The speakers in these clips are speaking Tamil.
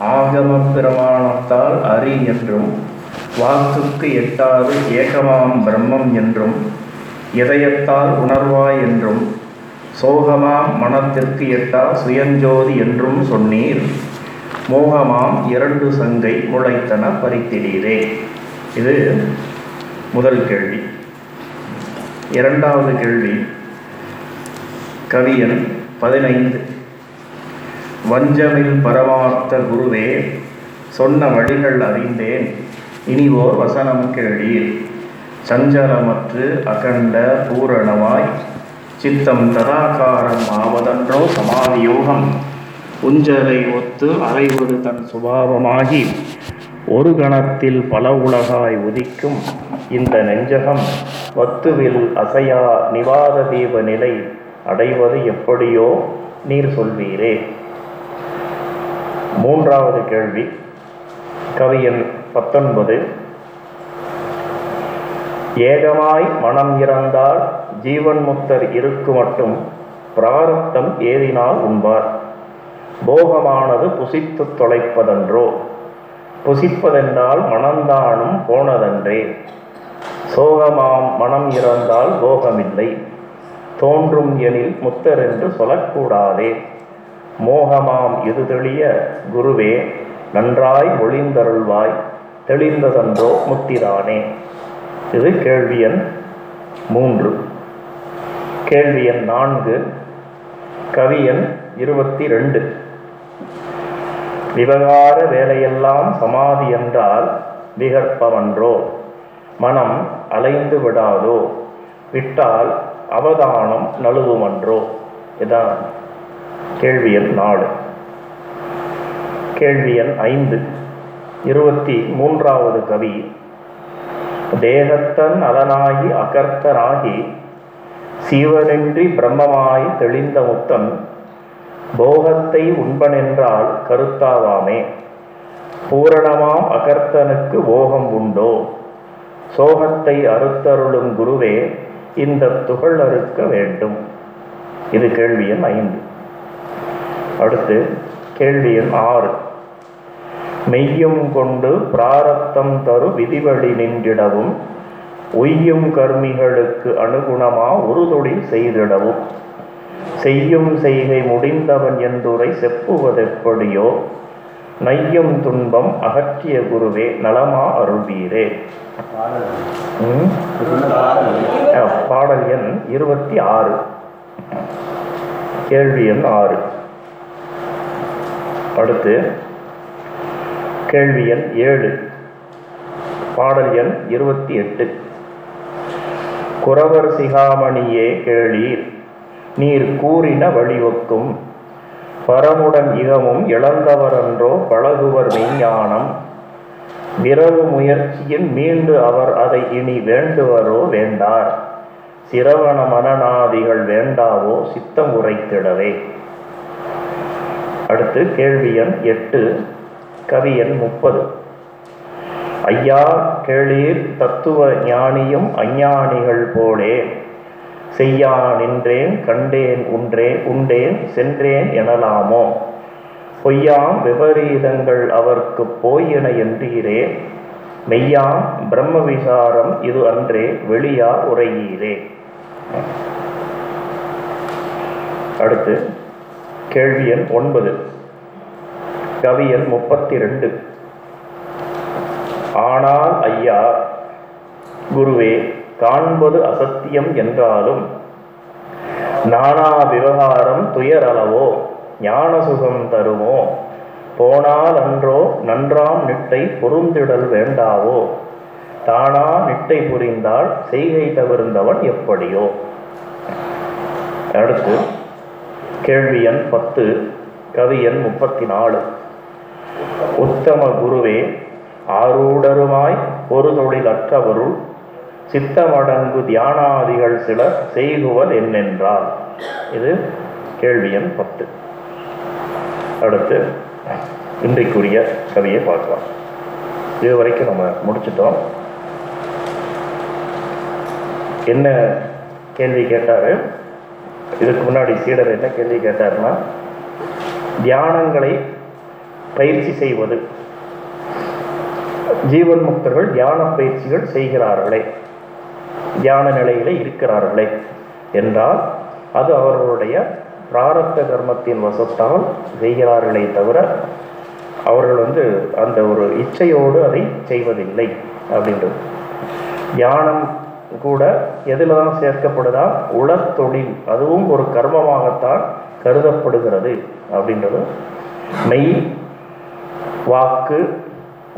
ஆகம பிரமாணத்தால் அறி என்றும் வாக்குக்கு எட்டாது ஏகமாம் பிரம்மம் என்றும் இதயத்தால் உணர்வாய் என்றும் சோகமாம் மனத்திற்கு எட்டா சுயஞ்சோதி என்றும் சொன்னீர். மோகமாம் இரண்டு சங்கை முளைத்தன பறித்திடீரே. இது முதல் கேள்வி. இரண்டாவது கேள்வி. கவியன் பதினைந்து வஞ்சமில் பரமார்த்த குருவே சொன்ன வழிகள் அறிந்தேன். இனி ஓர் வசனம் கேளீர். சஞ்சலமற்று அகண்ட பூரணமாய் சித்தம் ததாகாரம் ஆவதன்றோ சமாதியோகம். உஞ்சலை ஒத்து அலைவது தன் சுபாவமாகி ஒரு கணத்தில் பல உலகாய் உதிக்கும் இந்த நெஞ்சகம். வத்துவில் அசையா நிவாத தீப நிலை அடைவது எப்படியோ நீர் சொல்வீரே. மூன்றாவது கேள்வி கவியன் பத்தொன்பது. ஏகமாய் மனம் இறந்தால் ஜீவன் முக்தர் இருக்கு மட்டும் பிராரத்தம் ஏறினால் உண்பார். போகமானது புசித்து தொலைப்பதன்றோ புசிப்பதென்றால் மனந்தானும் போனதன்றே. சோகமாம் மனம் இறந்தால் போகமில்லை தோன்றும் எனில் முத்தர் என்று சொல்லக்கூடாதே. மோகமாம் இது தெளிய? குருவே நன்றாய் ஒளிந்தருள்வாய் தெளிந்ததன்றோ முத்திதானே இது கேள்வி எண் மூன்று. கேள்வி எண் நான்கு. கவி எண் இருபத்தி ரெண்டு விவகார வேலையெல்லாம் சமாதி என்றால் விகற்பமன்றோ மனம் அலைந்து விடாதோ? விட்டால் அவதானம் நழுவுமன்றோ? இதான் கேள்வி எண் நாலு கேள்வி எண் ஐந்து. இருபத்தி மூன்றாவது கவி. தேகத்தன் அதனாகி அகர்த்தனாகி சீவனின்றி பிரம்மமாய் தெளிந்த முத்தன் போகத்தை உண்பனென்றால் கருத்தாவாமே. பூரணமாம் அகர்த்தனுக்கு போகம் உண்டோ? சோகத்தை அறுத்தருளும் குருவே இந்த துகள் அறுக்க வேண்டும். இது கேள்வி எண் ஐந்து. அடுத்து கேள்வி எண் ஆறு. மெய்யும் கொண்டு பிராரத்தம் தரு விதிவழி நின்றிடவும் உய்யும் கர்மிகளுக்கு அனுகுணமா உறுதொடி செய்திடவும். செய்யும் செய்கை முடிந்தவன் என்றுரை செப்புவதெப்படியோ நையும் துன்பம் அகற்றிய குருவே நலமா அருள்வீரே. பாடல் எண் இருபத்தி ஆறு. கேள்வி எண் ஆறு. அடுத்து கேள்வி எண் ஏழு. பாடல் எண் இருபத்தி எட்டு. குறவர் சிகாமணியே கேளீர். நீர் கூறின வழிவக்கும் பரமுடன் இகமும் இழந்தவரன்றோ பழகுவர் மெய்ஞானம். விரவு முயற்சியில் மீண்டு அவர் அதை இனி வேண்டுவரோ வேண்டார். சிரவண மனநாதிகள் வேண்டாவோ சித்தம் உரைத்திடவே. அடுத்து கேள்வி எண் எட்டு கவி எண் முப்பது. ஐயா கேளீர் தத்துவ ஞானியும் அஞ்ஞானிகள் போலே. செய்யா நின்றேன் கண்டேன் உன்றே உண்டேன் சென்றேன் எனலாமோ? பொய்யாம் விபரீதங்கள் அவர்க்கு போயென என்றீரே. மெய்யாம் பிரம்ம விசாரம் இது அன்றே வெளியா உரையீரே அடுத்து கேள்வி எண் ஒன்பது. கவி எண் முப்பத்தி ரெண்டு ஆனால் ஐயா குருவே காண்பது அசத்தியம் என்றாலும் நானா விவகாரம் துயரளவோ ஞான சுகம் தருமோ? போனால் அன்றோ நன்றாம் நிட்டை பொருந்திடல் வேண்டாவோ? தானா நிட்டை புரிந்தால் செய்கை தவிர்ந்தவன் எப்படியோ? அடுத்து கேள்வி எண் பத்து கவி எண் முப்பத்தி நாலு உத்தம குருவே ஆரூடருமாய் ஒரு தொழிலற்றவருள் சித்தமடங்கு தியானாதிகள் சிலர் செய்குவர் என்னென்றார் இது கேள்வி எண் பத்து. அடுத்து இன்றைக்குரிய கவியை பார்க்கலாம். இது வரைக்கும் நம்ம முடிச்சிட்டோம். என்ன கேள்வி கேட்டாரு? இதுக்கு முன்னாடி சீடர் என்ன கேள்வி கேட்டாருன்னா தியானங்களை பயிற்சி செய்வது. ஜீவன் முக்தர்கள் தியான பயிற்சிகள் செய்கிறார்களே தியான நிலையிலே இருக்கிறார்களே என்றால் அது அவர்களுடைய பிராரத்த கர்மத்தின் வசத்தால் செய்கிறார்களே தவிர அவர்கள் வந்து அந்த ஒரு இச்சையோடு அதை செய்வதில்லை அப்படின்றது. தியானம் கூட எதில் தான் சேர்க்கப்படுதா? உளத்தொழில். அதுவும் ஒரு கர்மமாகத்தான் கருதப்படுகிறது அப்படின்றது. மெய் வாக்கு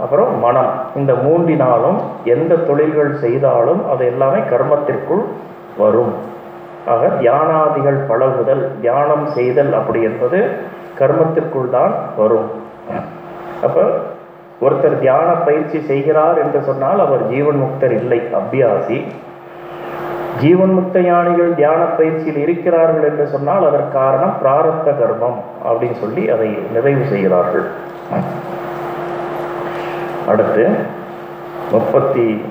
அப்புறம் மனம். இந்த மூன்றினாலும் எந்த தொழில்கள் செய்தாலும் அது எல்லாமே கர்மத்திற்குள் வரும். ஆக தியானாதிகள் பழகுதல் தியானம் செய்தல் அப்படி என்பது கர்மத்திற்குள் தான் வரும். அப்போ ஒருத்தர் தியான பயிற்சி செய்கிறார் என்று சொன்னால் அவர் ஜீவன் முக்தர் இல்லை அபியாசி. ஜீவன் முக்த ஞானிகள் தியான பயிற்சியில் இருக்கிறார்கள் என்று சொன்னால் அதற்கு காரணம் பிராரத்த கர்மம் அப்படின்னு சொல்லி அதை நிறைவு செய்கிறார்கள். அடுத்து முப்பத்தி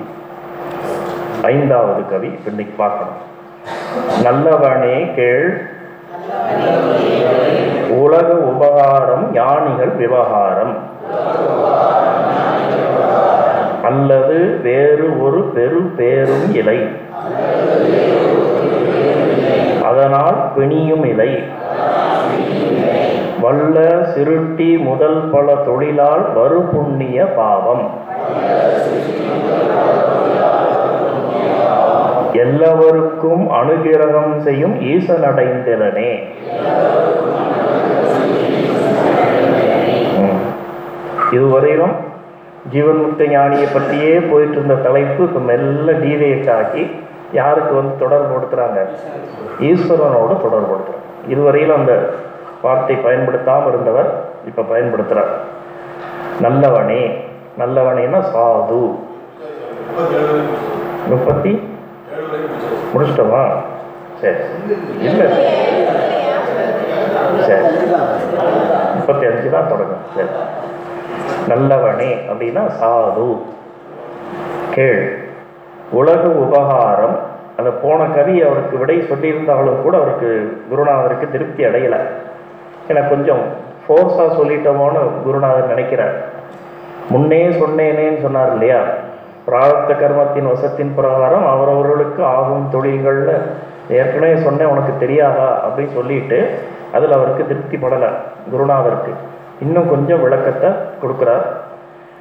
ஐந்தாவது கவி இன்னைக்கு பார்க்கணும். நல்லவனே கேள். உலக உபகாரம் ஞானிகள் விவகாரம். அல்லது வேறு ஒரு பெரு பேரும் இலை அதனால் பிணியும் இல்லை வல்ல சிருட்டி முதல் பல தொழிலால் வரு புண்ணிய பாவம். எல்லாவருக்கும் அனுகிரகம் செய்யும் ஈசனடைந்திரனே இதுவரையிலும் ஜீவன்முக்த ஞானியை பற்றியே போயிட்டு இருந்த தலைப்பு இப்போ மெல்ல டீவேட் ஆக்கி யாருக்கு வந்து தொடர்படுத்துகிறாங்க ஈஸ்வரனோடு தொடர்பு இதுவரையில் இதுவரையிலும் அந்த வார்த்தை பயன்படுத்தாமல் இருந்தவர் இப்போ பயன்படுத்துகிறார் நல்லவனே நல்லவனேன்னா சாது. முப்பத்தி முடிச்சிட்டோமா? சரி. இல்லை. சரி. முப்பத்தி அஞ்சு தான் தொடங்கும். சரி. நல்லவனே அப்படின்னா சாது. கேள். உலக உபகாரம் அந்த போன கவி அவருக்கு விடை சொல்லியிருந்தாலும் கூட அவருக்கு குருநாதருக்கு திருப்தி அடையலை. ஏன்னா கொஞ்சம் ஃபோர்ஸாக சொல்லிட்டோமோன்னு குருநாதர் நினைக்கிறார். முன்னே சொன்னேனேன்னு சொன்னார் இல்லையா? பிராரத்த கர்மத்தின் வசத்தின் பிரகாரம் அவரவர்களுக்கு ஆகும் தொழில்களில் ஏற்கனவே சொன்னேன் உனக்கு தெரியாதா? அப்படின்னு சொல்லிட்டு அதில் அவருக்கு திருப்தி படலை குருநாதருக்கு. இன்னும் கொஞ்சம் விளக்கத்தை கொடுக்குறார்.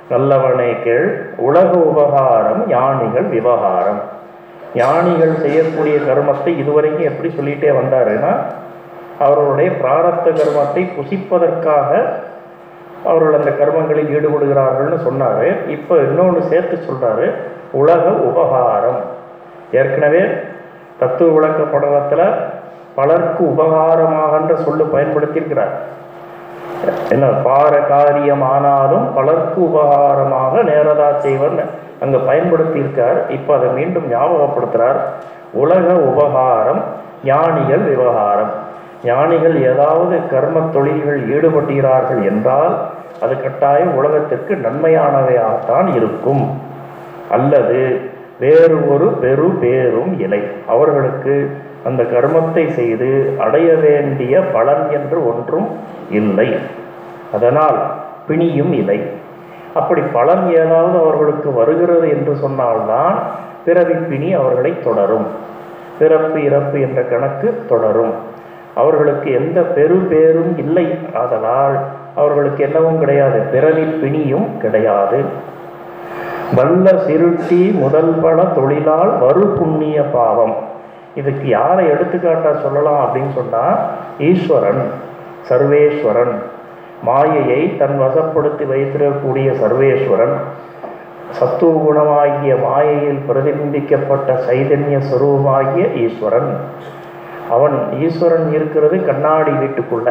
நல்லவனே கேள். உலக உபகாரம் ஞானிகள் விவகாரம். ஞானிகள் செய்யக்கூடிய கர்மத்தை இதுவரைக்கும் எப்படி சொல்லிட்டே வந்தாருன்னா அவர்களுடைய பிராரத்த கர்மத்தை புசிப்பதற்காக அவர்கள் அந்த கர்மங்களில் ஈடுபடுகிறார்கள்னு சொன்னார். இப்போ இன்னொன்று சேர்த்து சொல்கிறாரு உலக உபகாரம். ஏற்கனவே தத்துவ விளக்க படலத்தில் பலருக்கு உபகாரமாகன்ற சொல்லு பயன்படுத்தியிருக்கிறார். என்ன பார காரியமானாலும் பலருக்கு உபகாரமாக நேரதா செய்வன். அங்கே பயன்படுத்தியிருக்கார். இப்போ அதை மீண்டும் ஞாபகப்படுத்துகிறார் உலக உபகாரம் ஞானிகள் விவகாரம். ஞானிகள் ஏதாவது கர்ம தொழில்கள் ஈடுபடுகிறார்கள் என்றால் அது கட்டாயம் உலகத்திற்கு நன்மையானவையாகத்தான் இருக்கும். அல்லது வேறு ஒரு பெரு பேரும் இலை அவர்களுக்கு அந்த கர்மத்தை செய்து அடைய வேண்டிய பலன் என்று ஒன்றும் இல்லை. அதனால் பிணியும் இல்லை. அப்படி பலன் ஏதாவது அவர்களுக்கு வருகிறது என்று சொன்னால்தான் பிறவி பிணி அவர்களை தொடரும். பிறப்பு இறப்பு என்ற கணக்கு தொடரும். அவர்களுக்கு எந்த பெரு பேரும் இல்லை. ஆதலால் அவர்களுக்கு என்னவும் கிடையாது. பிறவி பிணியும் கிடையாது. வல்ல சிருட்டி முதல் பல தொழிலால் வரு புண்ணிய பாவம். இதுக்கு யாரை எடுத்துக்காட்டா சொல்லலாம் அப்படின்னு சொன்னா ஈஸ்வரன் சர்வேஸ்வரன். மாயையை தன் வசப்படுத்தி வைத்திருக்கக்கூடிய சர்வேஸ்வரன் சத்துவ குணமாகிய மாயையில் பிரதிபிம்பிக்கப்பட்ட சைதன்ய சுரூபமாகிய ஈஸ்வரன். அவன் ஈஸ்வரன் இருக்கிறது கண்ணாடி வீட்டுக்குள்ள.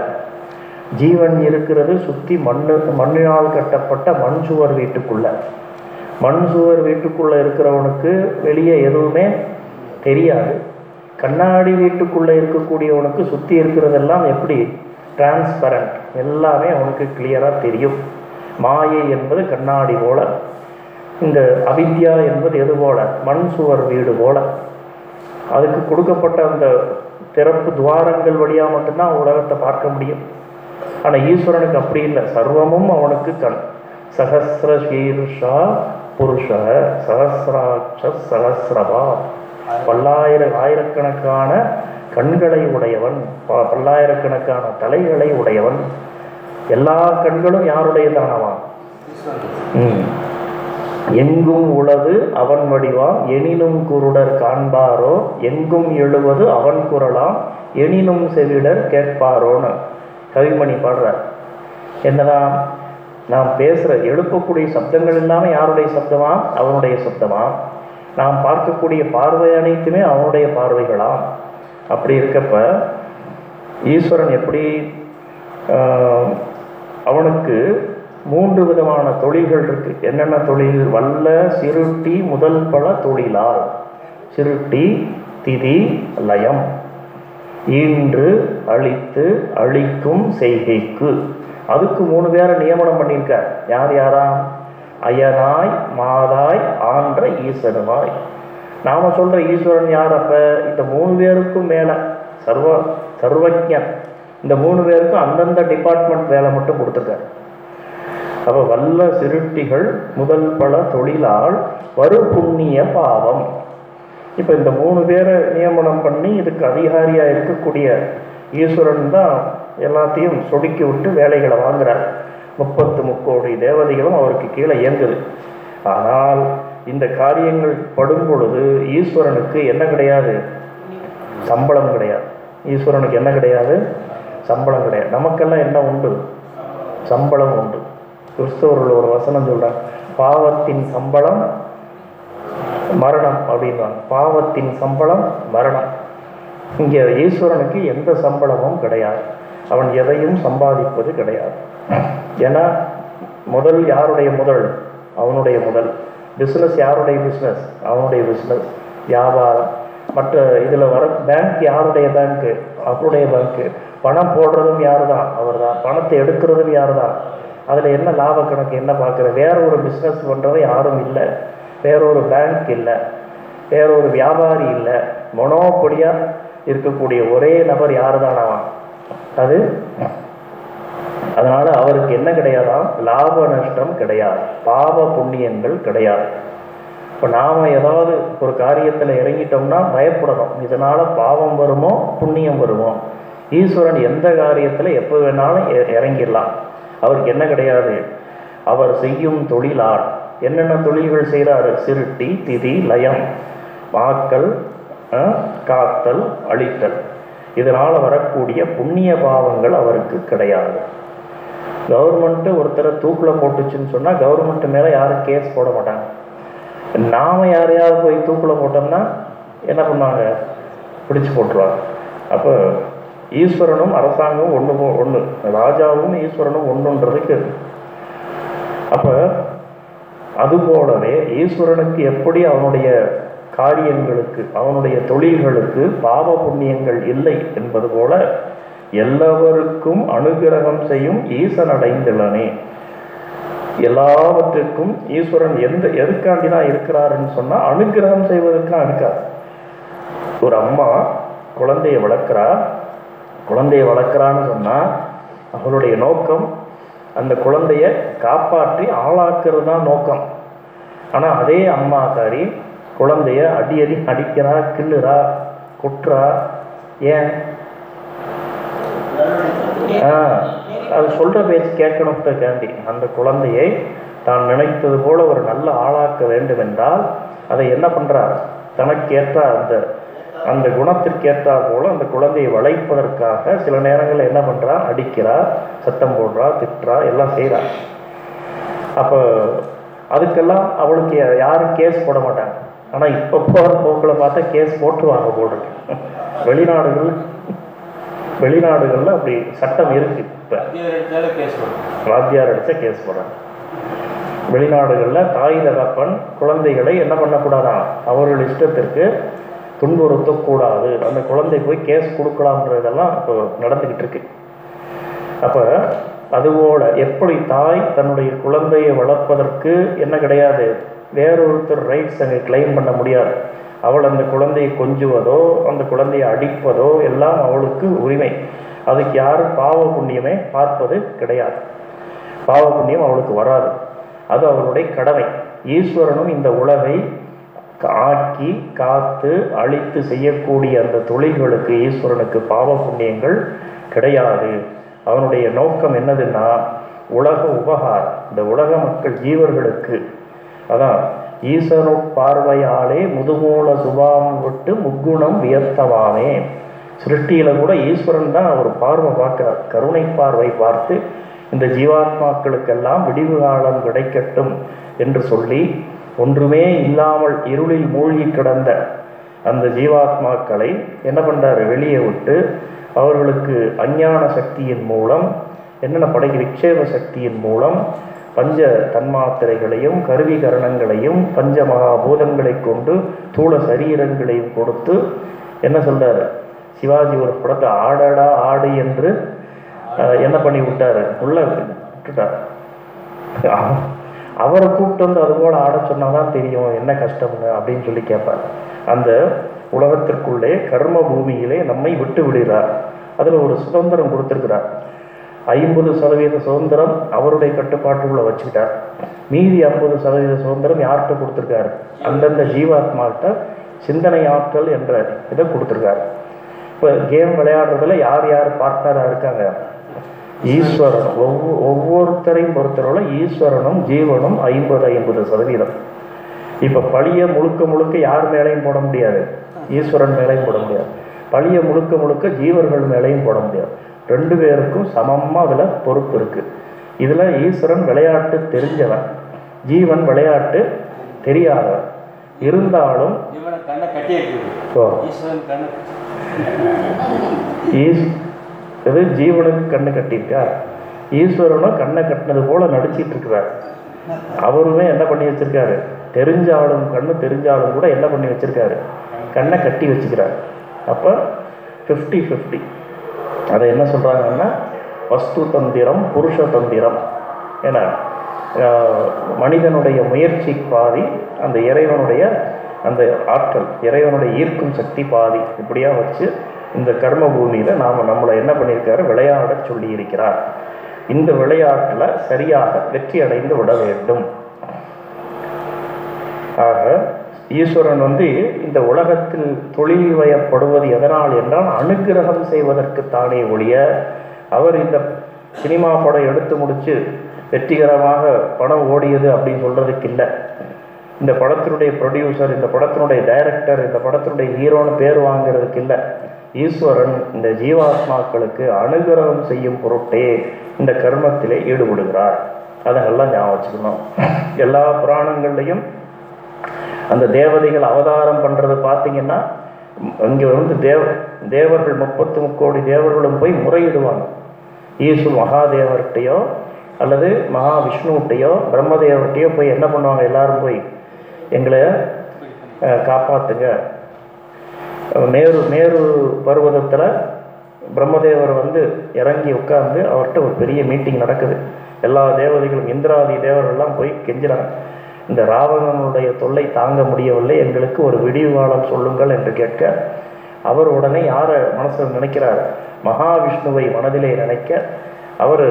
ஜீவன் இருக்கிறது சுத்தி மண்ணு மண்ணினால் கட்டப்பட்ட மண் சுவர் வீட்டுக்குள்ள. மண் சுவர் வீட்டுக்குள்ள இருக்கிறவனுக்கு வெளியே எதுவுமே தெரியாது. கண்ணாடி வீட்டுக்குள்ள இருக்கக்கூடியவனுக்கு சுத்தி இருக்கிறதெல்லாம் எப்படி? டிரான்ஸ்பரண்ட் எல்லாமே அவனுக்கு கிளியராக தெரியும். மாயை என்பது கண்ணாடி போல இந்த அவித்யா என்பது எது போல? மண் சுவர் வீடு போல. அதுக்கு கொடுக்கப்பட்ட அந்த திறப்பு துவாரங்கள் வழியாக மட்டும்தான் உலகத்தை பார்க்க முடியும். ஆனால் ஈஸ்வரனுக்கு அப்படி இல்லை. சர்வமும் அவனுக்கு கண். சஹசிர சீர்ஷா புருஷ சஹசிராட்ச சஹசிரபா. பல்லாயிர ஆயிரக்கணக்கான கண்களை உடையவன். ப- பல்லாயிரக்கணக்கான தலைகளை உடையவன் எல்லா கண்களும் யாருடையதானவான் எங்கும் உளது அவன் வடிவாம் எனினும் குருடர் காண்பாரோ? எங்கும் எழுவது அவன் குரலாம் எனினும் செவிடர் கேட்பாரோன்னு கவிமணி பாடுறார். என்னதான் நாம் பேசுகிற எழுப்பக்கூடிய சப்தங்கள் எல்லாமே யாருடைய சப்தமா அவனுடைய சப்தமா நாம் பார்க்கக்கூடிய பார்வை அனைத்துமே அவனுடைய பார்வைகளாம். அப்படி இருக்கப்ப ஈஸ்வரன் எப்படி அவனுக்கு மூன்று விதமான தொழில்கள் இருக்கு. என்னென்ன தொழில் வல்ல சிருட்டி முதல் பல தொழிலால். சிருட்டி திதி லயம். ஈன்று அழித்து அழிக்கும் செய்கைக்கு. அதுக்கு மூணு பேரை நியமனம் பண்ணியிருக்கார். யார் யாரா? அயனாய் மாதாய் ஆன்ற ஈஸ்வரனாய் நாம சொல்ற ஈஸ்வரன் யார் அப்ப? இந்த மூணு பேருக்கும் மேலே. சர்வ சர்வஜன் இந்த மூணு பேருக்கும் அந்தந்த டிபார்ட்மெண்ட் வேலை மட்டும் கொடுத்துருக்காரு. அப்போ வல்ல சிருட்டிகள் முதல் பல தொழிலால் வரு புண்ணிய பாவம். இப்போ இந்த மூணு பேரை நியமனம் பண்ணி இதுக்கு அதிகாரியாக இருக்கக்கூடிய ஈஸ்வரன் தான் எல்லாத்தையும் சொடுக்கி விட்டு வேலைகளை வாங்குறார். முப்பத்து முக்கோடி தேவதைகளும் அவருக்கு கீழே இயங்குது. ஆனால் இந்த காரியங்கள் படும் பொழுது ஈஸ்வரனுக்கு என்ன கிடையாது? சம்பளம் கிடையாது. ஈஸ்வரனுக்கு என்ன கிடையாது? சம்பளம் கிடையாது. நமக்கெல்லாம் என்ன உண்டு? சம்பளம் உண்டு. கிறிஸ்தவர்கள் ஒரு வசனம் சொல்கிறாங்க பாவத்தின் சம்பளம் மரணம் அப்படின்னு பாவத்தின் சம்பளம் மரணம். இங்கே ஈஸ்வரனுக்கு எந்த சம்பளமும் கிடையாது. அவன் எதையும் சம்பாதிப்பது கிடையாது. ஏன்னா முதல் யாருடைய முதல்? அவனுடைய முதல். பிஸ்னஸ் யாருடைய பிஸ்னஸ் அவனுடைய பிஸ்னஸ் வியாபாரம். மற்ற இதில் வர பேங்க் யாருடைய பேங்க்கு அவருடைய பேங்க்கு பணம் போடுறதும் யார் தான் அவர் தான் பணத்தை எடுக்கிறதும் யார் தான் அதில் என்ன லாப கணக்கு என்ன பார்க்குற? வேற ஒரு பிஸ்னஸ் பண்ணுறது யாரும் இல்லை. வேறொரு பேங்க் இல்லை. வேற ஒரு வியாபாரி இல்லை. மொனோபொடியாக இருக்கக்கூடிய ஒரே நபர் யார் தானாவான் அது? அதனால் அவருக்கு என்ன கிடையாதான் லாப நஷ்டம் கிடையாது. பாவ புண்ணியங்கள் கிடையாது. இப்போ நாம் ஏதாவது ஒரு காரியத்தில் இறங்கிட்டோம்னா பயப்படணும். இதனால் பாவம் வருமோ புண்ணியம் வருமோ? ஈஸ்வரன் எந்த காரியத்தில் எப்போ வேணாலும் இறங்கிடலாம். அவருக்கு என்ன கிடையாது? அவர் செய்யும் தொழிலால். என்னென்ன தொழில்கள் செய்கிறாரு சிருட்டி திதி லயம் வாக்கல் காத்தல் அழித்தல். இதனால் வரக்கூடிய புண்ணிய பாவங்கள் அவருக்கு கிடையாது. கவர்மெண்ட்டு ஒருத்தரை தூக்கில் போட்டுச்சுன்னு சொன்னால் கவர்மெண்ட்டு மேலே யாரும் கேஸ் போட மாட்டாங்க. நாம யாரையாவது போய் தூக்கில் போட்டோம்னா என்ன பண்ணுவாங்க? பிடிச்சு போட்டுருவாங்க. அப்போ ஈஸ்வரனும் அரசாங்கமும் ஒன்று போ ஒன்று ராஜாவும் ஈஸ்வரனும் ஒன்றுன்றதுக்கு அப்போ அதுபோலவே ஈஸ்வரனுக்கு எப்படி அவனுடைய காரியங்களுக்கு அவனுடைய தொழில்களுக்கு பாவ புண்ணியங்கள் இல்லை என்பது போல எல்லாவருக்கும் அனுகிரகம் செய்யும் ஈசன் அடைந்துள்ளனே எல்லாவற்றுக்கும் ஈஸ்வரன் எந்த எதுக்காண்டி தான் இருக்கிறாருன்னு சொன்னால் அனுகிரகம் செய்வதற்காக இருக்கார் ஒரு அம்மா குழந்தையை வளர்க்குறா குழந்தையை வளர்க்குறான்னு சொன்னால் அவளுடைய நோக்கம் அந்த குழந்தைய காப்பாற்றி ஆளாக்குறது தான் நோக்கம். ஆனால் அதே அம்மாக்காரி குழந்தைய அடி அடி அடிக்கிறா கிள்ளுறா கொட்டுறா ஏன்? ஆ, அது சொல்ற பேச்சு கேட்கணுன்றதுக்காண்டி அந்த குழந்தையை தான் நினைத்தது போல ஒரு நல்ல ஆளாக்க வேண்டும் என்றால் அதை என்ன பண்றார்? தனக்கேற்ற அந்த அந்த குணத்திற்கேற்றா போல அந்த குழந்தையை வளைப்பதற்காக சில நேரங்களில் என்ன பண்றா அடிக்கிறா சத்தம் போடுறா திட்டுறா எல்லாம் செய்றா அப்போ அதுக்கெல்லாம் அவளுக்கு யாரும் கேஸ் போட மாட்டாங்க. ஆனா இப்போ போகிற போக்கில் பார்த்தா கேஸ் போட்டுருவாங்க போடுறது வெளிநாடுகள் வெளிநாடுகளில் அப்படி சட்டம் இருக்கு. இப்போ வாத்தியார் அடிச்சா கேஸ் போடுறாங்க. வெளிநாடுகளில் தாய் தகப்பன் குழந்தைகளை என்ன பண்ணக்கூடாதாம் அவர்கள் இஷ்டத்திற்கு துன்புறுத்தக்கூடாது. அந்த குழந்தை போய் கேஸ் கொடுக்கலாம்ன்றதெல்லாம் இப்போ நடந்துக்கிட்டு இருக்கு அப்போ அதுபோல எப்படி தாய் தன்னுடைய குழந்தையை வளர்ப்பதற்கு என்ன கிடையாது? வேறொருத்தர் ரைட்ஸ் அங்கே கிளைம் பண்ண முடியாது. அவள் அந்த குழந்தையை கொஞ்சுவதோ அந்த குழந்தையை அடிப்பதோ எல்லாம் அவளுக்கு உரிமை. அதுக்கு யாரும் பாவ புண்ணியமே பார்ப்பது கிடையாது. பாவ புண்ணியம் அவளுக்கு வராது. அது அவளுடைய கடமை. ஈஸ்வரனும் இந்த உலகை ஆக்கி காத்து அழித்து செய்யக்கூடிய அந்த தொழில்களுக்கு ஈஸ்வரனுக்கு பாவ புண்ணியங்கள் கிடையாது. அவனுடைய நோக்கம் என்னதுன்னா உலக உபகாரம். இந்த உலக மக்கள் ஜீவர்களுக்கு. அதான் ஈசனு பார்வையாலே முதுமூல சுபாவம் விட்டு முக்குணம் உயர்த்தவானே சிருஷ்டியில கூட ஈஸ்வரன் தான் அவர் பார்வை பார்க்கிறார். கருணை பார்வை பார்த்து இந்த ஜீவாத்மாக்களுக்கெல்லாம் விடிவு காலம் கிடைக்கட்டும் என்று சொல்லி ஒன்றுமே இல்லாமல் இருளில் மூழ்கி கிடந்த அந்த ஜீவாத்மாக்களை என்ன பண்றாரு? வெளியே விட்டு அவர்களுக்கு அஞ்ஞான சக்தியின் மூலம் என்னென்ன படைக்கு விக்ஷேப சக்தியின் மூலம் பஞ்ச தன்மாத்திரைகளையும் கருவி கரணங்களையும் பஞ்ச மகாபூதங்களை கொண்டு தூள சரீரங்களையும் கொடுத்து என்ன சொல்கிறார் சிவாஜி ஒரு படத்தை ஆடடா ஆடு என்று என்ன பண்ணி விட்டாரு? உள்ள விட்டுட்டார். அவரை கூப்பிட்டு வந்து அது போல ஆட சொன்னாதான் தெரியும் என்ன கஷ்டம்னு அப்படின்னு சொல்லி கேட்பார். அந்த உலகத்திற்குள்ளே கர்ம பூமியிலே நம்மை விட்டு விடுகிறார். அதில் ஒரு சுதந்திரம் கொடுத்துருக்கிறார். ஐம்பது சதவீத சுதந்திரம் அவருடைய கட்டுப்பாட்டுக்குள்ள வச்சுக்கிட்டார். மீதி ஐம்பது சதவீத சுதந்திரம் யார்கிட்ட கொடுத்துருக்காரு? அந்தந்த ஜீவாத்மாக்கிட்ட சிந்தனை ஆற்றல் என்ற இதை கொடுத்துருக்காரு. இப்போ கேம் விளையாடுறதுல யார் யார் பார்ட்னராக இருக்காங்க? ஈஸ்வரன். ஒவ்வொரு ஒவ்வொருத்தரையும் பொறுத்தவரை ஈஸ்வரனும் ஜீவனும் ஐம்பது ஐம்பது சதவீதம். இப்போ பழிய முழுக்க முழுக்க யார் மேலேயும் போட முடியாது? ஈஸ்வரன் மேலேயும் போட முடியாது. பழிய முழுக்க முழுக்க ஜீவர்கள் மேலேயும் போட முடியாது. ரெண்டு பேருக்கும் சமமா அதுல பொறுப்பு இருக்கு. இதுல ஈஸ்வரன் விளையாட்டு தெரிஞ்சவன். ஜீவன் விளையாட்டு தெரியாதவன். இருந்தாலும் இவனை கண்ணை கட்டி இருக்குது ஓ, ஈஸ்வரன் கண்ணை ஈஸ் இது ஜீவனுக்கு கண்ணு கட்டியிருக்கார். ஈஸ்வரனும் கண்ணை கட்டினது போல நடிச்சிட்டு இருக்கிறார் அவருமே என்ன பண்ணி வச்சிருக்காரு? தெரிஞ்சாலும் கண்ணு தெரிஞ்சாலும் கூட என்ன பண்ணி வச்சிருக்காரு? கண்ணை கட்டி வச்சுக்கிறார். அப்போ ஃபிஃப்டி ஃபிஃப்டி அதை என்ன சொல்றாங்கன்னா வஸ்து தந்திரம் புருஷ தந்திரம் ஏன்னா மனிதனுடைய முயற்சி பாதி அந்த இறைவனுடைய அந்த ஆற்றல் இறைவனுடைய ஈர்க்கும் சக்தி பாதி இப்படியா வச்சு இந்த கர்ம பூமியில நாம நம்மளை என்ன பண்ணியிருக்காரு? விளையாடச் சொல்லி இருக்கிறார் இந்த விளையாட்டுல சரியாக வெற்றி அடைந்து விட வேண்டும். ஆக ஈஸ்வரன் வந்து இந்த உலகத்தில் தொழில் வயப்படுவது எதனால் என்றால் அனுக்கிரகம் செய்வதற்கு தானே ஒழிய அவர் இந்த சினிமா படம் எடுத்து முடிச்சு வெற்றிகரமாக படம் ஓடியது அப்படின்னு சொல்றதுக்கு இல்லை. இந்த படத்தினுடைய ப்ரொடியூசர் இந்த படத்தினுடைய டைரக்டர் இந்த படத்தினுடைய ஹீரோன்னு பேர் வாங்குறதுக்கு இல்லை. ஈஸ்வரன் இந்த ஜீவாத்மாக்களுக்கு அனுகிரகம் செய்யும் பொருட்டே இந்த கர்மத்திலே ஈடுபடுகிறார். அதெல்லாம் ஞாபகம் வச்சுக்கணும். எல்லா புராணங்கள்லையும் அந்த தேவதைகள் அவதாரம் பண்ணுறது பார்த்தீங்கன்னா இங்கே வந்து தேவ தேவர்கள் முப்பத்து முக்கோடி தேவர்களும் போய் முறையிடுவாங்க. ஈசு மகாதேவர்கிட்டையோ அல்லது மகாவிஷ்ணுகிட்டையோ பிரம்மதேவர்கிட்டையோ போய் என்ன பண்ணுவாங்க எல்லாரும் போய்? எங்களை காப்பாற்றுங்க மேரு மேரு பர்வதத்தில் பிரம்மதேவர் வந்து இறங்கி உட்கார்ந்து அவர்கிட்ட ஒரு பெரிய மீட்டிங் நடக்குது. எல்லா தேவதைகளும் இந்திராதி தேவர்கள்லாம் போய் கெஞ்சுறாங்க இந்த ராவணனுடைய தொல்லை தாங்க முடியவில்லை எங்களுக்கு ஒரு விடிவாளம் சொல்லுங்கள் என்று கேட்க அவர் உடனே யாரை மனசில் நினைக்கிறார்? மகாவிஷ்ணுவை மனதிலே நினைக்க அவர்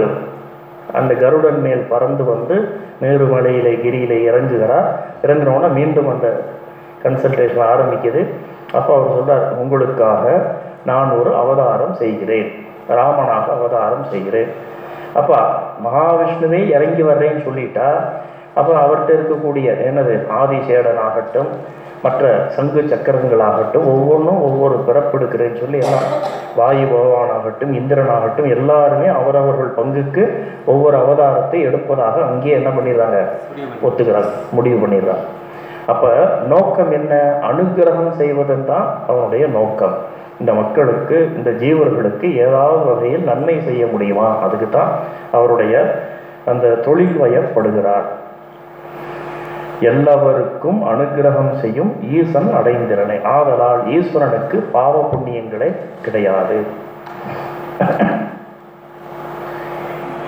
அந்த கருடன் மேல் பறந்து வந்து மேருமலையிலே கிரியிலே இறங்குகிறார். இறங்கினோடனே மீண்டும் அந்த கன்சல்டேஷன் ஆரம்பிக்குது. அப்போ அவர் சொல்றார் உங்களுக்காக நான் ஒரு அவதாரம் செய்கிறேன். ராமனாக அவதாரம் செய்கிறேன். அப்போ மகாவிஷ்ணுவே இறங்கி வர்றேன்னு சொல்லிட்டா அப்போ அவர்கிட்ட இருக்கக்கூடிய என்னது ஆதிசேடன் ஆகட்டும் மற்ற சங்கு சக்கரங்களாகட்டும் ஒவ்வொன்றும் ஒவ்வொரு பிறப்பெடுக்கிறேன்னு சொல்லி எல்லாம் வாயு பகவானாகட்டும் இந்திரனாகட்டும் எல்லாருமே அவரவர்கள் பங்குக்கு ஒவ்வொரு அவதாரத்தை எடுப்பதாக அங்கேயே என்ன பண்ணிடுறாங்க? ஒத்துக்கிறாங்க முடிவு பண்ணிடுறாங்க. அப்போ நோக்கம் என்ன? அனுக்கிரகம் செய்வதன் தான் அவனுடைய நோக்கம். இந்த மக்களுக்கு இந்த ஜீவர்களுக்கு ஏதாவது வகையில் நன்மை செய்ய முடியுமா? அதுக்கு தான் அவருடைய அந்த தொழில் வயப்படுகிறார். எல்லாவருக்கும் அனுகிரகம் செய்யும் ஈசன் அடைந்திரனை. ஆதலால் ஈஸ்வரனுக்கு பாவ புண்ணியங்களே கிடையாது.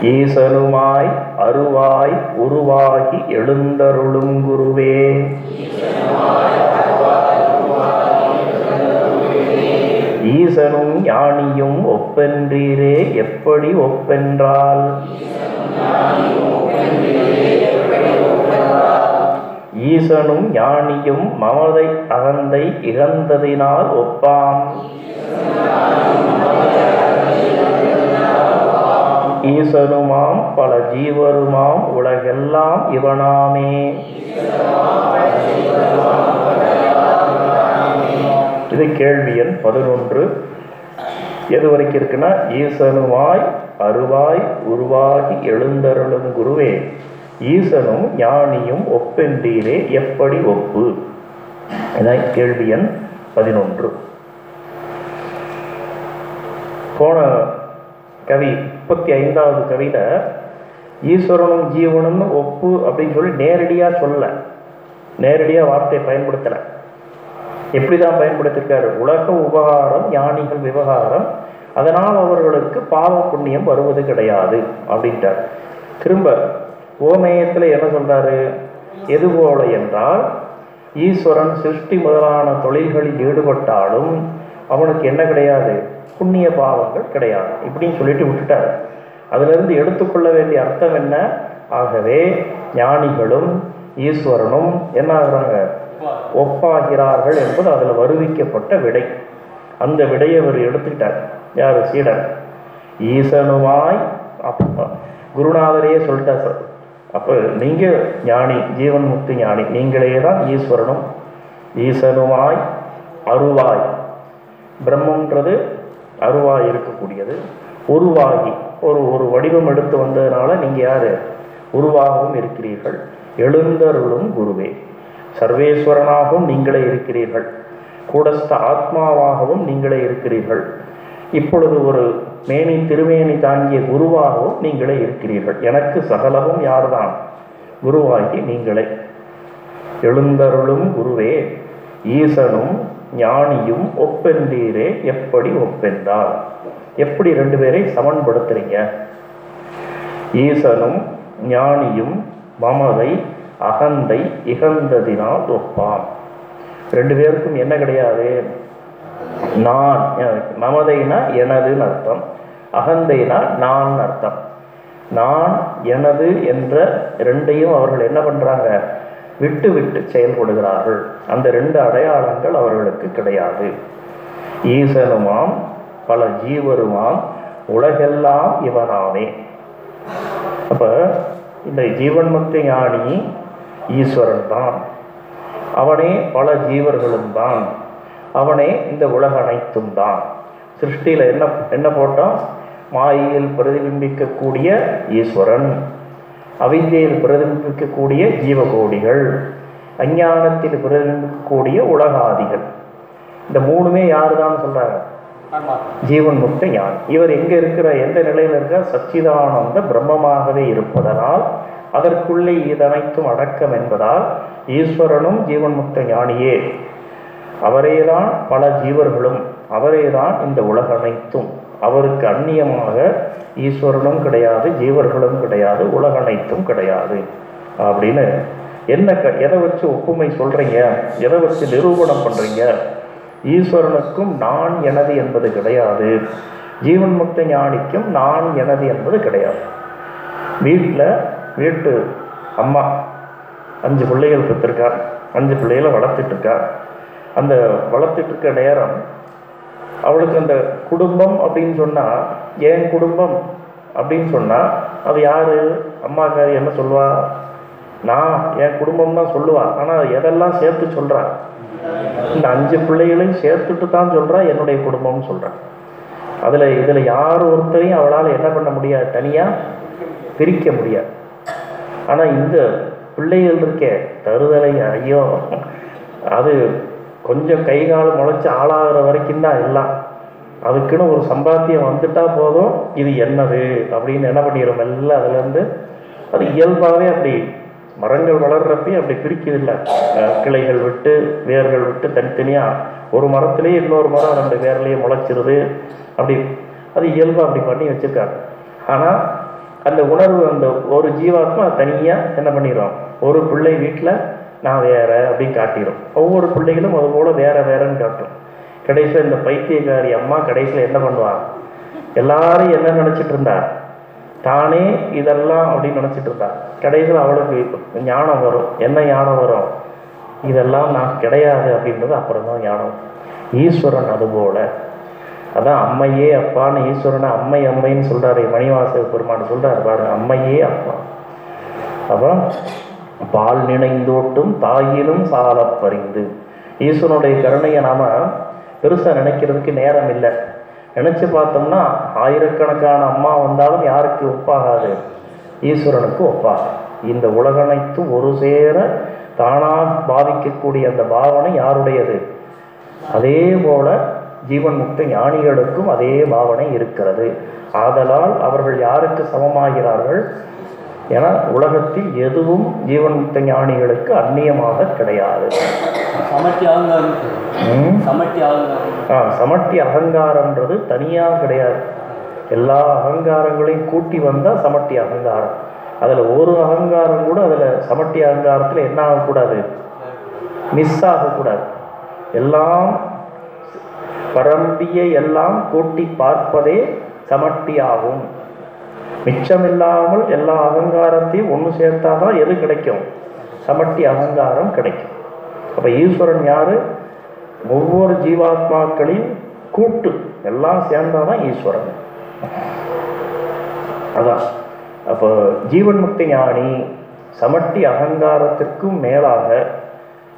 ஈசனுமாய் அருவாய் உருவாகி எழுந்தருளும் குருவே. ஈசனும் ஞானியும் ஒப்பென்றீரே. எப்படி ஒப்பென்றால்? ஈசனும் ஞானியும் மமதை அகந்தை இகந்ததினால் ஒப்பாம். ஈசனுமாம் பல ஜீவருமாம் உலகெல்லாம் இவனாமே. இது கேள்வி எண் பதினொன்று. எது வரைக்கும் இருக்குன்னா ஈசனுமாய் அருவாய் உருவாகி எழுந்தருளும் குருவே. ஈசனும் ஞானியும் ஒப்பென்றீரே எப்படி ஒப்பு? கேள்வி எண் பதினொன்று. போன கவி முப்பத்தி ஐந்தாவது கவியில ஈஸ்வரனும் ஜீவனும் ஒப்பு அப்படின்னு சொல்லி நேரடியாக சொல்ல நேரடியாக வார்த்தையை பயன்படுத்தலை. எப்படி தான் பயன்படுத்திருக்காரு? உலக உபகாரம் ஞானிகள் விவகாரம் அதனால் அவர்களுக்கு பாவ புண்ணியம் வருவது கிடையாது அப்படின்ட்டார். திரும்ப ஓமேயத்தில் என்ன சொல்கிறாரு எது போல என்றால் ஈஸ்வரன் சிருஷ்டி முதலான தொழில்களில் ஈடுபட்டாலும் அவனுக்கு என்ன கிடையாது? புண்ணிய பாவங்கள் கிடையாது. இப்படின்னு சொல்லிட்டு விட்டுட்டார். அதிலிருந்து எடுத்துக்கொள்ள வேண்டிய அர்த்தம் என்ன? ஆகவே ஞானிகளும் ஈஸ்வரனும் என்ன ஆகுறாங்க ஒப்பாகிறார்கள் என்பது அதில் வருவிக்கப்பட்ட விடை. அந்த விடையை அவர் எடுத்துக்கிட்டார். யார்? சீடர் ஈசனுமாய் அப்பா குருநாதரையே சொல்லிட்டார். சார் அப்போ நீங்கள் ஞானி ஜீவன் முக்தி ஞானி நீங்களே தான் ஈஸ்வரனும் ஈசனுமாய் அருவாய் பிரம்மன்றது அருவாய் இருக்கக்கூடியது. உருவாகி ஒரு ஒரு வடிவம் எடுத்து வந்ததுனால நீங்கள் யார்? உருவாகவும் இருக்கிறீர்கள். எழுந்தருளும் குருவே. சர்வேஸ்வரனாகவும் நீங்களே இருக்கிறீர்கள். கூடஸ்த ஆத்மாவாகவும் நீங்களே இருக்கிறீர்கள். இப்பொழுது ஒரு மேனி திருமேனி தாங்கிய குருவாகவும் நீங்களே இருக்கிறீர்கள். எனக்கு சகலமும் யார்தான்? குருவாகி நீங்களே. எழுந்தருளும் குருவே ஈசனும் ஞானியும் ஒப்பென்றீரே எப்படி ஒப்பென்றார் எப்படி ரெண்டு பேரை சமன்படுத்துறீங்க? ஈசனும் ஞானியும் மமதை அகந்தை இகந்ததினால் ஒப்பாம். ரெண்டு பேருக்கும் என்ன கிடையாது? நான். மமதைனா எனதுன்னு அர்த்தம். அகந்தைனா நான் அர்த்தம். நான் எனது என்ற ரெண்டையும் அவர்கள் என்ன பண்ணுறாங்க விட்டு விட்டு செயல்படுகிறார்கள். அந்த ரெண்டு அடையாளங்கள் அவர்களுக்கு கிடையாது. ஈசனுமாம் பல ஜீவருமாம் உலகெல்லாம் இவனாமே. அப்போ இந்த ஜீவன் ஞானி ஈஸ்வரன் தான். அவனே பல ஜீவர்களும் தான். அவனே இந்த உலக அனைத்தும் தான். சிருஷ்டியில் என்ன என்ன போட்டோம்? மாயையில் பிரதிபிம்பிக்கக்கூடிய ஈஸ்வரன். அவித்யையில் பிரதிபிம்பிக்கக்கூடிய ஜீவகோடிகள். அஞ்ஞானத்தில் பிரதிபிம்பிக்கக்கூடிய உலகாதிகள். இந்த மூணுமே யாரு தான் சொல்றாங்க? ஆமா ஜீவன் முக்த ஞானி. இவர் எங்க இருக்கிற எந்த நிலையில இருக்க சச்சிதானந்த பிரம்மமாகவே இருப்பதனால் அதற்குள்ளே இதனைத்தும் அடக்கம் என்பதால் ஈஸ்வரனும் ஜீவன் முக்த ஞானியே. அவரேதான் பல ஜீவர்களும் அவரேதான் இந்த உலக அனைத்தும் அவருக்கு அந்நியமாக ஈஸ்வரனும் கிடையாது ஜீவர்களும் கிடையாது உலக அனைத்தும் கிடையாது. அப்படின்னு என்ன க எதை வச்சு ஒப்புமை சொல்றீங்க? எதை வச்சு நிரூபணம் பண்றீங்க? ஈஸ்வரனுக்கும் நான் எனது என்பது கிடையாது. ஜீவன் முக்த ஞானிக்கும் நான் எனது என்பது கிடையாது. வீட்டில் வீட்டு அம்மா அஞ்சு பிள்ளைகள் பெற்றிருக்கா அஞ்சு பிள்ளைகளை வளர்த்துட்டு அந்த வளர்த்துட்டு இருக்க நேரம் அவளுக்கு அந்த குடும்பம் அப்படின்னு சொன்னால் என் குடும்பம்? அப்படின்னு சொன்னால் அது யார்? அம்மாக்காரி என்ன சொல்லுவா? நான் என் குடும்பம் தான் சொல்லுவா. ஆனால் எதெல்லாம் சேர்த்து சொல்கிறான் இந்த அஞ்சு பிள்ளைகளையும் சேர்த்துட்டு தான் சொல்றா என்னுடைய குடும்பம்னு சொல்கிறான் அதில் இதில் யார் ஒருத்தரையும் அவளால் என்ன பண்ண முடியாது. தனியாக பிரிக்க முடியாது. ஆனால் இந்த பிள்ளைகள் இருக்க தருதலை ஐயோ அது கொஞ்சம் கை கால் முளைச்சி ஆளாகிற வரைக்கும் தான் எல்லாம். அதுக்குன்னு ஒரு சம்பாத்தியம் வந்துட்டா போதும். இது என்னது? அப்படின்னு என்ன பண்ணிடுறோம் எல்லாம் அதுலேருந்து அது இயல்பாகவே அப்படி மரங்கள் வளர்றப்பயே அப்படி பிரிக்கிறது இல்லை கிளைகள் விட்டு வேர்கள் விட்டு தனித்தனியாக ஒரு மரத்துலேயே இன்னொரு மரம் ரெண்டு வேர்லேயே முளைச்சிருது. அப்படி அது இயல்பாக அப்படி பண்ணி வச்சுருக்காங்க. ஆனால் அந்த உணர்வு அந்த ஒரு ஜீவாத்மா தனியாக என்ன பண்ணிடுறோம் ஒரு பிள்ளை வீட்டில் நான் வேற அப்படின்னு காட்டிடும் ஒவ்வொரு பிள்ளைகளும் அது போல வேற வேறன்னு காட்டும். கடைசியில் இந்த பைத்தியக்காரி அம்மா கடைசியில் என்ன பண்ணுவான் எல்லாரும் என்ன நினச்சிட்டு இருந்தா? தானே இதெல்லாம் அப்படின்னு நினச்சிட்டு இருந்தா. கடைசியில் அவளுக்கு ஞானம் வரும். என்ன ஞானம் வரும்? இதெல்லாம் நான் கிடையாது அப்படின்றது அப்புறம் தான் ஞானம். ஈஸ்வரன் அதுபோல அதான் அம்மையே அப்பான்னு ஈஸ்வரனை அம்மை அம்மைன்னு சொல்றாரு மணிவாச பெருமான். சொல்றாரு பாருங்க அம்மையே அப்பா. அப்புறம் பால் நினைந்தோட்டும் தாயினும் சாலப் பறிந்து. ஈஸ்வரனுடைய கருணையை நாம பெருசா நினைக்கிறதுக்கு நேரம் இல்லை. நினைச்சு பார்த்தோம்னா ஆயிரக்கணக்கான அம்மா வந்தாலும் யாருக்கு ஒப்பாகாது? ஈஸ்வரனுக்கு ஒப்பாகும் இந்த உலகனைத்தும் ஒரு சேர தானா பாவிக்கக்கூடிய அந்த பாவனை யாருடையது? அதே போல ஜீவன் முக்த ஞானிகளுக்கும் அதே பாவனை இருக்கிறது. ஆதலால் அவர்கள் யாருக்கு சமமாகிறார்கள்? என உலகத்தில் எதுவும் ஜீவன் முக்த ஞானிகளுக்கு அந்நியமாக கிடையாது. சமட்டி அகங்காரம். ம்? சமட்டி அகங்காரம். ஆ, சமட்டி அகங்காரம்ன்றது தனியாக கிடையாது. எல்லா அகங்காரங்களையும் கூட்டி வந்தால் சமட்டி அகங்காரம். அதில் ஒரு அகங்காரம் கூட அதில் சமட்டி அகங்காரத்தில் என்ன ஆகக்கூடாது? மிஸ் ஆகக்கூடாது. எல்லாம் பரம்பிய எல்லாம் கூட்டி பார்ப்பதே சமட்டி ஆகும் மிச்சமில்லாமல் எல்லா அகங்காரத்தையும் ஒன்று சேர்த்தாதான் எது கிடைக்கும்? சமட்டி அகங்காரம் கிடைக்கும். அப்போ ஈஸ்வரன் யார்? ஒவ்வொரு ஜீவாத்மாக்களின் கூட்டு. எல்லாம் சேர்ந்தாதான் ஈஸ்வரன். அதான். அப்போ ஜீவன் முக்தி ஞானி சமட்டி அகங்காரத்திற்கும் மேலாக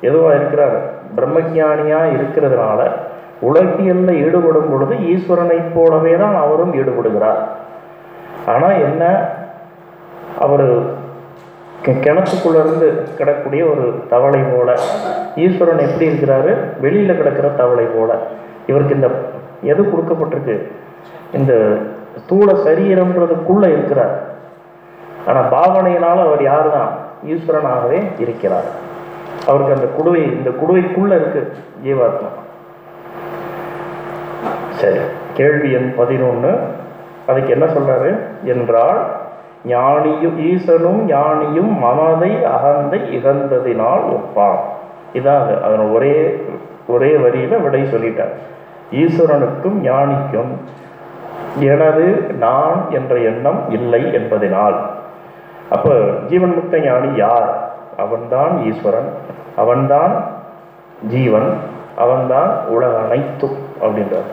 எதுவாக இருக்கிறார்? பிரம்மஜானியாக இருக்கிறதுனால உலகியல்ல ஈடுபடும் பொழுது ஈஸ்வரனைப் போலவே தான் அவரும் ஈடுபடுகிறார். ஆனால் என்ன அவர் கிணத்துக்குள்ளேருந்து கிடக்கூடிய ஒரு தவளை போல ஈஸ்வரன் எப்படி இருக்கிறாரு? வெளியில் கிடக்கிற தவளை போல. இவருக்கு இந்த எது கொடுக்கப்பட்டிருக்கு? இந்த ஸ்தூல சரீரம்ன்றதுக்குள்ளே இருக்கிறார். ஆனால் பாவனையினால் அவர் யார் தான் ஈஸ்வரனாகவே இருக்கிறார். அவருக்கு அந்த குடுவை இந்த குடுவைக்குள்ளே இருக்கு ஜீவாத்மா. சரி கேள்வி எண் பதினொன்று அதுக்கு என்ன சொல்றாரு? என்றால் ஞானியும் ஈசனும் ஞானியும் மனதை அகந்தை இகந்ததினால் ஒப்பான் இதாக அதன் ஒரே ஒரே வரியில விடை சொல்லிட்டார். ஈஸ்வரனுக்கும் ஞானிக்கும் எனது நான் என்ற எண்ணம் இல்லை என்பதினால். அப்போ ஜீவன் முக்த ஞானி யார்? அவன்தான் ஈஸ்வரன் அவன்தான் ஜீவன் அவன்தான் உலக அனைத்தும் அப்படின்றார்.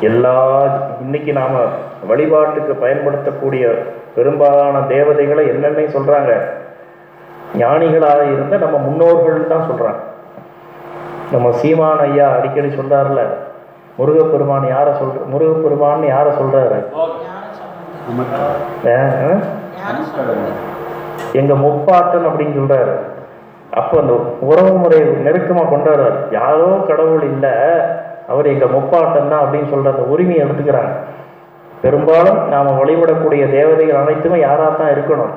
எல்லா இன்னைக்கு நாம வழிபாட்டுக்கு பயன்படுத்தக்கூடிய பெரும்பாலான தேவதைகளை என்னென்ன சொல்றாங்க? ஞானிகளாக இருந்த நம்ம முன்னோர்கள் தான் சொல்றாங்க. நம்ம சீமான் ஐயா அடிக்கடி சொல்றாருல முருகப்பெருமான் யாரை சொல்ற முருகப்பெருமான் யாரை சொல்றாரு? எங்கள் எங்க முப்பாட்டன் அப்படின்னு சொல்றாரு. அப்போ அந்த உறவு முறை நெருக்கமாக கொண்டாடுறாரு. யாரோ கடவுள் இல்லை அவர் எங்கள் முப்பாட்டன் தான் அப்படின்னு சொல்கிற அந்த உரிமையை எடுத்துக்கிறாங்க. பெரும்பாலும் நாம் வழிபடக்கூடிய தேவதைகள் அனைத்துமே யாராக தான் இருக்கணும்?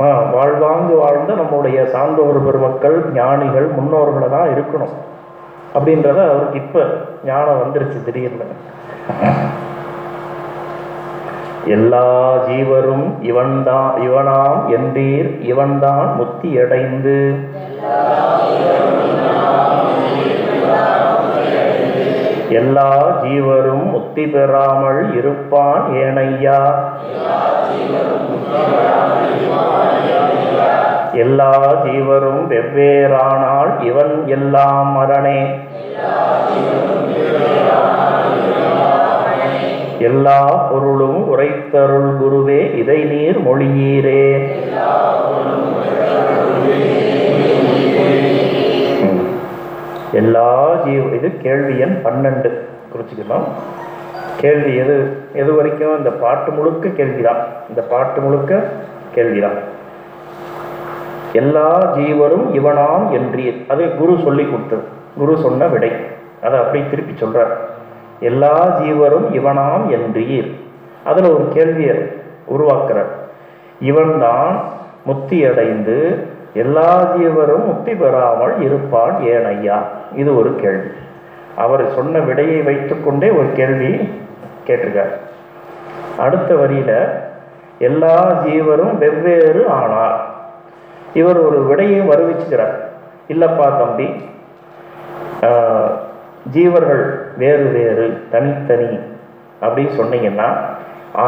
ஆ, வாழ்வாங்கு வாழ்ந்த நம்முடைய சான்றோர் பெருமக்கள் ஞானிகள் முன்னோர்களை தான் இருக்கணும். அப்படின்றத அவருக்கு இப்போ ஞானம் வந்துருச்சு திடீர்னு. எல்லா ஜீவரும் இவன்தான் இவனாம் என்றீர் இவன்தான் முத்தி அடைந்து. எல்லா ஜீவரும் முக்தி பெறாமல் இருப்பான் ஏனையா. எல்லா ஜீவரும் வெவ்வேறானால் இவன் எல்லாம் மரணே. எல்லா பொருளும் உரைத்தருள் குருவே இதை நீர் மொழியீரே. எல்லா ஜீவ இது கேள்வி எண் பன்னெண்டு. குறிச்சுக்கலாம் கேள்வி எது எது வரைக்கும்? இந்த பாட்டு முழுக்க கேள்விதான். இந்த பாட்டு முழுக்க கேள்விதான். எல்லா ஜீவரும் இவனாம் என்றீர். அது குரு சொல்லி கொடுத்தது. குரு சொன்ன விடை. அதை அப்படி திருப்பி சொல்றார். எல்லா ஜீவரும் இவனாம் என்றீர். அதில் ஒரு கேள்வியை உருவாக்குறார். இவன்தான் முத்தி அடைந்து எல்லா ஜீவரும் முக்தி பெறாமல் இருப்பான் ஏன் ஐயா இது ஒரு கேள்வி. அவர் சொன்ன விடையை வைத்துக்கொண்டே ஒரு கேள்வி கேட்டிருக்கார். அடுத்த வரியில எல்லா ஜீவரும் வெவ்வேறு ஆனார். இவர் ஒரு விடையை வருவிச்சுக்கிறார். இல்லப்பா தம்பி ஜீவர்கள் வேறு வேறு தனித்தனி அப்படின்னு சொன்னீங்கன்னா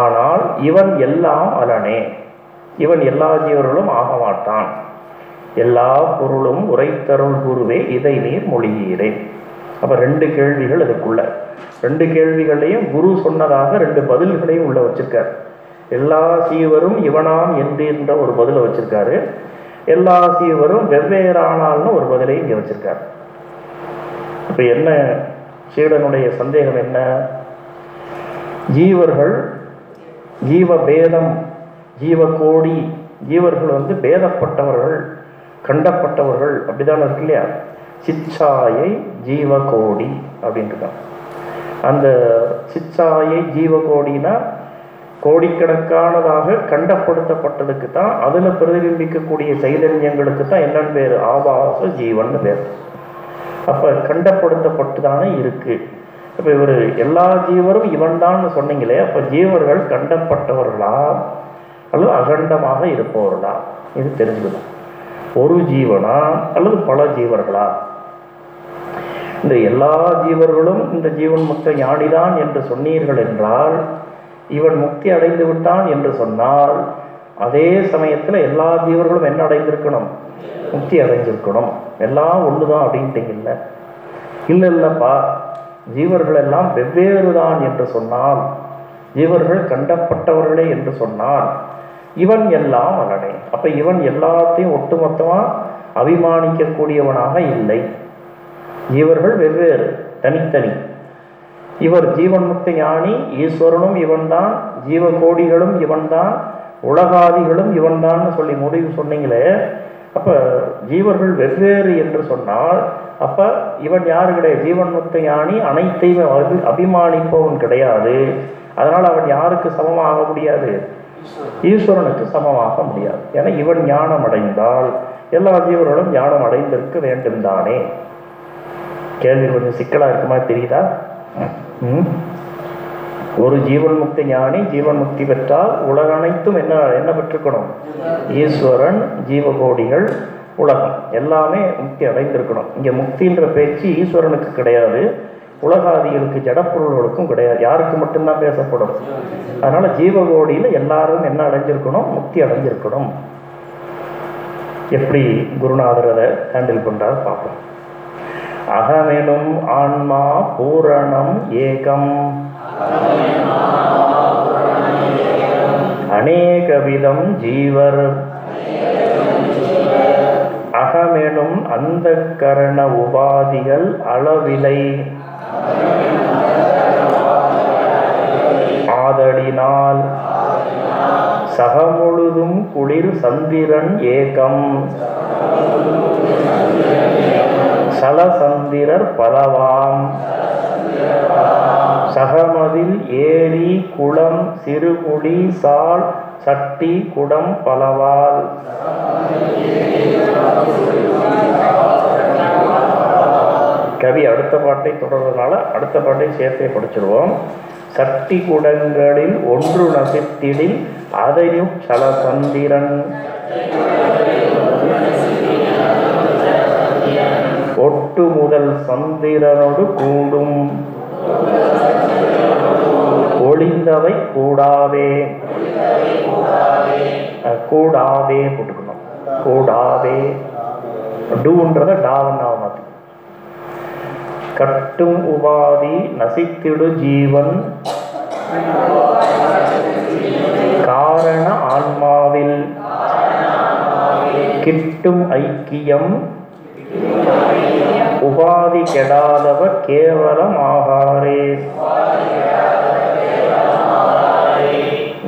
ஆனால் இவன் எல்லாம் அலனே. இவன் எல்லா ஜீவர்களும் ஆக மாட்டான் எல்லா பொருளும் உரைத்தருள் குருவே இதை நீர் மொழிகிறேன் அப்ப ரெண்டு கேள்விகள் இதுக்குள்ள ரெண்டு கேள்விகளையும் குரு சொன்னதாக ரெண்டு பதில்களையும் உள்ள வச்சிருக்காரு. எல்லா சீவரும் இவனாம் என்கின்ற ஒரு பதிலை வச்சிருக்காரு. எல்லா சீவரும் வெவ்வேறானால்னு ஒரு பதிலையும் இங்க வச்சிருக்காரு. இப்ப என்ன? சீடனுடைய சந்தேகம் என்ன? ஜீவர்கள் ஜீவ பேதம் ஜீவ கோடி ஜீவர்கள் வந்து பேதப்பட்டவர்கள். கண்டப்பட்டவர்கள் அப்படிதான் இருக்கு இல்லையா? சிச்சாயை ஜீவ கோடி அப்படின்ட்டு அந்த சிச்சாயை ஜீவகோடினா கோடிக்கணக்கானதாக கண்டப்படுத்தப்பட்டதுக்கு தான் அதில் பிரதிபிம்பிக்கக்கூடிய சைதன்யங்களுக்கு தான் என்னன்னு பேர்? ஆபாச ஜீவன் பேர். அப்போ கண்டப்படுத்தப்பட்டு தானே இருக்கு. இப்போ இவர் எல்லா ஜீவரும் இவன் தான் சொன்னீங்களே அப்போ ஜீவர்கள் கண்டப்பட்டவர்களா? அல்லது அகண்டமாக இருப்பவர்களா? இது தெரிஞ்சுக்கணும். ஒரு ஜீவனா அல்லது பல ஜீவர்களா? இந்த எல்லா ஜீவர்களும் இந்த ஜீவன் முக்த ஞானிதான் என்று சொன்னீர்கள் என்றால் இவன் முக்தி அடைந்து விட்டான் என்று சொன்னால் அதே சமயத்தில் எல்லா ஜீவர்களும் என்ன அடைந்திருக்கணும்? முக்தி அடைஞ்சிருக்கணும். எல்லாம் ஒண்ணுதான் அப்படின்ட்டீங்கல்ல இல்லை? இல்லைப்பா. ஜீவர்கள் எல்லாம் வெவ்வேறு தான் என்று சொன்னால் ஜீவர்கள் கண்டப்பட்டவர்களே என்று சொன்னால் இவன் எல்லாம் அலனே அப்ப இவன் எல்லாத்தையும் ஒட்டுமொத்தமா அபிமானிக்கக்கூடியவனாக இல்லை. ஜீவர்கள் வெவ்வேறு தனித்தனி. இவர் ஜீவன் முக்த ஞானி ஈஸ்வரனும் இவன்தான் ஜீவகோடிகளும் இவன்தான் உலகாதிகளும் இவன்தான்னு சொல்லி முடிவு சொன்னீங்களே அப்ப ஜீவர்கள் வெவ்வேறு என்று சொன்னால் அப்ப இவன் யாரு கிடையாது? ஜீவன் முக்த ஞானி அனைத்தையும் அபி அபிமானிப்பவன் கிடையாது. அதனால் அவன் யாருக்கு சமமாக முடியாது? ஈஸ்வரனுக்கு சமமாக முடியாது. ஏன்னா இவன் ஞானம் அடைந்தால் எல்லா ஜீவர்களும் ஞானம் அடைந்திருக்க வேண்டும் தானே. கேள்வி கொஞ்சம் சிக்கலா இருக்குமா தெரியுதா? ம்? ஒரு ஜீவன் முக்தி ஞானி ஜீவன் முக்தி பெற்றால் உலக அனைத்தும் என்ன என்ன பெற்றுக்கணும் ஈஸ்வரன் ஜீவகோடிகள் உலகம். எல்லாமே முக்தி அடைந்திருக்கணும். இங்க முக்தின்ற பேச்சு ஈஸ்வரனுக்கு கிடையாது. உலகாதிகளுக்கு ஜடப்பொருள்களுக்கும் கிடையாது. யாருக்கு மட்டும்தான் பேசப்படும். அதனால ஜீவகோடியில் எல்லாரும் என்ன அடைஞ்சிருக்கணும்? முக்தி அடைஞ்சிருக்கணும். எப்படி குருநாதர் அதை ஹேண்டில் பண்றாரு பார்ப்போம். அகமெனும் ஆன்மா பூரணம் ஏகம். அநேகவிதம் ஜீவர். அகமெனும் அந்த கரண உபாதிகள் அளவிலை. ஆதடினால் சகமுழுதும் குளிர் சந்திரன் ஏகம். சலசந்திரர் பலவாம். சகமதில் ஏரி குளம் சிறுகுடி சால் சட்டி குடம் பலவால். கவி அடுத்த பாட்டை தொடர்றதுனால அடுத்த பாட்டை சேர்த்தே படிச்சிருவோம். சக்தி குடங்களில் ஒன்று நசித்திடில் அதையும் சலசந்திரன். ஒட்டு முதல் சந்திரனோடு கூடும். ஒளிந்தவை கூடாவே. கூடாதே கூடாவே போட்டுக்கணும். கூடாவே. டூன்றத டாவன் ஆகும் கட்டும் உபாதி நசித்திடு ஜீவன். காரண ஆன்மாவில் கிட்டும் ஐக்கியம். உபாதி கெடாதவர் கேவலமாகாரே.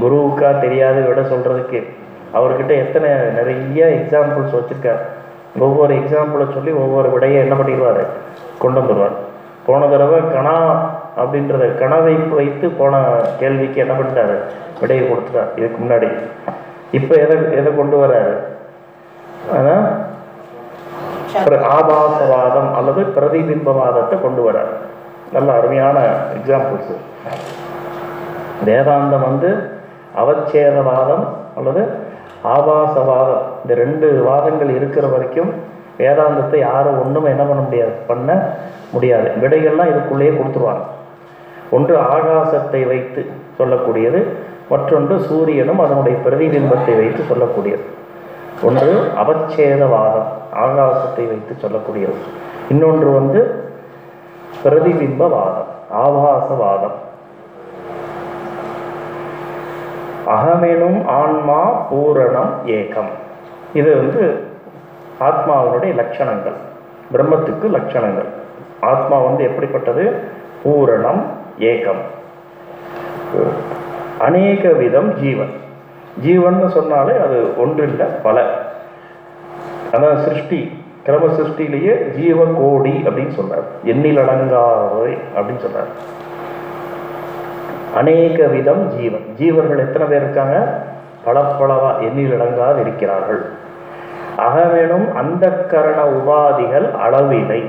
குருவுக்கா தெரியாத விட சொல்றதுக்கு. அவர்கிட்ட எத்தனை நிறைய எக்ஸாம்பிள்ஸ் வச்சிருக்கார். ஒவ்வொரு எக்ஸாம்பிளை சொல்லி ஒவ்வொரு விடையை என்ன பண்ணிடுவாரு? கொண்டு வந்துடுவார் போன தடவை கணா அப்படின்றத கனவை வைத்து போன கேள்விக்கு என்ன பண்ணிட்டாரு? விடையை கொடுத்துட்டார். இதுக்கு முன்னாடி. இப்போ எதை எதை கொண்டு வர்றாரு ஆனால் பிர- ஆபாசவாதம் அல்லது பிரதிபிம்பவாதத்தை கொண்டு வரார். நல்ல அருமையான எக்ஸாம்பிள்ஸ் வேதாந்தம் வந்து அவச்சேதவாதம் அல்லது ஆபாசவாதம். இந்த ரெண்டு வாதங்கள் இருக்கிற வரைக்கும் வேதாந்தத்தை யாரும் ஒன்றும் என்ன பண்ண முடியாது? பண்ண முடியாது. விடைகள்லாம் இதுக்குள்ளேயே கொடுத்துருவாங்க. ஒன்று ஆகாசத்தை வைத்து சொல்லக்கூடியது மற்றொன்று சூரியனும் அதனுடைய பிரதிபிம்பத்தை வைத்து சொல்லக்கூடியது. ஒன்று அவச்சேதவாதம் ஆகாசத்தை வைத்து சொல்லக்கூடியது. இன்னொன்று வந்து பிரதிபிம்பவாதம் ஆபாசவாதம். அகமெனும் ஆன்மா பூரணம் ஏகம். இது வந்து ஆத்மாவினுடைய லட்சணங்கள் பிரம்மத்துக்கு லட்சணங்கள். ஆத்மா வந்து எப்படிப்பட்டது? பூரணம் ஏகம். அநேக விதம் ஜீவன். ஜீவன் சொன்னாலே அது ஒன்றில்லை பல. அதான் சிருஷ்டி கிரம சிருஷ்டிலேயே ஜீவ கோடி அப்படின்னு சொல்றார். எண்ணிலடங்காதவை அப்படின்னு சொல்றார். அநேக விதம் ஜீவன். ஜீவர்கள் எத்தனை பேர் இருக்காங்க? பல பலவா எண்ணில் அடங்காது இருக்கிறார்கள் அகமெனும் அந்த கரண உபாதிகள் அளவில்லை.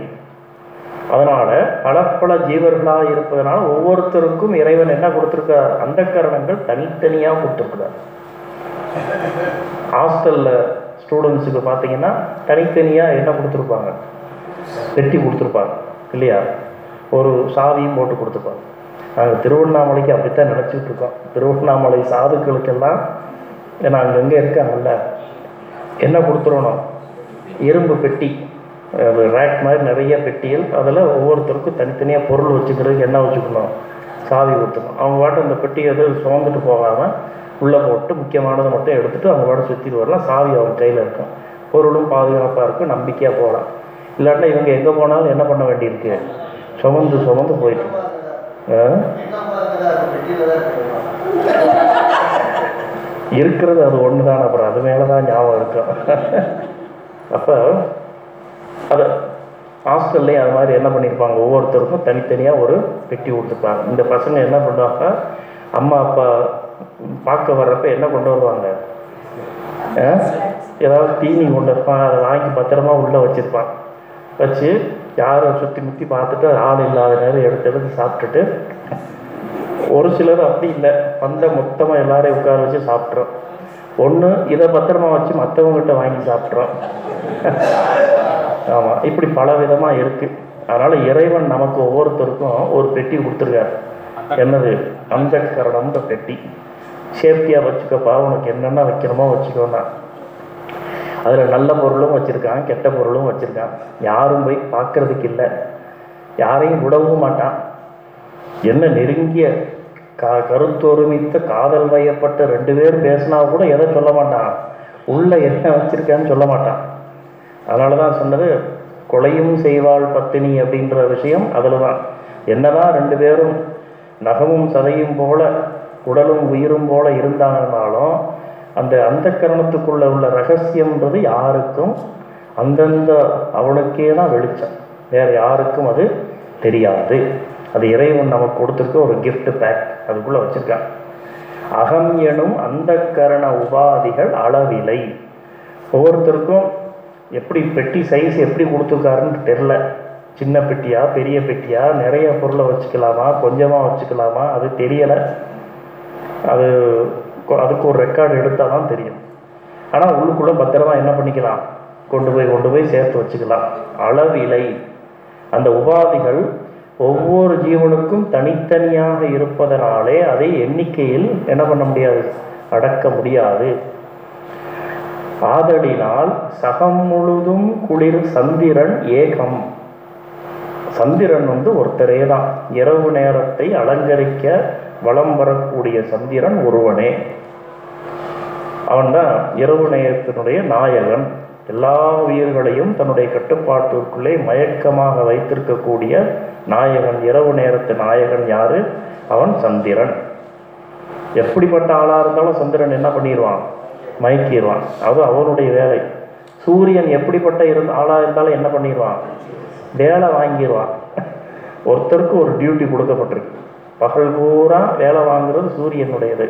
அதனால பல பல ஜீவர்களாக இருப்பதனால ஒவ்வொருத்தருக்கும் இறைவன் என்ன கொடுத்துருக்கார் அந்த கரணங்கள் தனித்தனியாக கொடுத்துருக்கிறார் ஹாஸ்டல்ல ஸ்டூடெண்ட்ஸுக்கு பார்த்தீங்கன்னா தனித்தனியாக என்ன கொடுத்துருப்பாங்க? வெட்டி கொடுத்துருப்பாங்க. இல்லையா? ஒரு சாவியும் போட்டு கொடுத்துருப்பாங்க. நாங்கள் திருவண்ணாமலைக்கு அப்படித்தான் நினச்சிக்கிட்டு இருக்கோம். திருவண்ணாமலை சாதுக்களுக்கெல்லாம் ஏன்னா அங்கங்கே இருக்காங்கல்ல என்ன கொடுத்துருணும் இரும்பு பெட்டி ரேக் மாதிரி நிறைய பெட்டிகள் அதில் ஒவ்வொருத்தருக்கும் தனித்தனியாக பொருள் வச்சுக்கிறதுக்கு என்ன வச்சுக்கணும்? சாவி ஊற்றணும். அவங்க பாட்டு அந்த பெட்டி எதுவும் சுமந்துட்டு போகாமல் உள்ளே போட்டு முக்கியமானதை மட்டும் எடுத்துகிட்டு அவங்க பாட்டு சுற்றிட்டு வரலாம். சாவி அவங்க கையில் இருக்கும். பொருளும் பாதுகாப்பாக இருக்கும். நம்பிக்கையாக போகலாம். இல்லாட்டா இவங்க எங்கே போனாலும் என்ன பண்ண வேண்டியிருக்கு? சுமந்து சுமந்து போயிட்டு. ஆ? இருக்கிறது அது ஒன்று தான் அப்புறம் அது மேலே தான் ஞாபகம் இருக்கும். அப்போ அது ஹாஸ்டல்லையும் அது மாதிரி என்ன பண்ணியிருப்பாங்க ஒவ்வொருத்தருக்கும் தனித்தனியாக ஒரு பெட்டி கொடுத்துருப்பாங்க. இந்த பசங்க என்ன பண்ணுவாங்க? அம்மா அப்பா பார்க்க வர்றப்ப என்ன கொண்டு வருவாங்க? ஏதாவது தீனி கொண்டு இருப்பான் அதை வாங்கி பத்திரமா உள்ளே வச்சுருப்பான். வச்சு யாரும் சுற்றி முற்றி பார்த்துட்டு ஆள் இல்லாத நேரம் எடுத்து எடுத்து சாப்பிட்டுட்டு ஒரு சிலர் அப்படி இல்லை. வந்த மொத்தமாக எல்லாரையும் உட்கார வச்சு சாப்பிட்றோம். ஒன்று இதை பத்திரமா வச்சு மற்றவங்ககிட்ட வாங்கி சாப்பிட்றோம். ஆமாம் இப்படி பல விதமாக இருக்குது அதனால் இறைவன் நமக்கு ஒவ்வொருத்தருக்கும் ஒரு பெட்டி கொடுத்துருக்காரு. என்னது? அந்த கரணம்ன்ற பெட்டி. சேஃப்டியாக வச்சுக்கப்பா உனக்கு என்னென்ன வைக்கணுமோ வச்சுக்கோண்ணா அதில் நல்ல பொருளும் வச்சுருக்கான் கெட்ட பொருளும் வச்சுருக்கான். யாரும் போய் பார்க்கறதுக்கு இல்லை. யாரையும் விடவும் மாட்டான். என்ன நெருங்கிய கா கருத்தொருமித்த காதல் வயப்பட்ட ரெண்டு பேர் பேசினா கூட எதை சொல்ல மாட்டான் உள்ள என்ன வச்சிருக்கான்னு சொல்ல மாட்டான் அதனால தான் சொன்னது கொலையும் செய்வாள் பத்தினி அப்படின்ற விஷயம் அதில் தான் என்னதான் ரெண்டு பேரும் நகமும் சதையும் போல உடலும் உயிரும் போல இருந்தாங்கனாலும் அந்த அந்த கரணத்துக்குள்ள உள்ள ரகசியம்ன்றது யாருக்கும் அந்தந்த அவனுக்கே தான் வெளிச்சம். வேற யாருக்கும் அது தெரியாது. அது இறைவன் நமக்கு கொடுத்துருக்க ஒரு கிஃப்ட் பேக் அதுக்குள்ளே வச்சிருக்கான் அகம் எனும் அந்த கரண உபாதிகள் அளவிலை. ஒவ்வொருத்தருக்கும் எப்படி பெட்டி சைஸ் எப்படி கொடுத்துருக்காருன்னு தெரில சின்ன பெட்டியா பெரிய பெட்டியா நிறைய பொருளை வச்சுக்கலாமா கொஞ்சமாக வச்சுக்கலாமா அது தெரியலை. அது அதுக்கு ஒரு ரெக்கார்டு எடுத்தால் தான் தெரியும். ஆனால் உள்ளுக்குள்ளே பத்திரமா என்ன பண்ணிக்கலாம்? கொண்டு போய் கொண்டு போய் சேர்த்து வச்சுக்கலாம். அளவிலை. அந்த உபாதிகள் ஒவ்வொரு ஜீவனுக்கும் தனித்தனியாக இருப்பதனாலே அதை எண்ணிக்கையில் என்ன பண்ண முடியாது? அடக்க முடியாது. ஆதலினால் சகம் முழுதும் குளிர் சந்திரன் ஏகம். சந்திரன் வந்து ஒருத்தரே தான். இரவு நேரத்தை அலங்கரிக்க வலம் வரக்கூடிய சந்திரன் ஒருவனே. அவன்தான் இரவு நேரத்தினுடைய நாயகன். எல்லா உயிர்களையும் தன்னுடைய கட்டுப்பாட்டிற்குள்ளே மயக்கமாக வைத்திருக்கக்கூடிய நாயகன் இரவு நேரத்து நாயகன் யாரு? அவன் சந்திரன். எப்படிப்பட்ட ஆளாக இருந்தாலும் சந்திரன் என்ன பண்ணிடுவான்? மயக்கிடுவான். அது அவனுடைய வேலை. சூரியன் எப்படிப்பட்ட இருந்த ஆளாக இருந்தாலும் என்ன பண்ணிடுவான்? வேலை வாங்கிடுவான். ஒருத்தருக்கு ஒரு டியூட்டி கொடுக்கப்பட்டிருக்கு. பகல் பூரா வேலை வாங்குறது சூரியனுடையது.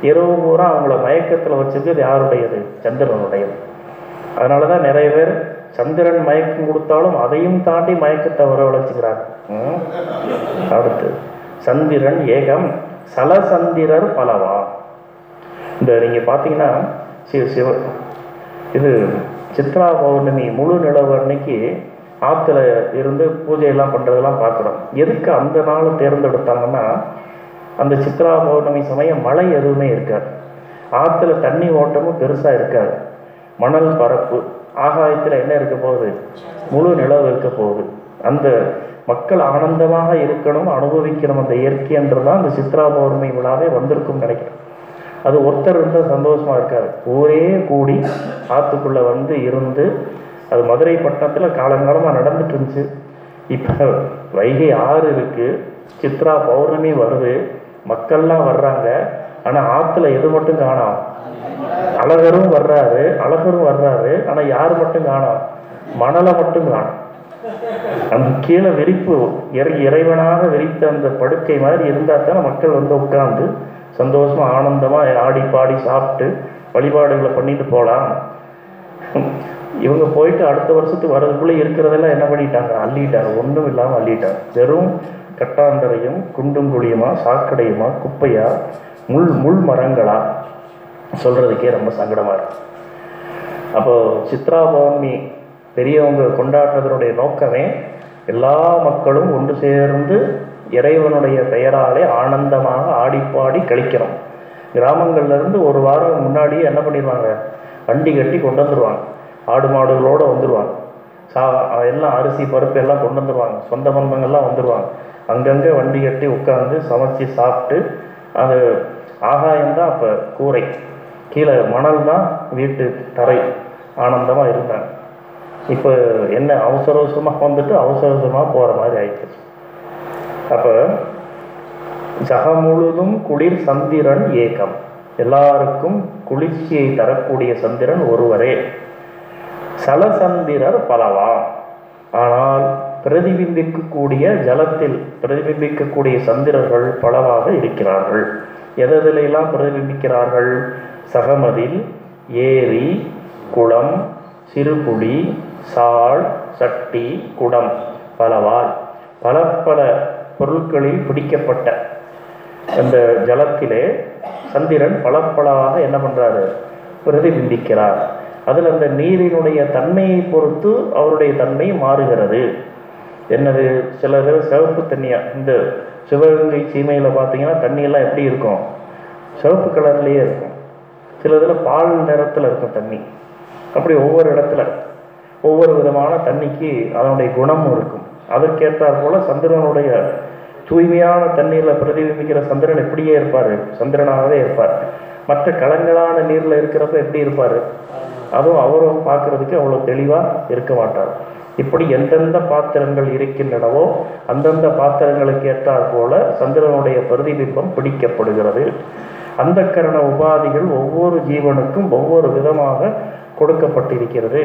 இரவு பூரா அவங்கள மயக்கத்தில் வச்சிருக்கிறது யாருடையது? சந்திரனுடையது. அதனால தான் நிறைய பேர் சந்திரன் மயக்கம் கொடுத்தாலும் அதையும் தாண்டி மயக்கத்தை வரவழைச்சுக்கிறாங்க ம். அடுத்து சந்திரன் ஏகம் சலசந்திரர் பலவா? இந்த நீங்கள் பார்த்தீங்கன்னா சிவ சிவ இது சித்ரா பௌர்ணமி முழு நிலவு அன்னைக்கு ஆற்றுல இருந்து பூஜையெல்லாம் பண்ணுறதெல்லாம் பார்க்குறோம். எதுக்கு அந்த நாளை தேர்ந்தெடுத்தாங்கன்னா அந்த சித்ரா பௌர்ணமி சமயம் மழை எதுவுமே இருக்காது. ஆற்றுல தண்ணி ஓட்டமும் பெருசாக இருக்காது. மணல் பரப்பு ஆகாயத்தில் என்ன இருக்க போகுது? முழு நிலவு இருக்க போகுது. அந்த மக்கள் ஆனந்தமாக இருக்கணும் அனுபவிக்கணும் அந்த இயற்கைன்றதான் அந்த சித்ரா பௌர்ணமி விழாவே வந்திருக்கும் நினைக்கிறேன். அது ஒருத்தர் இருந்தால் சந்தோஷமாக இருக்காது ஊரே கூடி ஆற்றுக்குள்ளே வந்து இருந்து அது மதுரை பட்டணத்தில் காலங்காலமாக நடந்துட்டு இருந்துச்சு. இப்போ வைகை ஆறு இருக்குது சித்ரா பௌர்ணமி வருது மக்கள்லாம் வர்றாங்க. ஆனால் ஆற்றுல எது மட்டும் காணோம். அழகரும் வர்றாரு அழகரும் வர்றாரு ஆனால் யார் மட்டும் காணோம் மணலை மட்டும் காணோம் அந்த கீழே விரிப்பு இறை இறைவனாக விரித்த அந்த படுக்கை மாதிரி இருந்தால் தானே மக்கள் வந்து உட்கார்ந்து சந்தோஷமா ஆனந்தமா ஆடி பாடி சாப்பிட்டு வழிபாடுகளை பண்ணிட்டு போகலாம் இவங்க போயிட்டு அடுத்த வருஷத்துக்கு வர்றதுக்குள்ளே இருக்கிறதெல்லாம் என்ன பண்ணிட்டாங்க? அள்ளிட்டாங்க. ஒன்றும் இல்லாமல் அள்ளிட்டாங்க. வெறும் கட்டாந்தரையும் குண்டும் குழியுமா சாக்கடையுமா குப்பையா முள் முள் மரங்களா? சொல்கிறதுக்கே ரொம்ப சங்கடமாக இருக்குது அப்போது சித்ரா பௌர்ணமி பெரியவங்க கொண்டாடுறதனுடைய நோக்கமே எல்லா மக்களும் ஒன்று சேர்ந்து இறைவனுடைய பெயராலே ஆனந்தமாக ஆடிப்பாடி கழிக்கணும் கிராமங்கள்லேருந்து ஒரு வாரம் முன்னாடியே என்ன பண்ணிடுவாங்க? வண்டி கட்டி கொண்டு வந்துடுவாங்க ஆடு மாடுகளோடு வந்துடுவாங்க சா எல்லாம் அரிசி பருப்பு எல்லாம் கொண்டு வந்துடுவாங்க சொந்த பந்தங்கள்லாம் வந்துடுவாங்க அங்கங்கே வண்டி கட்டி உட்காந்து சமைச்சு சாப்பிட்டு அது ஆகாயம்தான் அப்போ கூரை. கீழே மணல் தான் வீட்டு தரை ஆனந்தமாக இருந்தாங்க இப்போ என்ன அவசர அவசரமாக வந்துட்டு அவசர அவசரமாக போகிற மாதிரி ஆயிடுச்சு அப்போ ஜக முழுதும் குளிர் சந்திரன் ஏகம். எல்லாருக்கும் குளிர்ச்சியை தரக்கூடிய சந்திரன் ஒருவரே. சலசந்திரர் பலவா ஆனால் பிரதிபிம்பிக்கக்கூடிய ஜலத்தில் பிரதிபிம்பிக்கக்கூடிய சந்திரர்கள் பலவாக இருக்கிறார்கள். எதிலெல்லாம் பிரதிபிம்பிக்கிறார்கள்? சகமதில் ஏரி குளம் சிறுபுளி சால் சட்டி குடம் பலவால் பல பல பொருட்களில் பிடிக்கப்பட்ட அந்த ஜலத்திலே சந்திரன் பல பலவாக என்ன பண்ணுறாரு பிரதிபிம்பிக்கிறார். அதில் அந்த நீரினுடைய தன்மையை பொறுத்து அவருடைய தன்மை மாறுகிறது. என்னது? சில பேர் சிவப்பு தண்ணியாக இந்த சிவகங்கை சீமையில் பார்த்தீங்கன்னா தண்ணியெல்லாம் எப்படி இருக்கும்? சிவப்பு கலர்லேயே இருக்கும். சில இதில் பால் நிறத்தில் இருக்கும் தண்ணி. அப்படி ஒவ்வொரு இடத்துல ஒவ்வொரு விதமான தண்ணிக்கு அதனுடைய குணமும் இருக்கும். அதற்கேற்றாற் போல சந்திரனுடைய தூய்மையான தண்ணீரில் பிரதிபிம்பிக்கிற சந்திரன் எப்படியே இருப்பார். சந்திரனாகவே இருப்பார். மற்ற கலங்களான நீரில் இருக்கிறப்ப எப்படி இருப்பார்? அதுவும் அவரும் பார்க்கறதுக்கு அவ்வளோ தெளிவாக இருக்க மாட்டார். இப்படி எந்தெந்த பாத்திரங்கள் இருக்கின்றனவோ அந்தந்த பாத்திரங்களுக்கு ஏற்றாற் போல சந்திரனுடைய பிரதிபிம்பம் பிடிக்கப்படுகிறது. அந்த கரண உபாதிகள் ஒவ்வொரு ஜீவனுக்கும் ஒவ்வொரு விதமாக கொடுக்கப்பட்டிருக்கிறது.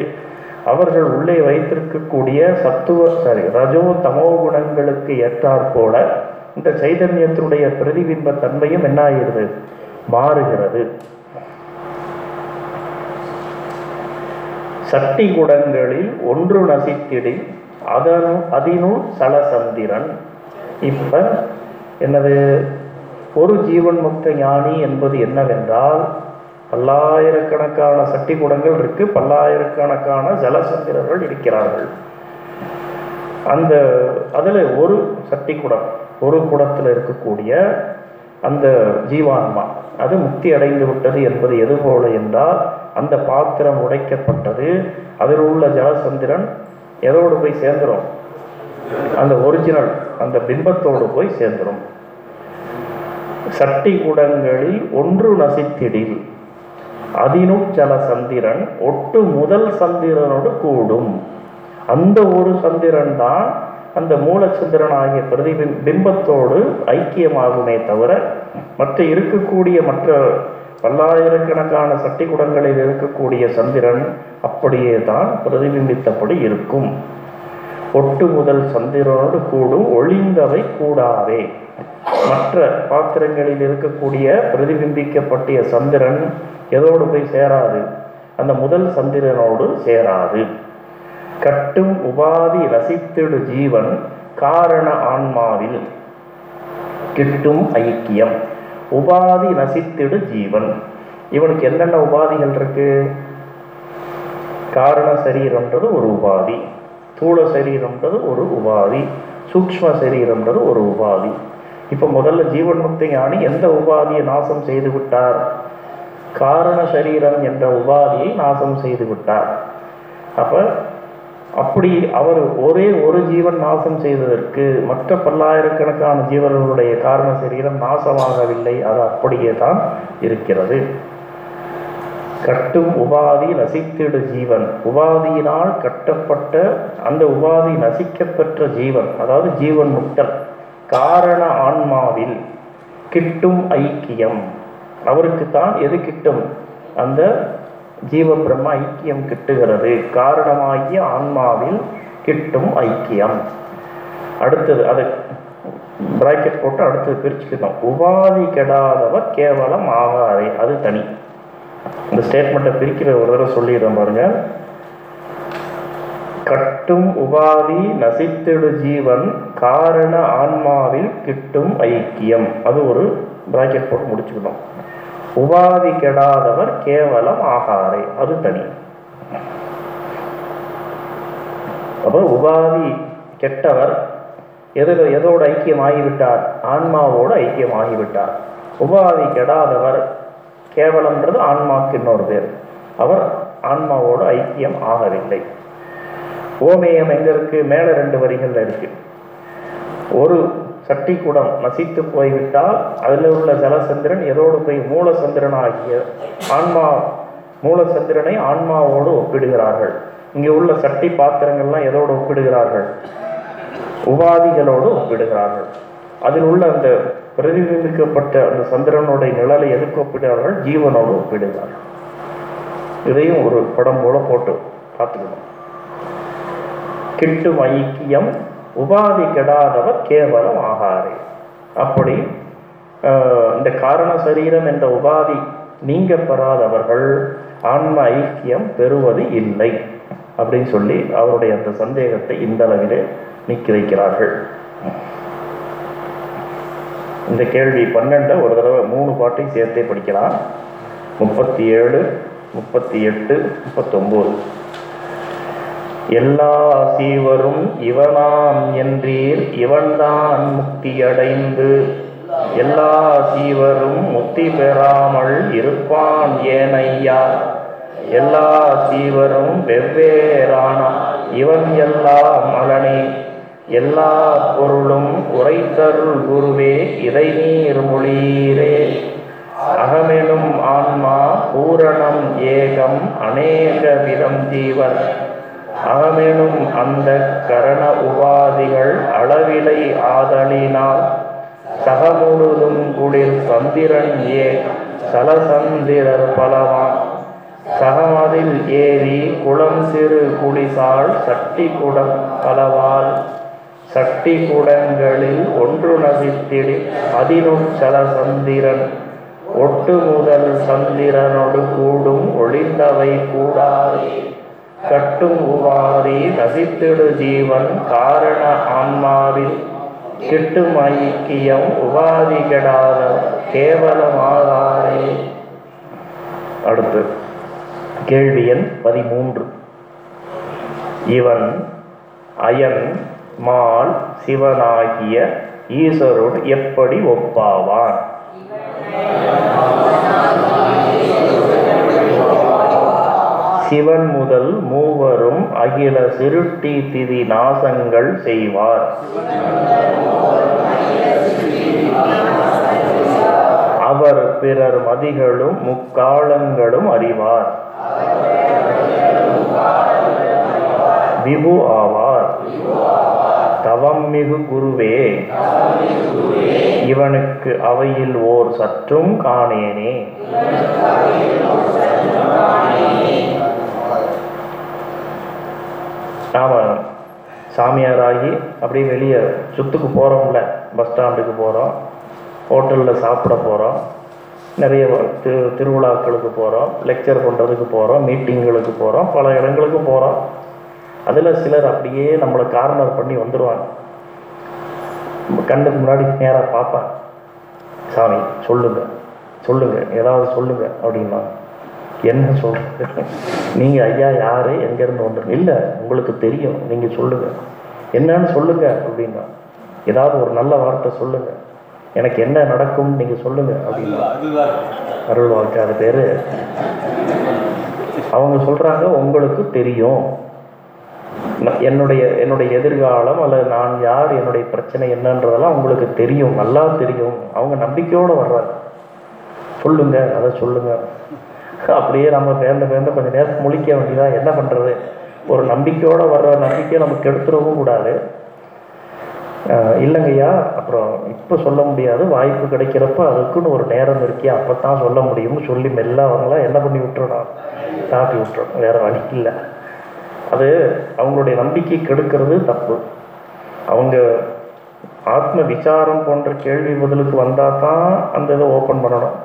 அவர்கள் உள்ளே வைத்திருக்கக்கூடிய சத்துவ சாரி ரஜோ தமோ குணங்களுக்கு ஏற்றாற்போல இந்த சைதன்யத்தினுடைய பிரதிபிம்ப தன்மையும் என்ன ஆகிறது மாறுகிறது. சட்டி குடங்களில் ஒன்று நசித்திடில் அதனு அதினுள் சலசந்திரன். இப்ப என்னது? ஒரு ஜீவன் முக்த ஞானி என்பது என்னவென்றால் பல்லாயிரக்கணக்கான சட்டி குடங்கள் இருக்கு பல்லாயிரக்கணக்கான ஜலசந்திரர்கள் இருக்கிறார்கள். அந்த அதில் ஒரு சட்டி குடம் ஒரு குடத்தில் இருக்கக்கூடிய அந்த ஜீவான்மா அது முக்தி அடைந்து விட்டது என்பது எது போல என்றால் அந்த பாத்திரம் உடைக்கப்பட்டது அதில் உள்ள ஜலசந்திரன் எதோடு போய் சேர்ந்துரும்? அந்த ஒரிஜினல் அந்த பிம்பத்தோடு போய் சேர்ந்துரும். சட்டி குடங்களில் ஒன்று நசித்திடில். அதினுட் ஜல சந்திரன் ஒட்டு முதல் சந்திரனோடு கூடும். அந்த ஒரு சந்திரன் தான் அந்த மூலச்சந்திரன் ஆகிய பிரதிபிம் பிம்பத்தோடு ஐக்கியமாகுமே தவிர மற்ற இருக்கக்கூடிய மற்ற பல்லாயிரக்கணக்கான சட்டி குடங்களில் இருக்கக்கூடிய சந்திரன் அப்படியே தான் பிரதிபிம்பித்தபடி இருக்கும். ஒட்டு முதல் சந்திரனோடு கூடும் ஒளிந்தவை கூடாவே மற்ற பாத்திரங்களில் இருக்கக்கூடிய பிரதிபிம்பிக்கப்பட்டிய சந்திரன் எதோடு போய் சேராது. அந்த முதல் சந்திரனோடு சேராது. கட்டும் உபாதி ரசித்திடு ஜீவன் காரண ஆன்மாவில். கிட்டும் ஐக்கியம். உபாதி நசித்திடு ஜீவன். இவனுக்கு என்னென்ன உபாதிகள் இருக்கு? காரண சரீரம்ன்றது ஒரு உபாதி. தூள சரீரம்ன்றது ஒரு உபாதி. சூக்ஷ்ம சரீரம்ன்றது ஒரு உபாதி. இப்போ முதல்ல ஜீவன் முக்தி ஞானி எந்த உபாதியை நாசம் செய்து விட்டார்? காரண சரீரம் என்ற உபாதியை நாசம் செய்து விட்டார். அப்ப அப்படி அவர் ஒரே ஒரு ஜீவன் நாசம் செய்ததற்கு மற்ற பல்லாயிரக்கணக்கான ஜீவர்களுடைய காரண சரீரம் நாசமாகவில்லை. அது அப்படியே தான் இருக்கிறது. கட்டும் உபாதி நசித்திடு ஜீவன். உபாதியினால் கட்டப்பட்ட அந்த உபாதி நசிக்கப்பெற்ற ஜீவன் அதாவது ஜீவன் முட்டல் காரண ஆன்மாவில் கிட்டும் ஐக்கியம். அவருக்கு தான் எது கிட்டும்? அந்த ஜீவ பிரம்ம ஐக்கியம் கிட்டுகிறது. காரணமாகிய ஆன்மாவில் கிட்டும் ஐக்கியம். அடுத்தது அது பிராக்கெட் போட்டு அடுத்தது பிரிச்சுக்கணும் உபாதி கெடாதவர் கேவலம் ஆகாதே அது தனி. இந்த ஸ்டேட்மெண்ட்டை பிரிக்கிற ஒரு தடவை சொல்லிடுறேன் பாருங்கள் கட்டும் உபாதி நசித்தெடு ஜீவன் காரண ஆன்மாவில் கிட்டும் ஐக்கியம். அது ஒரு பிராக்கெட் போட்டு முடிச்சுக்கணும். உபாதி கெடாதவர் கேவலம் ஆகாரே அது தனி. அப்போ உபாதி கெட்டவர் எது எதோடு ஐக்கியம் ஆகிவிட்டார் ஆன்மாவோடு ஐக்கியம் ஆகிவிட்டார் உபாதி கெடாதவர் கேவலம்ன்றது ஆன்மாவுக்கு இன்னொரு பேர். அவர் ஆன்மாவோடு ஐக்கியம் ஆகவில்லை. ஓமேயம் எங்க இருக்கு மேலே ரெண்டு வரிகள்ல இருக்கு. ஒரு சட்டி குடம் நசித்து போய்விட்டால் அதில் உள்ள ஜலசந்திரன் எதோடு போய் மூலசந்திரன் ஆகிய ஆன்மா மூலசந்திரனை ஆன்மாவோடு ஒப்பிடுகிறார்கள். இங்கே உள்ள சட்டி பாத்திரங்கள்லாம் எதோடு ஒப்பிடுகிறார்கள்? உபாதிகளோடு ஒப்பிடுகிறார்கள். அதில் உள்ள அந்த பிரதிபிம்பிக்கப்பட்ட அந்த சந்திரனுடைய நிழலை எதுக்கு ஒப்பிடுகிறார்கள்? ஜீவனோடு ஒப்பிடுகிறார்கள். இதையும் ஒரு படம் போல போட்டு பார்த்துக்கணும். கிட்டும் ஐக்கியம் உபாதி கெடாதவர் கேவலம் ஆகாரே. அப்படி இந்த காரண சரீரம் என்ற உபாதி நீங்க பெறாதவர்கள் ஆன்ம ஐக்கியம் பெறுவது இல்லை அப்படின்னு சொல்லி அவருடைய அந்த சந்தேகத்தை இந்த அளவிலே நீக்கி வைக்கிறார்கள். இந்த கேள்வி பன்னெண்டை ஒரு தடவை மூணு பாட்டையும் சேர்த்தே படிக்கலாம். முப்பத்தி ஏழு முப்பத்தி எட்டு முப்பத்தொம்போது. எல்லா சீவரும் இவனாம் என்றீர் இவன்தான் முக்தியடைந்து. எல்லா சீவரும் முக்தி பெறாமல் இருப்பான் ஏனையா. எல்லா சீவரும் வெவ்வேறான இவன் எல்லாம் மலனே. எல்லா பொருளும் உரைத்தருள் குருவே இதை நீர் மொழீரே அகமெனும் ஆன்மா பூரணம் ஏகம் அநேக விதம் ஜீவன் அகமெனும் அந்த கரண உபாதிகள் அளவிலை ஆதலினால் சகமுழுதும் குளிர் சந்திரன் ஏ சலசந்திரர் பலவான். சகமதில் ஏறி குளம் சிறு குளிசால் சட்டி குடம் பலவால். சட்டி குடங்களில் ஒன்று நசித்திடி அதினுள் சலசந்திரன். ஒட்டு முதல் சந்திரனொடு கூடும் ஒளிந்தவை கூடாது. கட்டும் உவாரி நசித்திடு ஜீவன் காரண ஆன்மாவில் கிட்டும் ஐக்கியம் உபாதி கெடாத கேவலமாகாரே அடுத்து கேள்வி எண் பதிமூன்று. இவன் அயன் மால் சிவனாகிய ஈஸ்வரன் எப்படி ஒப்பாவான்? சிவன் முதல் மூவரும் அகில சிருட்டி திதி நாசங்கள் செய்வார். அவர் பிறர் மதிகளும் முக்காலங்களும் அறிவார். விபு ஆவார். தவம் மிகு குருவே இவனுக்கு அவையில் ஓர் சற்றும் காணேனே. நாம் சாமியாராகி அப்படியே வெளியே சுத்துக்கு போகிறோம்ல பஸ் ஸ்டாண்டுக்கு போகிறோம் ஹோட்டலில் சாப்பிட போகிறோம் நிறைய திரு திருவிழாக்களுக்கு போகிறோம் லெக்சர் பண்ணுறதுக்கு போகிறோம் மீட்டிங்களுக்கு போகிறோம் பல இடங்களுக்கு போகிறோம் அதில் சிலர் அப்படியே நம்மளை கார்னர் பண்ணி வந்துடுவாங்க நம்ம கண்ணுக்கு முன்னாடி நேராக பார்ப்பேன் சாமி சொல்லுங்கள் சொல்லுங்கள் ஏதாவது சொல்லுங்கள் அப்படின்னா என்ன சொல்கிறது நீங்கள் ஐயா யார்? எங்கேருந்து வந்துருங்க இல்லை உங்களுக்கு தெரியும். நீங்கள் சொல்லுங்கள் என்னன்னு சொல்லுங்க அப்படின்னா ஏதாவது ஒரு நல்ல வார்த்தை சொல்லுங்க. எனக்கு என்ன நடக்கும் நீங்கள் சொல்லுங்க அப்படின்னா அருள் வாழ்க்கை அது பேர். அவங்க சொல்கிறாங்க உங்களுக்கு தெரியும். என்னுடைய என்னுடைய எதிர்காலம் அல்லது நான் யார் என்னுடைய பிரச்சனை என்னன்றதெல்லாம் உங்களுக்கு தெரியும். நல்லா தெரியும். அவங்க நம்பிக்கையோடு வர்றாங்க. சொல்லுங்க அதை சொல்லுங்க. அப்படியே நம்ம பேர்ந்த பேர்ந்த கொஞ்சம் நேரம் முழிக்க வேண்டியதா என்ன பண்ணுறது ஒரு நம்பிக்கையோடு வர்ற நம்பிக்கையை நம்ம கெடுத்துடவும் கூடாது. இல்லைங்கய்யா அப்புறம் இப்போ சொல்ல முடியாது. வாய்ப்பு கிடைக்கிறப்ப அதுக்குன்னு ஒரு நேரம் இருக்கே அப்போ தான் சொல்ல முடியும்னு சொல்லி மெல்ல அவங்களாம் என்ன பண்ணி விட்டுறணும்? தாப்பி விட்டுறணும். வேற வழி இல்லை. அது அவங்களுடைய நம்பிக்கை கெடுக்கிறது தப்பு. அவங்க ஆத்ம விசாரம் போன்ற கேள்வி பதிலுக்கு வந்தால் தான் அந்த இதை ஓப்பன் பண்ணணும்.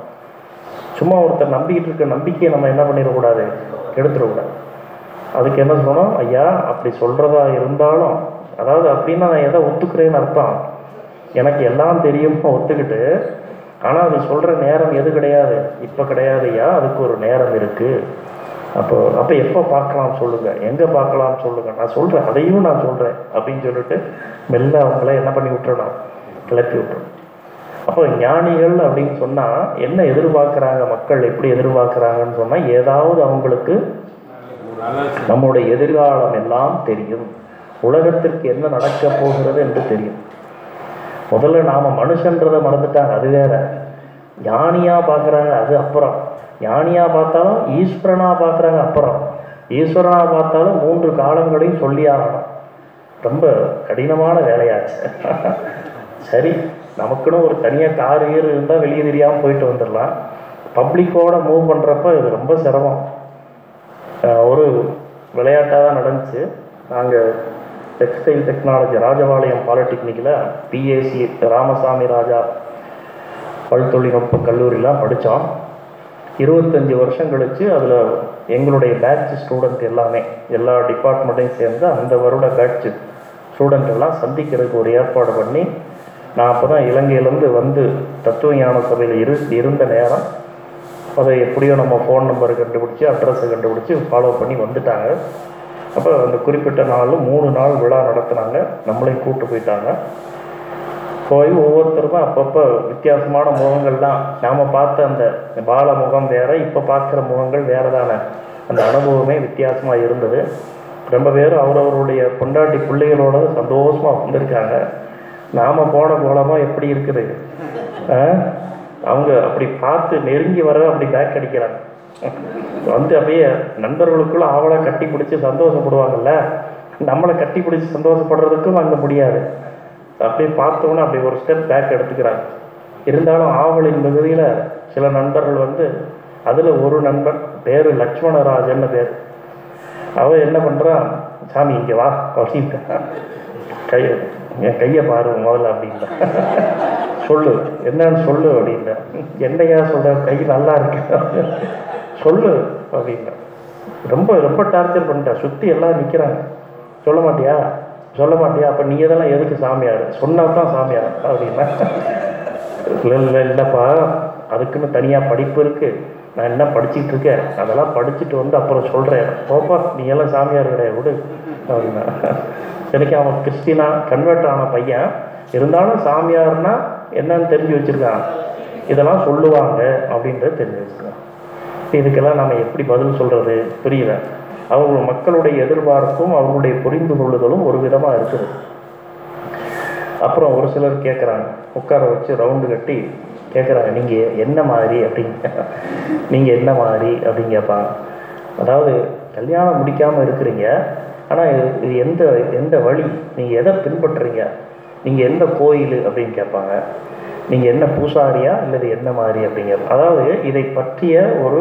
சும்மா ஒருத்தர் நம்பிக்கிட்டு இருக்க நம்பிக்கையை நம்ம என்ன பண்ணிடக்கூடாது? கெடுத்துடக்கூடாது. அதுக்கு என்ன சொல்லணும்? ஐயா அப்படி சொல்கிறதா இருந்தாலும் அதாவது அப்படின்னா நான் எதை ஒத்துக்கிறேன்னு அர்த்தம். எனக்கு எல்லாம் தெரியுமா ஒத்துக்கிட்டு ஆனால் அது சொல்கிற நேரம் எது கிடையாது. இப்போ கிடையாது ஐயா. அதுக்கு ஒரு நேரம் இருக்குது அப்போ அப்போ எப்போ பார்க்கலாம் சொல்லுங்கள் எங்கே பார்க்கலாம் சொல்லுங்கள் நான் சொல்கிறேன் அதையும் நான் சொல்கிறேன் அப்படின்னு சொல்லிட்டு மெல்ல அவங்கள என்ன பண்ணி விட்டுறணும்? கிளப்பி விட்டுறணும். அப்போ ஞானிகள் அப்படின்னு சொன்னால் என்ன எதிர்பார்க்குறாங்க மக்கள் எப்படி எதிர்பார்க்குறாங்கன்னு சொன்னால் ஏதாவது அவங்களுக்கு நம்முடைய எதிர்காலம் எல்லாம் தெரியும். உலகத்திற்கு என்ன நடக்க போகிறது என்று தெரியும். முதல்ல நாம் மனுஷன்றதை மறந்துட்டாங்க அது வேற. ஞானியாக பார்க்குறாங்க அது அப்புறம். ஞானியாக பார்த்தாலும் ஈஸ்வரனா பார்க்குறாங்க அப்புறம். ஈஸ்வரனாக பார்த்தாலும் மூன்று காலங்களையும் சொல்லி ஆகணும். ரொம்ப கடினமான வேலையாச்சு. சரி. நமக்குன்னு ஒரு தனியாக கார் கீர் இருந்தால் வெளியே தெரியாமல் போயிட்டு வந்துடலாம். பப்ளிக்கோட மூவ் பண்ணுறப்ப இது ரொம்ப சிரமம். ஒரு விளையாட்டாக தான் நடந்துச்சு. நாங்கள் டெக்ஸ்டைல் டெக்னாலஜி ராஜபாளையம் பாலிடெக்னிக்கில் பிஏசி ராமசாமி ராஜா பல்தொழில்நுட்ப கல்லூரியெலாம் படித்தோம் இருபத்தஞ்சி வருஷம் கழித்து அதில் எங்களுடைய பேட்ச் ஸ்டூடெண்ட் எல்லாமே எல்லா டிபார்ட்மெண்ட்டையும் சேர்ந்து அந்த வருட பேட்ச் ஸ்டூடெண்ட் எல்லாம் சந்திக்கிறதுக்கு ஒரு ஏற்பாடு பண்ணி நான் அப்போ தான் இலங்கையிலேருந்து வந்து தத்துவ ஞான சபையில் இரு இருந்த நேரம் அதை எப்படியோ நம்ம ஃபோன் நம்பர் கண்டுபிடிச்சி அட்ரஸை கண்டுபிடிச்சி ஃபாலோ பண்ணி வந்துட்டாங்க. அப்போ அந்த குறிப்பிட்ட நாளில் மூணு நாள் விழா நடத்துனாங்க. நம்மளையும் கூப்பிட்டு போயிட்டாங்க. போய் ஒவ்வொருத்தருக்கும் அப்பப்போ வித்தியாசமான முகங்கள்லாம் நாம் பார்த்த அந்த பால முகம் வேறு இப்போ பார்க்குற முகங்கள் வேறு தானே அந்த அனுபவமே வித்தியாசமாக இருந்தது. ரொம்ப பேர் அவரவருடைய பொண்டாட்டி பிள்ளைகளோட சந்தோஷமாக வந்திருக்காங்க. நாம் போன போலமா எப்படி இருக்குது? அவங்க அப்படி பார்த்து நெருங்கி வர அப்படி பேக் அடிக்கிறாங்க. வந்து அப்படியே நண்பர்களுக்குள்ள ஆவலை கட்டி பிடிச்சி சந்தோஷப்படுவாங்கல்ல? நம்மளை கட்டி பிடிச்சி சந்தோஷப்படுறதுக்கும் அங்கே முடியாது. அப்படியே பார்த்தோன்னே அப்படி ஒரு ஸ்டெப் பேக் எடுத்துக்கிறாங்க. இருந்தாலும் ஆவலின் மிகுதியில் சில நண்பர்கள் வந்து அதில் ஒரு நண்பன் பேர் லக்ஷ்மணராஜன்னு பேர். அவன் என்ன பண்ணுறான் சாமி இங்கே வா அப்படின்னு கை என் கையை பாரு முதல்ல அப்படின்னா சொல்லு என்னன்னு சொல்லு அப்படின்னா என்னையா சொல்ற? கை நல்லா இருக்கு. சொல்லு அப்படின்னா ரொம்ப ரொம்ப டார்ச்சர் பண்ணிட்டா. சுற்றி எல்லாம் நிற்கிறாங்க சொல்ல மாட்டியா? சொல்ல மாட்டியா? அப்போ நீ இதெல்லாம் எதுக்கு சாமியார்? சொன்னா தான் சாமியார் அப்படின்னா. இல்லை இல்லை இல்லைப்பா. அதுக்குன்னு தனியாக படிப்பு இருக்குது நான் என்ன படிச்சிட்டு இருக்கேன்? அதெல்லாம் படிச்சுட்டு வந்து அப்புறம் சொல்கிறேன் போப்பா நீ எல்லாம் சாமியார் கிடையாது விடு அப்படின்னா. எனக்கு அவன் கிறிஸ்டினா கன்வெர்ட் ஆன பையன். இருந்தாலும் சாமியார்னா என்னன்னு தெரிஞ்சு வச்சுருக்கான். இதெல்லாம் சொல்லுவாங்க அப்படின்றத தெரிஞ்சு வச்சுருக்கான். இதுக்கெல்லாம் நம்ம எப்படி பதில் சொல்கிறது புரியல. அவங்க மக்களுடைய எதிர்பார்ப்பும் அவர்களுடைய புரிந்து கொள்ளுதலும் ஒரு விதமாக இருக்குது. அப்புறம் ஒரு சிலர் கேட்குறாங்க உட்கார வச்சு ரவுண்டு கட்டி கேட்குறாங்க நீங்கள் என்ன மாதிரி அப்படின்னு. நீங்கள் என்ன மாதிரி அப்படின்னு கேட்பாங்க அதாவது கல்யாணம் முடிக்காமல் இருக்கிறீங்க. ஆனால் இது இது எந்த எந்த வழி? நீங்கள் எதை பின்பற்றுறீங்க? நீங்கள் எந்த கோயில் அப்படின்னு கேட்பாங்க. நீங்கள் என்ன பூசாரியா அல்லது என்ன மாதிரி அப்படிங்கிறது அதாவது இதை பற்றிய ஒரு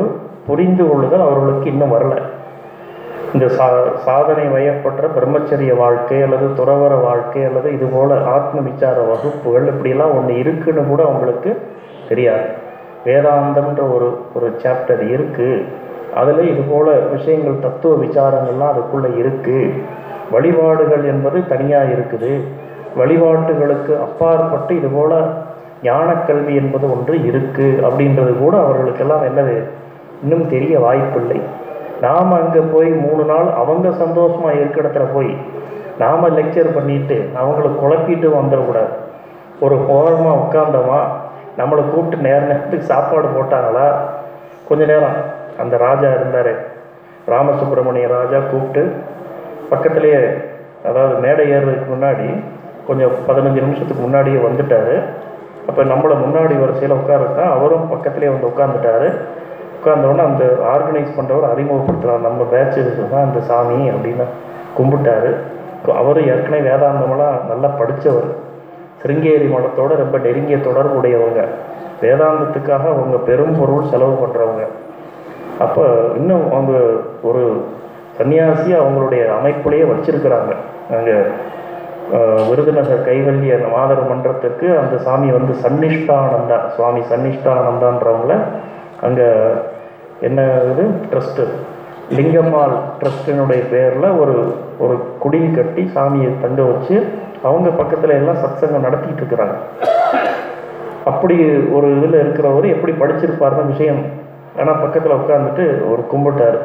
புரிந்து கொள்ளுதல் அவர்களுக்கு இன்னும் வரல. இந்த சா சாதனை வயப்பட்ட பிரம்மச்சரிய வாழ்க்கை அல்லது துறவர வாழ்க்கை அல்லது இது போல் ஆத்ம விசார வகுப்புகள் இப்படிலாம் ஒன்று இருக்குன்னு கூட அவங்களுக்கு தெரியாது. வேதாந்தம்ன்ற ஒரு ஒரு சாப்டர் இருக்குது அதில் இது போல் விஷயங்கள் தத்துவ விசாரங்கள்லாம் அதுக்குள்ளே இருக்குது வழிபாடுகள் என்பது தனியாக இருக்குது. வழிபாட்டுகளுக்கு அப்பாற்பட்டு இது போல ஞானக்கல்வி என்பது ஒன்று இருக்குது அப்படின்றது கூட அவர்களுக்கெல்லாம் என்னது இன்னும் தெரிய வாய்ப்பில்லை. நாம் அங்கே போய் மூணு நாள் அவங்க சந்தோஷமாக இருக்க இடத்துல போய் நாம் லெக்சர் பண்ணிட்டு அவங்கள குழப்பிட்டு வந்துடக்கூடாது ஒரு ஓரமாக உட்காந்தோமா நம்மளை கூப்பிட்டு நேர நேரத்துக்கு சாப்பாடு போட்டாங்களா? கொஞ்ச நேரம் அந்த ராஜா இருந்தார். ராமசுப்பிரமணிய ராஜா கூப்பிட்டு பக்கத்துலேயே அதாவது மேடை ஏறுறதுக்கு முன்னாடி கொஞ்சம் பதினஞ்சு நிமிஷத்துக்கு முன்னாடியே வந்துட்டார். அப்போ நம்மளை முன்னாடி வரிசையில் உட்காருக்கா அவரும் பக்கத்துலேயே வந்து உட்காந்துட்டாரு உட்கார்ந்தோடனே அந்த ஆர்கனைஸ் பண்ணுறவர் அறிமுகப்படுத்துகிறார் நம்ம பேட்ச் தான் அந்த சாமி அப்படின்னு கும்பிட்டாரு. அவர் ஏற்கனவே வேதாந்தமெல்லாம் நல்லா படித்தவர் சிருங்கேரி மடத்தோடு ரொம்ப நெருங்கிய தொடர்புடையவங்க. வேதாந்தத்துக்காக அவங்க பெரும் பொருள் செலவு பண்ணுறவங்க அப்போ இன்னும் அவங்க ஒரு சன்னியாசி அவங்களுடைய அமைப்புலேயே வச்சிருக்கிறாங்க. அங்கே விருதுநகர் கைவல்ய மாதர் மன்றத்துக்கு அந்த சாமி வந்து சன்னிஷ்டானந்தா சுவாமி சன்னிஷ்டானந்தான்றவங்கள அங்கே என்ன இது? ட்ரஸ்ட்டு. லிங்கம்மாள் ட்ரஸ்டினுடைய பேரில் ஒரு ஒரு குடி கட்டி சாமியை தங்க வச்சு அவங்க பக்கத்தில் எல்லாம் சத்சங்கம் நடத்திட்டு இருக்கிறாங்க. அப்படி ஒரு இதில் இருக்கிறவர் எப்படி படிச்சிருப்பாருன்னு விஷயம் ஆனால் பக்கத்தில் உட்காந்துட்டு ஒரு கும்பிட்டார்.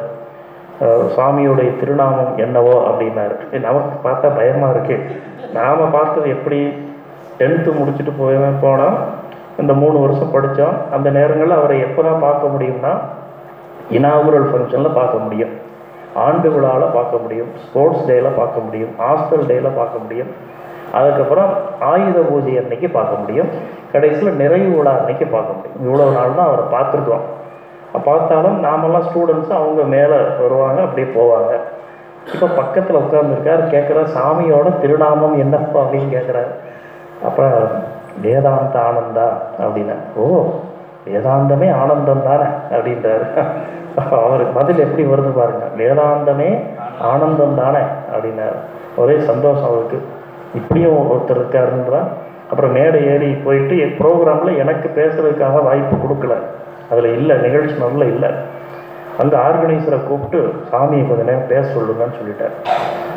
சாமியுடைய திருநாமம் என்னவோ அப்படின்னாரு. நமக்கு பார்த்தா பயமாக இருக்கு. நாம் பார்த்தது எப்படி? டென்த்து முடிச்சுட்டு போய் போனால் இந்த மூணு வருஷம் படித்தோம் அந்த நேரங்களில் அவரை எப்போ தான் பார்க்க முடியும்னா இனாகுரல் ஃபங்க்ஷனில் பார்க்க முடியும். ஆண்டு விழாவில் பார்க்க முடியும். ஸ்போர்ட்ஸ் டேயில் பார்க்க முடியும். ஹாஸ்டல் டேயில் பார்க்க முடியும். அதுக்கப்புறம் ஆயுத பூஜை அன்னைக்கு பார்க்க முடியும். கடைசியில் நிறைவு விழா அன்னைக்கு பார்க்க முடியும். இவ்வளோ நாள் தான் அவரை பார்த்துருக்கோம். பார்த்தாலும் நாமெல்லாம் ஸ்டூடெண்ட்ஸ் அவங்க மேலே வருவாங்க அப்படியே போவாங்க. இப்போ பக்கத்தில் உட்காந்துருக்காரு கேட்குற சாமியோட திருநாமம் என்னப்பா? அப்படின்னு கேட்குறாரு அப்போ வேதாந்த ஆனந்தா அப்படின்னா. ஓ வேதாந்தமே ஆனந்தம் தானே? அப்படின்றாரு. அவருக்கு பதில் எப்படி வருது பாருங்க. வேதாந்தமே ஆனந்தம் தானே? அப்படின்னாரு. ஒரே சந்தோஷம் அவருக்கு. இப்படியும் ஒருத்தர் இருக்காருன்றா. அப்புறம் மேடை ஏறி போயிட்டு என் ப்ரோக்ராமில் எனக்கு பேசுறதுக்காக வாய்ப்பு கொடுக்கல. அதில் இல்லை நிகழ்ச்சி நல்ல இல்லை. அந்த ஆர்கனைசரை கூப்பிட்டு சாமியை கொஞ்ச நேரம் பேச சொல்லுங்கன்னு சொல்லிட்டார்.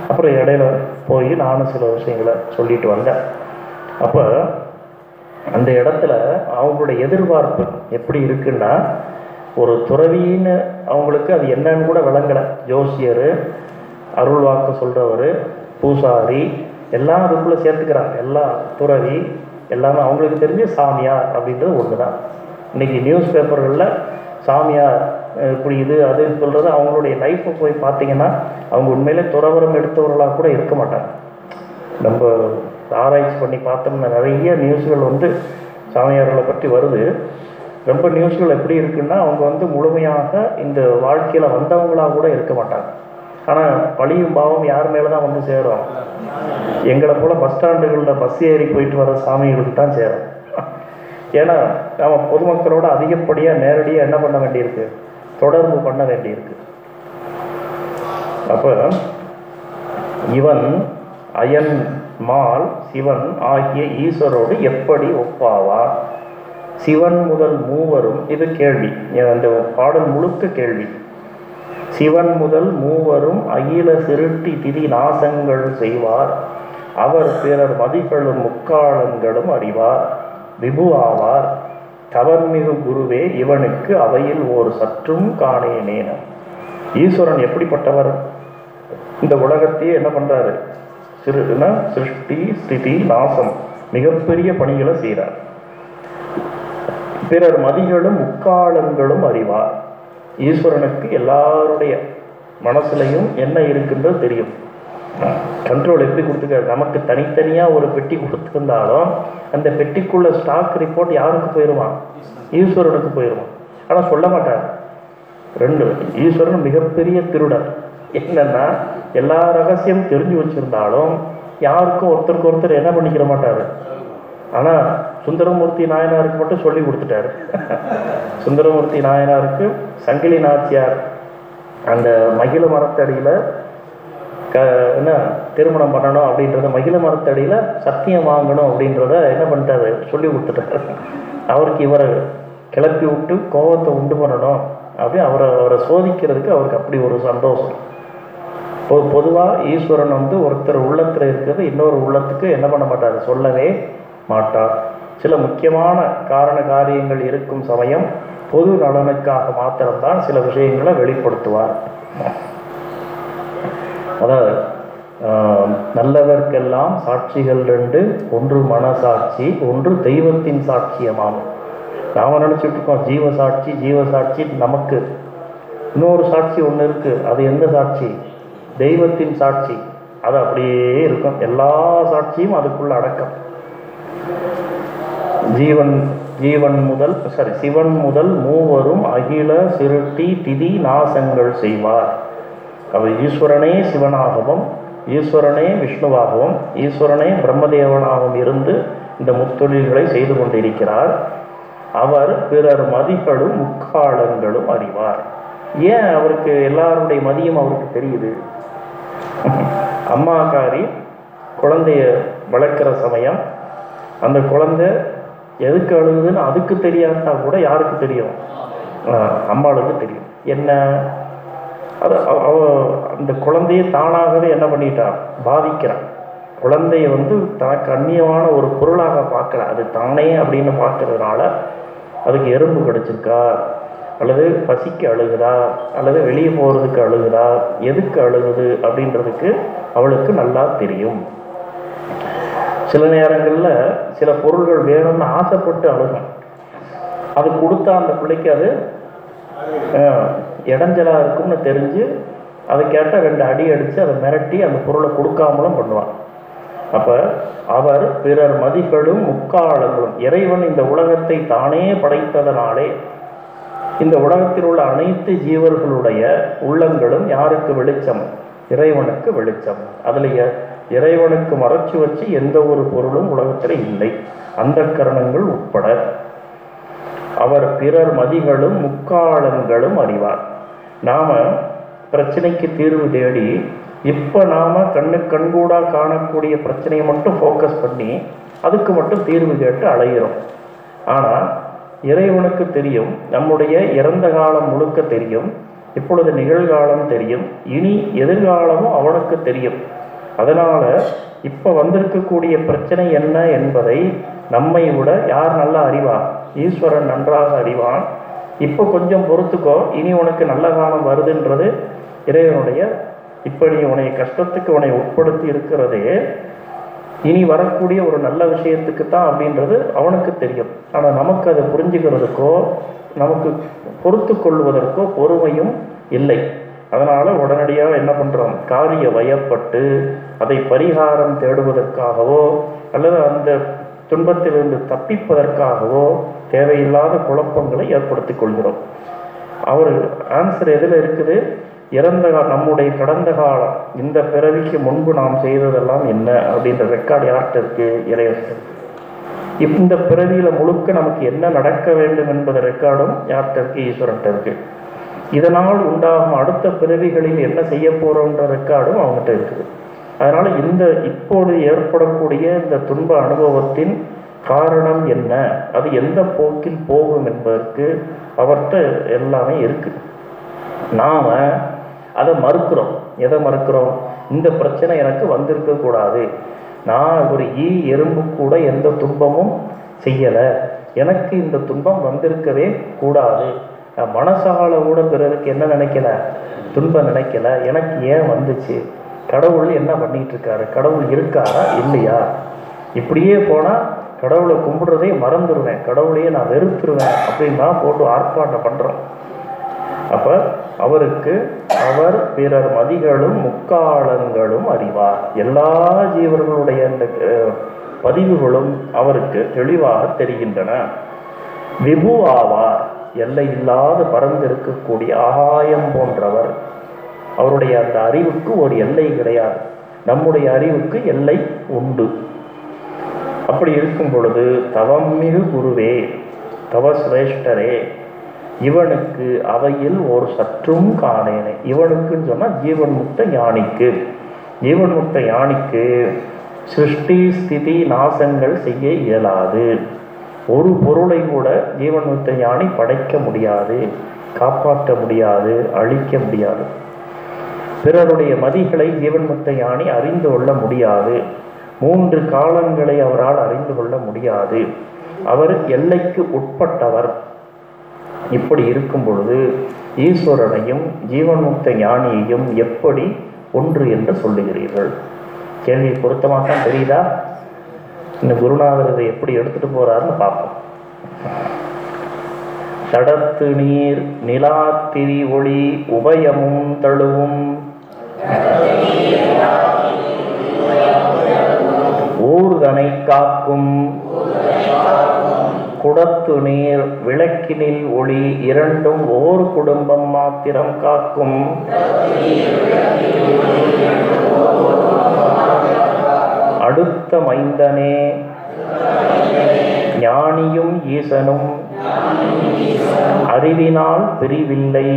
அப்புறம் இடையில போய் நானும் சில விஷயங்களை சொல்லிட்டு வந்தேன். அப்போ அந்த இடத்துல அவங்களுடைய எதிர்பார்ப்பு எப்படி இருக்குன்னா ஒரு துறவின்னு அவங்களுக்கு அது என்னன்னு கூட விளங்கலை. ஜோசியர் அருள் வாக்கு சொல்கிறவர் பூசாரி எல்லாம் அதுக்குள்ளே சேர்த்துக்கிறாங்க. எல்லா துறவி எல்லாமே அவங்களுக்கு தெரிஞ்ச சாமியார் அப்படின்றது ஒன்று தான் இன்றைக்கி நியூஸ் பேப்பர்களில் சாமியார் இப்படி இது அதுன்னு சொல்கிறது அவங்களுடைய லைஃப்பை போய் பார்த்தீங்கன்னா அவங்க உண்மையிலே துறவரம் எடுத்தவர்களாக கூட இருக்க மாட்டாங்க. நம்ம ஆராய்ச்சி பண்ணி பார்த்தோம்னா நிறைய நியூஸ்கள் வந்து சாமியார்களை பற்றி வருது. ரொம்ப நியூஸ்கள் எப்படி இருக்குன்னா அவங்க வந்து முழுமையாக இந்த வாழ்க்கையில் வந்தவங்களாக கூட இருக்க மாட்டாங்க. ஆனால் பழியும் பாவம் யார் மேலே தான் வந்து சேரும்? எங்களை போல் பஸ் ஸ்டாண்டுகளில் பஸ் ஏறி போயிட்டு வர சாமிகளுக்கு தான் சேரும். ஏன்னா நம்ம பொதுமக்களோட அதிகப்படியாக நேரடியாக என்ன பண்ண வேண்டியிருக்கு? தொடர்பு பண்ண வேண்டியிருக்கு. அப்போ இவன் அயன் மால் சிவன் ஆகிய ஈஸ்வரோடு எப்படி ஒப்பாவார் சிவன் முதல் மூவரும் இது கேள்வி. அந்த பாடல் முழுக்க கேள்வி. சிவன் முதல் மூவரும் அகில சிருட்டி திதி நாசங்கள் செய்வார். அவர் பிறர் மதிகளும் முக்காலங்களும் அறிவார். விபு ஆவார் தவன்மிகு குருவே இவனுக்கு அவையில் ஒரு சற்றும் காணேனேன. ஈஸ்வரன் எப்படிப்பட்டவர்? இந்த உலகத்தையே என்ன பண்றாரு? சிறு சிருஷ்டி ஸ்திதி நாசம் மிகப்பெரிய பணிகளை செய்கிறார் பிறர் மதிகளும் முக்காலங்களும் அறிவார். ஈஸ்வரனுக்கு எல்லாருடைய மனசுலையும் என்ன இருக்குன்றது தெரியும். கண்ட்ரோல் எப்படி கொடுத்துருக்காரு நமக்கு தனித்தனியாக ஒரு பெட்டி கொடுத்துருந்தாலும் அந்த பெட்டிக்குள்ள ஸ்டாக் ரிப்போர்ட் யாருக்கு போயிடுவான் ஈஸ்வரனுக்கு போயிடுவான் ஆனால் சொல்ல மாட்டார். ரெண்டு ஈஸ்வரன் மிகப்பெரிய திருடர் என்னன்னா எல்லா ரகசியம் தெரிஞ்சு வச்சிருந்தாலும் யாருக்கும் ஒருத்தருக்கு ஒருத்தர் என்ன பண்ணிக்கிற மாட்டாரு. ஆனால் சுந்தரமூர்த்தி நாயனாருக்கு மட்டும் சொல்லி கொடுத்துட்டாரு. சுந்தரமூர்த்தி நாயனாருக்கு சங்கிலி நாச்சியார் அந்த மகிழ மரத்தடியில் க என்ன திருமணம் பண்ணணும் அப்படின்றத மகிழ மரத்தடியில் சத்தியம் வாங்கணும் அப்படின்றத என்ன பண்ணிட்டாரு? சொல்லி கொடுத்துட்டாரு. அவருக்கு இவரை கிளப்பி விட்டு கோபத்தை உண்டு பண்ணணும் அப்படி அவரை அவரை சோதிக்கிறதுக்கு அவருக்கு அப்படி ஒரு சந்தோஷம். பொ பொதுவாக ஈஸ்வரன் வந்து ஒருத்தர் உள்ளத்தில் இருக்கிறது இன்னொரு உள்ளத்துக்கு என்ன பண்ண மாட்டார்? சொல்லவே மாட்டார். சில முக்கியமான காரண காரியங்கள் இருக்கும் சமயம் பொது நலனுக்காக மாத்திரம்தான் சில விஷயங்களை வெளிப்படுத்துவார். அதாவது நல்லவர்க்கெல்லாம் சாட்சிகள் ரெண்டு ஒன்று மனசாட்சி ஒன்று தெய்வத்தின் சாட்சியமாம் நாம நினச்சிட்டு இருக்கோம் ஜீவ சாட்சி ஜீவ சாட்சி நமக்கு. இன்னொரு சாட்சி ஒன்று இருக்கு அது எந்த சாட்சி? தெய்வத்தின் சாட்சி. அது அப்படியே இருக்கும். எல்லா சாட்சியும் அதுக்குள்ள அடக்கம். ஜீவன் ஜீவன் முதல் சாரி சிவன் முதல் மூவரும் அகில சிருட்டி திதி நாசங்கள் செய்வார். அவர் ஈஸ்வரனே சிவனாகவும் ஈஸ்வரனே விஷ்ணுவாகவும் ஈஸ்வரனே பிரம்மதேவனாகவும் இருந்து இந்த முத்தொழில்களை செய்து கொண்டிருக்கிறார். அவர் பிறர் மதிகளும் முக்காலங்களும் அறிவார். ஏன் அவருக்கு எல்லாருடைய மதியம் அவருக்கு தெரியுது? அம்மாக்காரி குழந்தைய வளர்க்குற சமயம் அந்த குழந்தை எதுக்கு அழுகுதுன்னு அதுக்கு தெரியாட்டா கூட யாருக்கு தெரியும்? அம்மாளுக்கு தெரியும். என்ன? அது அவ அவ- அந்த குழந்தையை தானாகவே என்ன பண்ணிட்டான் பாதிக்கிறான். குழந்தைய வந்து தனக்கு அந்நியமான ஒரு பொருளாக பார்க்கல. அது தானே அப்படின்னு பார்க்கறதுனால அதுக்கு எறும்பு கிடச்சிருக்கா? அல்லது பசிக்கு அழுகுதா? அல்லது வெளியே போகிறதுக்கு அழுகுதா? எதுக்கு அழுகுது அப்படின்றதுக்கு அவளுக்கு நல்லா தெரியும். சில நேரங்களில் சில பொருள்கள் வேணும்னு ஆசைப்பட்டு அழுகும். அது கொடுத்தா அந்த பிள்ளைக்கு அது இடைஞ்சலாக இருக்கும்னு தெரிஞ்சு அதை கேட்டால் ரெண்டு அடி அடித்து அதை மிரட்டி அந்த பொருளை கொடுக்காமலும் பண்ணுவான். அப்போ அவர் பிறர் மதிகளும் முக்காலங்களும் இறைவன் இந்த உலகத்தை தானே படைத்ததனாலே இந்த உலகத்தில் உள்ள அனைத்து ஜீவர்களுடைய உள்ளங்களும் யாருக்கு வெளிச்சம்? இறைவனுக்கு வெளிச்சம். அதில் இறைவனுக்கு மறைச்சு வச்சு எந்த ஒரு பொருளும் உலகத்தில் இல்லை. அந்த கரணங்கள் உட்பட. அவர் பிறர் மதிகளும் முக்காலங்களும் அறிவார். நாம் பிரச்சனைக்கு தீர்வு தேடி இப்போ நாம் கண்ணு கண்கூடா காணக்கூடிய பிரச்சனையை மட்டும் ஃபோக்கஸ் பண்ணி அதுக்கு மட்டும் தீர்வு கேட்டு அலைகிறோம் ஆனால் இறைவனுக்கு தெரியும் நம்முடைய இறந்த காலம் முழுக்க தெரியும் இப்பொழுது நிகழ்காலம் தெரியும் இனி எதிர்காலமும் அவனுக்கு தெரியும். அதனால் இப்போ வந்திருக்கக்கூடிய பிரச்சனை என்ன என்பதை நம்மை விட யார் நல்லா அறிவான்? ஈஸ்வரன் நன்றாக அறிவான். இப்போ கொஞ்சம் பொறுத்துக்கோ. இனி உனக்கு நல்ல காலம் வருதுன்றது இறைவனுடைய இப்போ நீ உன்னை கஷ்டத்துக்கு உன்னை உட்படுத்தி இருக்கிறதே. இனி வரக்கூடிய ஒரு நல்ல விஷயத்துக்கு தான் அப்படின்றது அவனுக்கு தெரியும். ஆனால் நமக்கு அதை புரிஞ்சுக்கிறதுக்கோ நமக்கு பொறுத்து கொள்வதற்கோ பொறுமையும் இல்லை. அதனால் உடனடியாக என்ன பண்ணுறோம் காரிய வயப்பட்டு அதை பரிகாரம் தேடுவதற்காகவோ அல்லது அந்த துன்பத்திலிருந்து தப்பிப்பதற்காகவோ தேவையில்லாத குழப்பங்களை ஏற்படுத்தி கொள்கிறோம். அவர் ஆன்சர் எதில் இருக்குது? இறந்த நம்முடைய கடந்த காலம் இந்த பிறவிக்கு முன்பு நாம் செய்ததெல்லாம் என்ன? அப்படின்ற ரெக்கார்டு யார்கிட்ட இருக்கு? இறைவன் இந்த பிறவியில முழுக்க நமக்கு என்ன நடக்க வேண்டும் என்பது ரெக்கார்டும் யார்கிட்ட இருக்கு? ஈஸ்வரன்ட்ட இருக்கு. இதனால் உண்டாகும் அடுத்த பிறவிகளில் என்ன செய்ய போறோன்ற ரெக்கார்டும் அவங்ககிட்ட இருக்குது. அதனால் இந்த இப்போது ஏற்படக்கூடிய இந்த துன்ப அனுபவத்தின் காரணம் என்ன? அது எந்த போக்கில் போகும் என்பதற்கு அவர்கிட்ட எல்லாமே இருக்கு. நாம் அதை மறுக்கிறோம். எதை மறுக்கிறோம்? இந்த பிரச்சனை எனக்கு வந்திருக்க கூடாது. நான் ஒரு ஈ எறும்பு கூட எந்த துன்பமும் செய்யலை. எனக்கு இந்த துன்பம் வந்திருக்கவே கூடாது. மனசால கூட பிறருக்கு என்ன நினைக்கல? துன்பம் நினைக்கல. எனக்கு ஏன் வந்துச்சு? கடவுள் என்ன பண்ணிட்டு இருக்காரு கடவுள் இருக்காரா? இல்லையா? இப்படியே போனால் கடவுளை கும்பிடுறதே மறந்துடுவேன் கடவுளையே நான் வெறுத்துருவேன் அப்படின்னு தான் போட்டு ஆர்ப்பாட்டம் பண்ணுறோம் அப்ப அவருக்கு அவர் பிறர் மதிகளும் முக்காலங்களும் அறிவார். எல்லா ஜீவர்களுடைய அந்த பதிவுகளும் அவருக்கு தெளிவாக தெரிகின்றன. விபு ஆவார் எல்லை இல்லாத பறந்திருக்கக்கூடிய ஆகாயம் போன்றவர். அவருடைய அந்த அறிவுக்கு ஒரு எல்லை கிடையாது. நம்முடைய அறிவுக்கு எல்லை உண்டு. அப்படி இருக்கும் பொழுது தவம் மிகு குருவே தவ சிரேஷ்டரே இவனுக்கு அவையில் ஒரு சற்றும் காணேனே. இவனுக்குன்னு சொன்னால் ஜீவன் முக்த யானைக்கு ஜீவன் முக்த யானைக்கு சிருஷ்டி ஸ்திதி நாசங்கள் செய்ய இயலாது. ஒரு பொருளை கூட ஜீவன் முக்த யானை படைக்க முடியாது காப்பாற்ற முடியாது அழிக்க முடியாது. பிறருடைய மதிகளை ஜீவன் முக்த ஞானி அறிந்து கொள்ள முடியாது. மூன்று காலங்களை அவரால் அறிந்து கொள்ள முடியாது. அவர் எல்லைக்கு உட்பட்டவர். இப்படி இருக்கும் பொழுது ஈஸ்வரனையும் ஜீவன்முக்த ஞானியையும் எப்படி ஒன்று என்று சொல்லுகிறீர்கள்? கேள்வி பொருத்தமாக தான் தெரியுதா? இந்த குருநாதர் இதை எப்படி எடுத்துட்டு போறாருன்னு பார்ப்போம். தடத்து நீர் நிலாத்திரி ஒளி உபயமும் தழுவும் ஊர்தனை காக்கும் குடத்து நீர் விளக்கினில் ஒளி இரண்டும் ஓர் குடும்பம் மாத்திரம் காக்கும். அடுத்த மைந்தனே ஞானியும் ஈசனும் அறிவினால் பிரிவில்லை.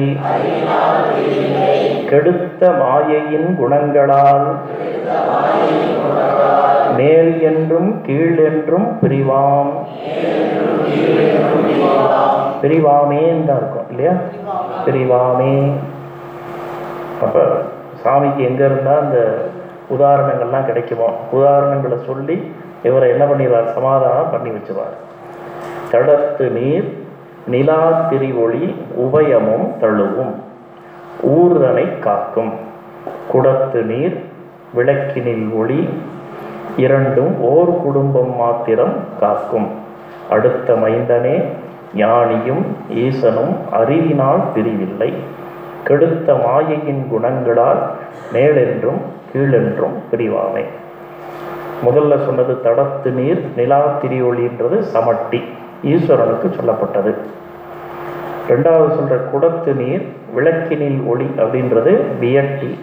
கெடுத்த மாயையின் குணங்களால் மேல் என்றும் கீழ் என்றும் பிரிவாம். பிரிவாமே தான் இருக்கும் இல்லையா? பிரிவாமே. அப்ப சாமிக்கு எங்க இருந்தா அந்த உதாரணங்கள்லாம் கிடைக்குமோ? உதாரணங்களை சொல்லி இவரை என்ன பண்ணிடுவார்? சமாதானம் பண்ணி வச்சுவார். தடத்து நீர் நிலா திரிவொளி உபயமும் தழுவும். ஊர்தனை காக்கும். குடத்து நீர் விளக்கினில் ஒளி இரண்டும் ஓர் குடும்பம் மாத்திரம் காக்கும். அடுத்த மைந்தனே ஞானியும் ஈசனும் அறிவினால் பிரிவில்லை. கெடுத்த மாயையின் குணங்களால் மேலென்றும் கீழென்றும் பிரிவாமை. முதல்ல சொன்னது தடத்து நீர் நிலா திரிஒளின்றது சமட்டி. ஈஸ்வரனுக்கு சொல்லப்பட்டது. ரெண்டாவது சொல்ற குடத்து நீர் விளக்கினில் ஒளி அப்படின்றது வியட்டி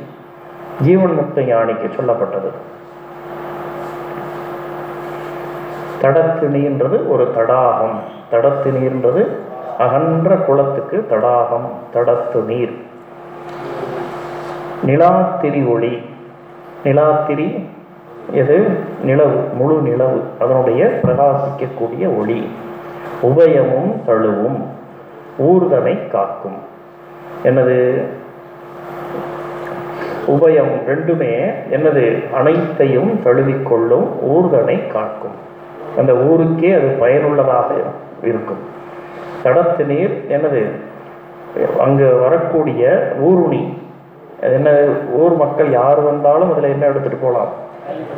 ஜீவன் முக்த ஞானிக்கு சொல்லப்பட்டது. தடத்து நீர்ன்றது ஒரு தடாகம். தடத்து நீர்ன்றது அகன்ற குளத்துக்கு தடாகம் தடத்து நீர். நிலாத்திரி ஒளி. நிலாத்திரி எது? நிலவு முழு நிலவு அதனுடைய பிரகாசிக்கக்கூடிய ஒளி. உபயமும் தழுவும் ஊர்தனை காக்கும். என்னது? உபயம் ரெண்டுமே என்னது? அனைத்தையும் தழுவிக்கொள்ளும் ஊர்தனை காக்கும். அந்த ஊருக்கே அது பயனுள்ளதாக இருக்கும். தடத்து நீர் என்னது? அங்கு வரக்கூடிய ஊருணி. அது என்ன? ஊர் மக்கள் யார் வந்தாலும் அதில் என்ன எடுத்துட்டு போகலாம்?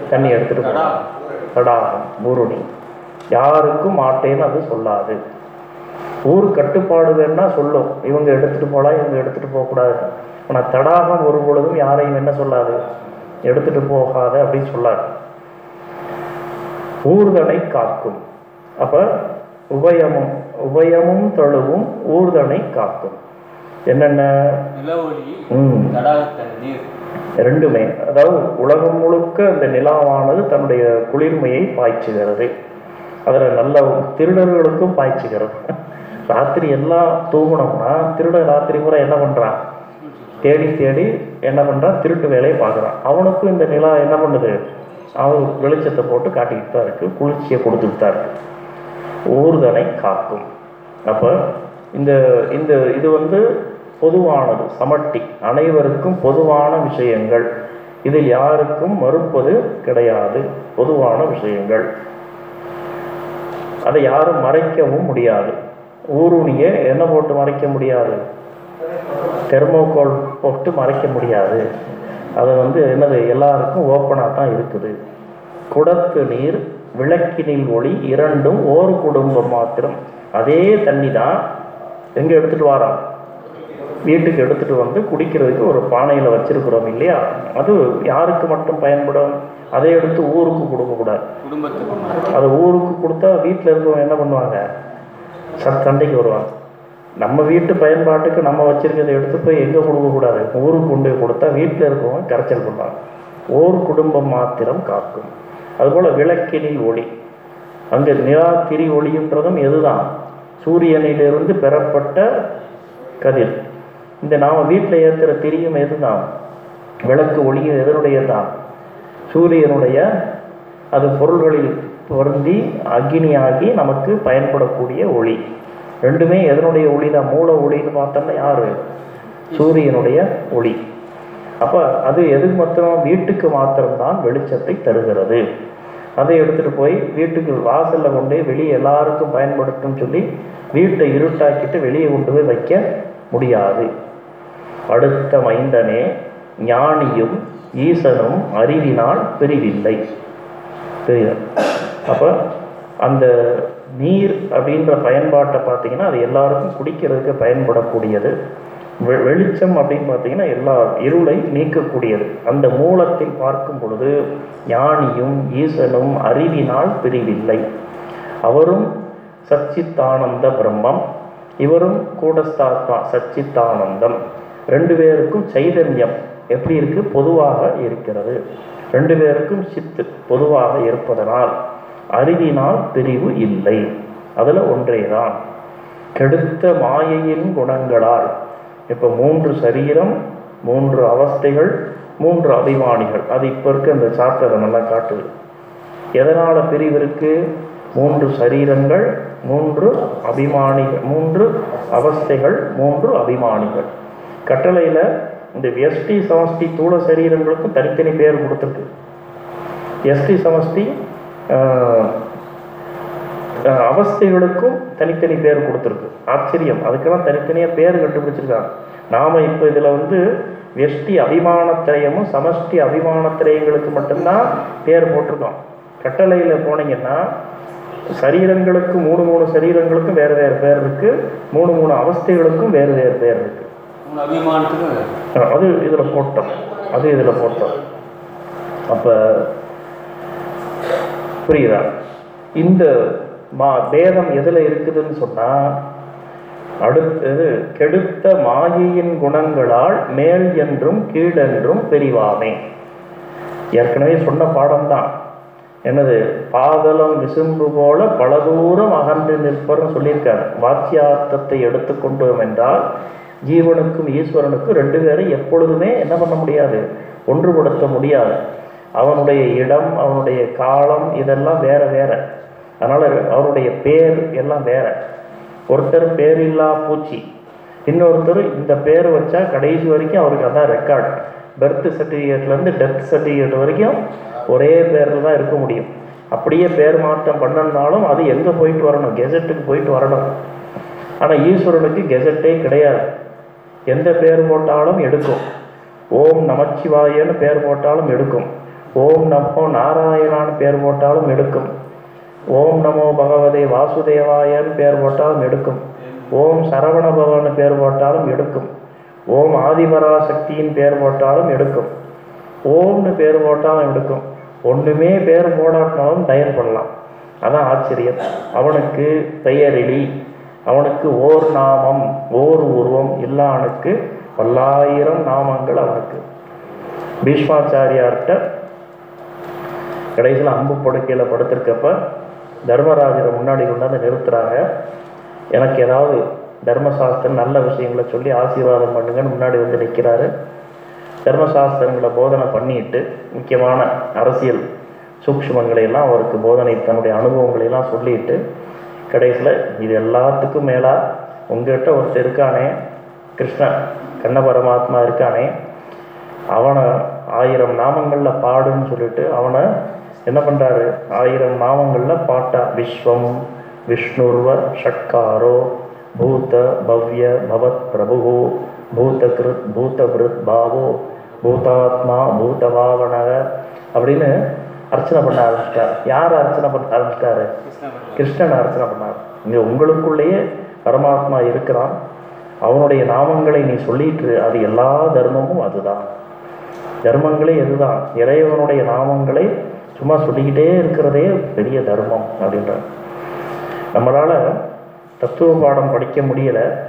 தண்ணி எடுத்துட்டு போகலாம். தடாகம் ஊருணி. யாருக்கும் மாட்டேன்னு அது சொல்லாது. ஊர் கட்டுப்பாடு வேணா சொல்லும். இவங்க எடுத்துட்டு போகலாம் இவங்க எடுத்துட்டு போகக்கூடாது ஆனால் தடாகம் ஒரு பொழுதும் யாரையும் என்ன சொல்லாது? எடுத்துட்டு போகாத அப்படின்னு சொல்லாது. ஊர்தனை காக்கும். அப்ப உபயமும் உபயமும் தழுவும் ஊர்தனை காக்கும். என்னென்ன? ரெண்டுமே. அதாவது உலகம் முழுக்க அந்த நிலாவானது தன்னுடைய குளிர்மையை பாய்ச்சுகிறது. அதில் நல்ல திருடர்களுக்கும் பாய்ச்சிக்கிறோம் ராத்திரி எல்லாம் தூங்கினோம்னா திருட ராத்திரி பூரா என்ன பண்ணுறான் தேடி தேடி என்ன பண்ணுறான் திருட்டு வேலையை பார்க்குறான். அவனுக்கும் இந்த நிலா என்ன பண்ணுது? அவன் வெளிச்சத்தை போட்டு காட்டிக்கிட்டு தான் இருக்குது குளிர்ச்சியை கொடுத்துட்டு தான் இருக்கு. ஊர்தனை காக்கும். அப்போ இந்த இந்த இது வந்து பொதுவானது சமட்டி. அனைவருக்கும் பொதுவான விஷயங்கள். இதில் யாருக்கும் மறுப்பது கிடையாது. பொதுவான விஷயங்கள். அதை யாரும் மறைக்கவும் முடியாது. ஊருணியை என்ன போட்டு மறைக்க முடியாது? தெர்மோகோல் போட்டு மறைக்க முடியாது. அதை வந்து என்னது? எல்லாருக்கும் ஓப்பனாக தான் இருக்குது. குடத்து நீர் விளக்கினில் ஒளி இரண்டும் ஓர் குடும்பம் மாத்திரம். அதே தண்ணி தான் எங்கே எடுத்துகிட்டு வாராம் வீட்டுக்கு எடுத்துகிட்டு வந்து குடிக்கிறதுக்கு ஒரு பானையில் வச்சுருக்குறோம் இல்லையா? அது யாருக்கு மட்டும் பயன்படும்? அதை எடுத்து ஊருக்கு கொடுக்கக்கூடாது குடும்பத்துக்கு. அது ஊருக்கு கொடுத்தா வீட்டில் இருக்கவங்க என்ன பண்ணுவாங்க? சட் சண்டைக்கு வருவாங்க. நம்ம வீட்டு பயன்பாட்டுக்கு நம்ம வச்சிருக்கிறத எடுத்து போய் எங்கே கொடுக்கக்கூடாது ஊருக்கு கொண்டு போய் கொடுத்தா வீட்டில் இருக்கவங்க கரைச்சல் பண்ணுவாங்க. ஓர் குடும்பம் மாத்திரம் காக்கும். அதுபோல் விளக்கினில் ஒளி. அங்கே நிலா திரி ஒளின்றதும் எதுதான்? சூரியனிலிருந்து பெறப்பட்ட கதிர். இந்த நாம் வீட்டில் ஏற்றுற திரியும் எதுதான்? விளக்கு ஒளியும் எதனுடையது தான் சூரியனுடைய அது பொருள்களில் பொருந்தி அக்னியாகி நமக்கு பயன்படக்கூடிய ஒளி. ரெண்டுமே எதனுடைய ஒளி தான் மூல ஒளின்னு பார்த்தோம்னா யாரு? சூரியனுடைய ஒளி. அப்போ அது எது மாத்திரம்? வீட்டுக்கு மாத்திரம்தான் வெளிச்சத்தை தருகிறது. அதை எடுத்துட்டு போய் வீட்டுக்கு வாசல்ல கொண்டு வெளியே எல்லாருக்கும் பயன்படுத்தும் சொல்லி வீட்டை இருட்டாக்கிட்டு வெளியே கொண்டு போய் வைக்க முடியாது. அடுத்த மைந்தனே ஞானியும் ஈசனும் அறிவினால் பிரிவில்லை. புரியுதா? அப்போ அந்த நீர் அப்படின்ற பயன்பாட்டை பார்த்தீங்கன்னா அது எல்லாருக்கும் குடிக்கிறதுக்கு பயன்படக்கூடியது. வெ- வெளிச்சம் அப்படின்னு பார்த்தீங்கன்னா எல்லா இருளை நீக்கக்கூடியது. அந்த மூலத்தில் பார்க்கும் பொழுது ஞானியும் ஈசனும் அறிவினால் பிரிவில்லை. அவரும் சச்சித்தானந்த பிரம்மம். இவரும் கூடஸ்தாத்மா சச்சித்தானந்தம். ரெண்டு பேருக்கும் சைதன்யம். எப்படி இருக்கு? பொதுவாக இருக்கிறது. ரெண்டு பேருக்கும் சித்து பொதுவாக இருப்பதனால் அறிவினால் பிரிவு இல்லை. அதில் ஒன்றேதான். கெடுத்த மாயையின் குணங்களால் இப்போ மூன்று சரீரம் மூன்று அவஸ்தைகள் மூன்று அபிமானிகள். அது இப்போ இருக்க இந்த சாப்டரை நல்லா காட்டுது. எதனால் பிரிவு மூன்று சரீரங்கள் மூன்று அபிமானிகள் மூன்று அவஸ்தைகள் மூன்று அபிமானிகள். கட்டளையில் இந்த எஸ்டி சமஷ்டி தூள சரீரங்களுக்கும் தனித்தனி பேர் கொடுத்துருக்கு. எஸ்டி சமஷ்டி அவஸ்தைகளுக்கும் தனித்தனி பேர் கொடுத்துருக்கு. ஆச்சரியம். அதுக்கெல்லாம் தனித்தனியாக பேர் கண்டுபிடிச்சிருக்காங்க. நாம் இப்போ இதில் வந்து வெஷ்டி அபிமானத்திரயமும் சமஷ்டி அபிமானத்திரயங்களுக்கு மட்டும்தான் பேர் போட்டிருக்கோம். கட்டளையில் போனீங்கன்னா சரீரங்களுக்கு மூணு மூணு சரீரங்களுக்கும் வேறு வேறு பேர் இருக்குது மூணு மூணு அவஸ்தைகளுக்கும் வேறு வேறு பேர் இருக்குது அபிமானத்துக்கு அது இதில் போட்டோம் அது இதில் போட்டோம் அப்போ புரியுதா? இந்த மா பேதம் எதில் இருக்குதுன்னு சொன்னால் அடுத்தது கெடுத்த மாயையின் குணங்களால் மேல் என்றும் கீழென்றும் பிரிவாமே. ஏற்கனவே சொன்ன பாடம்தான். என்னது? பாதலம் விசும்பு போல பல தூரம் அகன்று நிற்பர்னு சொல்லியிருக்காரு. வாக்கியார்த்தத்தை எடுத்துக்கொண்டோம் என்றால் ஜீவனுக்கும் ஈஸ்வரனுக்கும் ரெண்டு பேரும் எப்பொழுதுமே என்ன பண்ண முடியாது? ஒன்றுபடுத்த முடியாது. அவனுடைய இடம் அவனுடைய காலம் இதெல்லாம் வேற வேற. அதனால அவருடைய பேர் எல்லாம் வேற. ஒருத்தர் பேரில்லா பூச்சி. இன்னொருத்தர் இந்த பேர் வச்சா கடைசி வரைக்கும் அவருக்கு அதான் ரெக்கார்டு பர்த் சர்டிஃபிகேட்லேருந்து டெத் சர்டிஃபிகேட் வரைக்கும் ஒரே பேரில் தான் இருக்க முடியும். அப்படியே பேர் மாற்றம் பண்ணனாலும் அது எங்கே போயிட்டு வரணும்? கெசட்டுக்கு போயிட்டு வரணும். ஆனால் ஈஸ்வரனுக்கு கெசட்டே கிடையாது. எந்த பேர் போட்டாலும் எடுக்கும். ஓம் நமச்சிவாயன்னு பேர் போட்டாலும் எடுக்கும். ஓம் நமோ நாராயணான்னு பேர் போட்டாலும் எடுக்கும். ஓம் நமோ பகவதே வாசுதேவாயன்னு பேர் போட்டாலும் எடுக்கும். ஓம் சரவண பவன்னு பேர் போட்டாலும் எடுக்கும். ஓம் ஆதிபராசக்தியின் பேர் போட்டாலும் எடுக்கும். ஓம்னு பேர் போட்டாலும் எடுக்கும். ஒன்றுமே பேர் போடாட்டினாலும் தயார் பண்ணலாம். அதான் ஆச்சரியம். அவனுக்கு பெயரிலி. அவனுக்கு ஓர் நாமம் ஓர் உருவம் இல்லானுக்கு பல்லாயிரம் நாமங்கள் அவனுக்கு. பீஷ்மாச்சாரியார்கிட்ட கடைசியில் அம்பு படுக்கையில் படுத்திருக்கப்ப தர்மராஜரை முன்னாடி கொண்டாந்து நிறுத்துறாங்க. எனக்கு ஏதாவது தர்மசாஸ்திரம் நல்ல விஷயங்களை சொல்லி ஆசீர்வாதம் பண்ணுங்கன்னு முன்னாடி வந்து நிற்கிறாரு தர்மசாஸ்திரங்களை போதனை பண்ணிட்டு முக்கியமான அரசியல் சூக்ஷ்மங்களையெல்லாம் அவருக்கு போதனை தன்னுடைய அனுபவங்களை எல்லாம் சொல்லிட்டு கடைசியில் இது எல்லாத்துக்கும் மேலாக உங்கள்கிட்ட ஒருத்தர் இருக்கானே கிருஷ்ணன் கண்ண பரமாத்மா இருக்கானே அவனை ஆயிரம் நாமங்களில் பாடுன்னு சொல்லிட்டு அவனை என்ன பண்ணுறாரு ஆயிரம் நாமங்களில் பாட்டா விஸ்வம் விஷ்ணுர்வ ஷட்காரோ பூத பவ்ய பவத் பிரபு பூத்த கிருத் பூத பாவோ பூதாத்மா பூதபாவனக அப்படின்னு அர்ச்சனை பண்ண ஆரம்பிச்சிட்டார். யார் அர்ச்சனை பண்ண ஆரம்பிச்சிட்டாரு? கிருஷ்ணன் அர்ச்சனை பண்ணார். இங்கே உங்களுக்குள்ளேயே பரமாத்மா இருக்கிறான். அவனுடைய நாமங்களை நீ சொல்லிட்டு அது எல்லா தர்மமும் அதுதான். தர்மங்களே இதுதான் இறைவனுடைய நாமங்களை சும்மா சொல்லிக்கிட்டே இருக்கிறதே பெரிய தர்மம் அப்படின்றார். நம்மளால் தத்துவ பாடம் படிக்க முடியலை.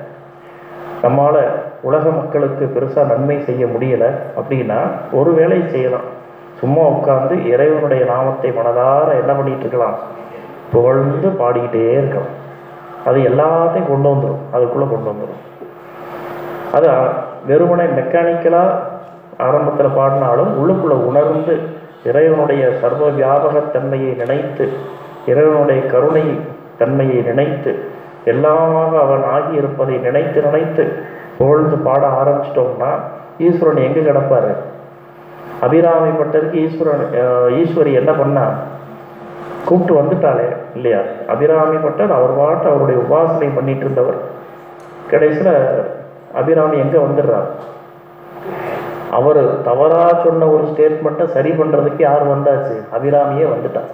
நம்மளால் உலக மக்களுக்கு பெருசாக நன்மை செய்ய முடியலை. அப்படின்னா ஒரு வேலை செய்யலாம். சும்மா உட்காந்து இறைவனுடைய நாமத்தை மனதார என்ன பண்ணிட்டு இருக்கலாம்? புகழ்ந்து பாடிக்கிட்டே இருக்கலாம். அது எல்லாத்தையும் கொண்டு வந்துடும் அதுக்குள்ளே கொண்டு வந்துடும் அது வெறுமனை வெறுமனே மெக்கானிக்கலாக ஆரம்பத்தில் பாடினாலும் உள்ளுக்குள்ளே உணர்ந்து இறைவனுடைய சர்வ வியாபகத்தன்மையை நினைத்து இறைவனுடைய கருணை தன்மையை நினைத்து எல்லாமாக அவன் ஆகி இருப்பதை நினைத்து நினைத்து புகழ்ந்து பாட ஆரம்பிச்சிட்டோம்னா ஈஸ்வரன் எங்கே கிடப்பாரு? அபிராமி பட்டருக்கு ஈஸ்வரன் ஈஸ்வரி என்ன பண்ணா? கூப்பிட்டு வந்துட்டாலே இல்லையா? அபிராமி பட்டர் அவர் பாட்டு அவருடைய உபாசனை பண்ணிட்டு இருந்தவர். கடைசியில் அபிராமி எங்கே வந்துடுறார் அவர் தவறாக சொன்ன ஒரு ஸ்டேட்மெண்ட்டை சரி பண்ணுறதுக்கு யார் வந்தாச்சு? அபிராமியே வந்துட்டார்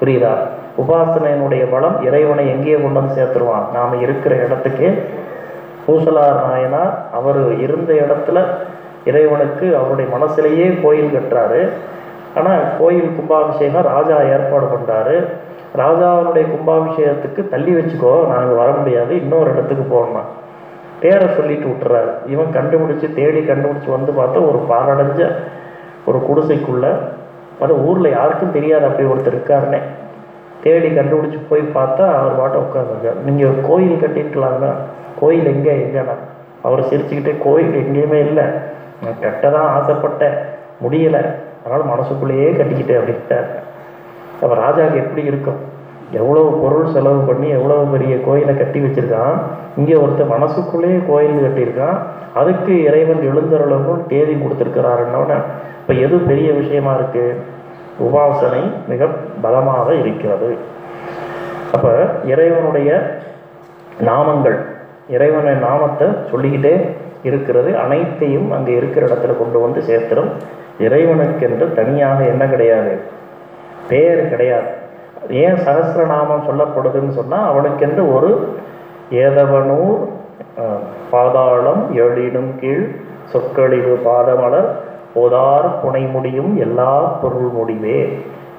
புரியுதா? உபாசனையினுடைய பலம் இறைவனை எங்கேயே கொண்டு வந்து சேர்த்துருவான். நாம் இருக்கிற இடத்துக்கே. பூசலார் நாயனார் அவர் இருந்த இடத்துல இறைவனுக்கு அவருடைய மனசிலேயே கோயில் கட்டுறாரு. ஆனால் கோயில் கும்பாபிஷேகம் ராஜா ஏற்பாடு பண்ணுறாரு ராஜாவுடைய கும்பாபிஷேகத்துக்கு தள்ளி வச்சுக்கோ நாங்கள் வர முடியாது இன்னொரு இடத்துக்கு போகணும்? பேரை சொல்லிட்டு விட்டுறாரு. இவன் கண்டுபிடிச்சி தேடி கண்டுபிடிச்சி வந்து பார்த்தா ஒரு பாரடைஞ்ச ஒரு குடிசைக்குள்ள அது ஊரில் யாருக்கும் தெரியாது அப்படி ஒருத்தர் இருக்காருன்னே. தேடி கண்டுபிடிச்சி போய் பார்த்தா அவர் பாட்டை உட்காந்துருக்கார் நீங்கள் கோயில் கட்டிட்டுலாங்க கோயில் எங்கே எங்கேண்ணா அவர் சிரிச்சுக்கிட்டே கோயில் எங்கேயுமே இல்லை. நான் கட்ட தான் ஆசைப்பட்டேன் முடியலை. அதனால் மனசுக்குள்ளேயே கட்டிக்கிட்டேன் அப்படின்ட்டார் அப்போ ராஜாவுக்கு எப்படி இருக்கும்? எவ்வளோ பொருள் செலவு பண்ணி எவ்வளோ பெரிய கோயிலை கட்டி வச்சிருக்கான்? இங்கே ஒருத்தர் மனசுக்குள்ளேயே கோயில் கட்டியிருக்கான். அதுக்கு இறைவன் எழுந்தருளவும் தேதி கொடுத்துருக்கிறாருன்னோட இப்போ எது பெரிய விஷயமா இருக்குது உபாசனை மிக பலமாக இருக்கிறது. அப்போ இறைவனுடைய நாமங்கள் இறைவனை நாமத்தை சொல்லிக்கிட்டே இருக்கிறது. அனைத்தையும் அங்கே இருக்கிற இடத்துல கொண்டு வந்து சேர்த்துடும். இறைவனுக்கென்று தனியாக என்ன கிடையாது? பேர் கிடையாது. ஏன் சகசிரநாமம் சொல்லப்படுதுன்னு சொன்னால் அவனுக்கென்று ஒரு ஏதவனூர் பாதாளம் எழினும் கீழ் சொற்கழிவு பாதமலர் போதார் புனை முடியும் எல்லா பொருள் முடிவே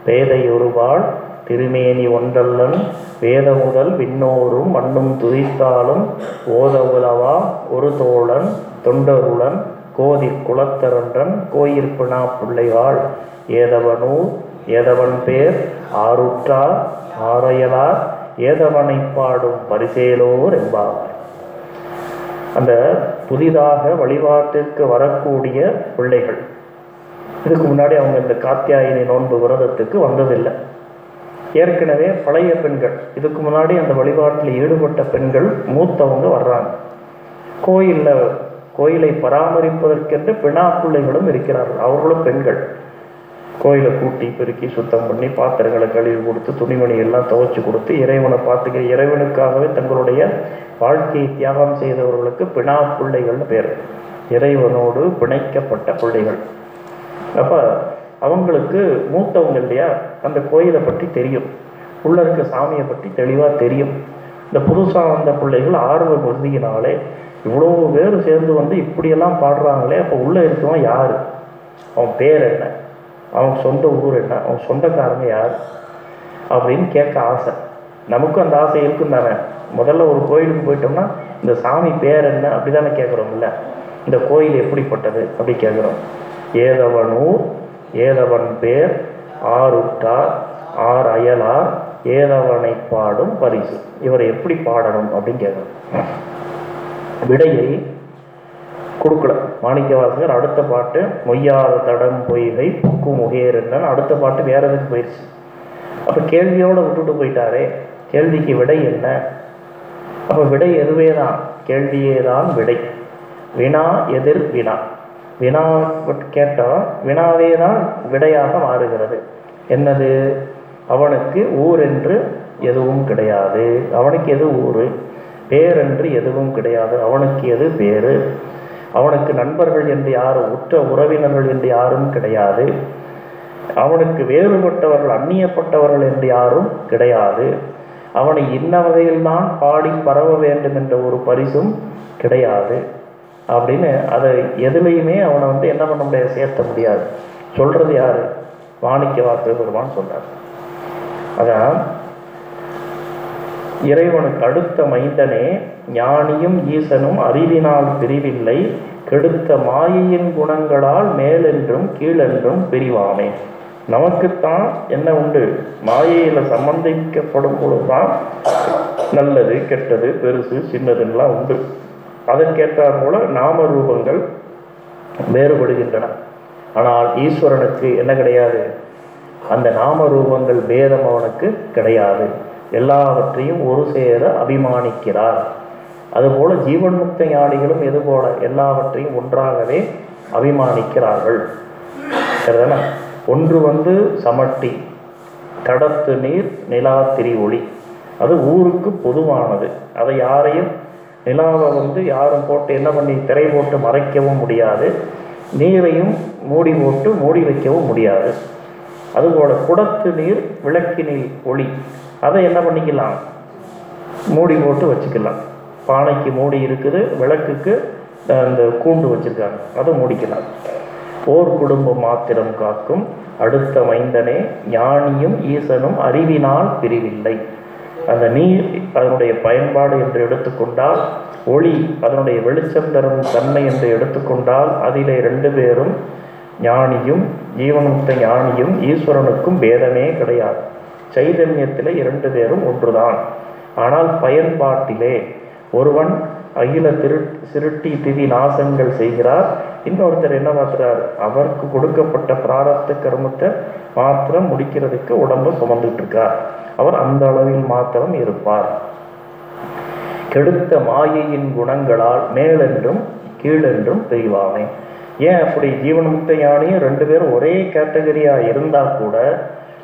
பேதையொருவாள் திருமேனி ஒன்றல்லன் வேத முதல் விண்ணோரும் மண்ணும் துதித்தாலும் ஓத உலவா ஒரு தோழன் தொண்டருளன் கோதி குலத்தரன்றன் கோயிற்பினா பிள்ளைவாள். ஏதவனூர் ஏதவன் பேர் ஆருற்றார் ஆரையலார் ஏதவனை பாடும் பரிசேலோர் என்பார். அந்த புதிதாக வழிபாட்டிற்கு வரக்கூடிய பிள்ளைகள். இதுக்கு முன்னாடி அவங்க இந்த காத்தியாயினி நோன்பு விரதத்துக்கு வந்ததில்லை. ஏற்கனவே பழைய பெண்கள். இதுக்கு முன்னாடி அந்த வழிபாட்டில் ஈடுபட்ட பெண்கள் மூத்தவங்க வர்றாங்க. கோயிலில் கோயிலை பராமரிப்பதற்கென்று பிணா பிள்ளைகளும் இருக்கிறார்கள். அவர்களும் பெண்கள். கோயிலை கூட்டி பெருக்கி சுத்தம் பண்ணி பாத்திரங்களை கழுவி கொடுத்து துணிமணி எல்லாம் துவைச்சு கொடுத்து இறைவனை பார்த்துக்கிற இறைவனுக்காகவே தங்களுடைய வாழ்க்கையை தியாகம் செய்தவர்களுக்கு பிணா பிள்ளைகள்னு பேர். இறைவனோடு பிணைக்கப்பட்ட பிள்ளைகள். அப்போ அவங்களுக்கு மூத்தவங்க இல்லையா? அந்த கோயிலை பற்றி தெரியும். உள்ள இருக்க சாமியை பற்றி தெளிவாக தெரியும். இந்த புதுசாக வந்த பிள்ளைகள் ஆர்வ மிகுதியினாலே இவ்வளோ பேர் சேர்ந்து வந்து இப்படியெல்லாம் பாடுறாங்களே அப்போ உள்ளே இருக்கவன் யார்? அவன் பேர் என்ன? அவன் சொந்த ஊர் என்ன? அவன் சொந்தக்காரங்க யார்? அப்படின்னு கேட்க ஆசை. நமக்கும் அந்த ஆசை இருக்கும் தானே முதல்ல ஒரு கோயிலுக்கு போயிட்டோம்னா இந்த சாமி பேர் என்ன? அப்படி தானே கேட்குறோம்ல இந்த கோயில் எப்படிப்பட்டது? அப்படி கேட்குறோம் ஏதவனூர் ஏதவன் பேர் ஆறுட்டார் ஆர் அயலார் ஏதவனை பாடும் பரிசு. இவரை எப்படி பாடணும் அப்படின்னு கேட்கணும். விடையை கொடுக்கல. மாணிக்கவாசகர் அடுத்த பாட்டு மொய்யாத தடம் பொய்கை புக்கு முகேர் என்னன்னு அடுத்த பாட்டு வேற எதுக்கு போயிடுச்சு அப்போ கேள்வியோட விட்டுட்டு போயிட்டாரே. கேள்விக்கு விடை என்ன? அப்போ விடை எதுவே தான் கேள்வியே தான் விடை. வினா எதிர் வினா. வினா கேட்டால் வினாவே தான் விடையாக மாறுகிறது. என்னது? அவனுக்கு ஊர் என்று எதுவும் கிடையாது. அவனுக்கு எது ஊர்? பேர் என்று எதுவும் கிடையாது. அவனுக்கு எது பேரு? அவனுக்கு நண்பர்கள் என்று யாரும் உற்ற உறவினர்கள் என்று யாரும் கிடையாது. அவனுக்கு வேறுபட்டவர்கள் அந்நியப்பட்டவர்கள் என்று யாரும் கிடையாது. அவனை இன்ன வகையில்தான் பாடி பரவ வேண்டும் என்ற ஒரு பரிசும் கிடையாது. அப்படின்னு அதை எதுலேயுமே அவனை வந்து என்ன பண்ண முடியாது சேர்த்த முடியாது. சொல்கிறது யார்? வாணிக்க வாக்கு பெருமான் சொல்றார். அதான் இறைவனுக்கு அடுத்த மைந்தனே ஞானியும் ஈசனும் அறிவினால் பிரிவில்லை கெடுத்த மாயையின் குணங்களால் மேலென்றும் கீழென்றும் பிரிவாமே. நமக்குத்தான் என்ன உண்டு? மாயையில் சம்பந்திக்கப்படும் பொழுதுதான் நல்லது கெட்டது பெருசு சின்னதுன்னெலாம் உண்டு. அதற்கேற்றாற் போல நாம ரூபங்கள் வேறுபடுகின்றன. ஆனால் ஈஸ்வரனுக்கு என்ன கிடையாது? அந்த நாம ரூபங்கள் பேதம் அவனுக்கு கிடையாது. எல்லாவற்றையும் ஒரு சேர அபிமானிக்கிறார். அதுபோல ஜீவன் முக்த ஞானிகளும் எது போல எல்லாவற்றையும் ஒன்றாகவே அபிமானிக்கிறார்கள். சரிதானே? ஒன்று வந்து சமட்டி தடத்து நீர் நிலாத்திரி ஒளி அது ஊருக்கு பொதுவானது. அதை யாரையும் நிலாவை வந்து யாரும் போட்டு என்ன பண்ணி திரை போட்டு மறைக்கவும் முடியாது. நீரையும் மூடி போட்டு மூடி வைக்கவும் முடியாது. அதுபோல் குடத்து நீர் விளக்கினில் ஒளி. அதை என்ன பண்ணிக்கலாம்? மூடி போட்டு வச்சுக்கலாம். பானைக்கு மூடி இருக்குது விளக்குக்கு அந்த கூண்டு வச்சுருக்காங்க. அதை மூடிக்கலாம். போர் குடும்பம் மாத்திரம் காக்கும். அடுத்த மைந்தனே ஞானியும் ஈசனும் அறிவினால் பிரிவில்லை. அந்த நீர் அதனுடைய பயன்பாடு என்று எடுத்துக்கொண்டால் ஒளி அதனுடைய வெளிச்சம் தரும் தன்மை என்று எடுத்துக்கொண்டால் அதிலே ரெண்டு பேரும் ஞானியும் ஜீவனுத்த ஞானியும் ஈஸ்வரனுக்கும் பேதமே கிடையாது. சைதன்யத்திலே இரண்டு பேரும் ஒன்றுதான். ஆனால் பயன்பாட்டிலே ஒருவன் அகில திரு சிருட்டி திதி நாசங்கள் செய்கிறார். இன்னொருத்தர் என்ன மாத்துறார்? அவருக்கு கொடுக்கப்பட்ட பிராரத்த கர்மத்தை மாத்திரம் முடிக்கிறதுக்கு உடம்பு சுமந்துட்டு இருக்கார் அவர் அந்த அளவில் மாத்திரம் இருப்பார். கெடுத்த மாயையின் குணங்களால் மேலென்றும் கீழென்றும் பிரிவாமை ஏன் அப்படி? ஜீவன்முக்த யானையும் ரெண்டு பேரும் ஒரே கேட்டகரியா இருந்தா கூட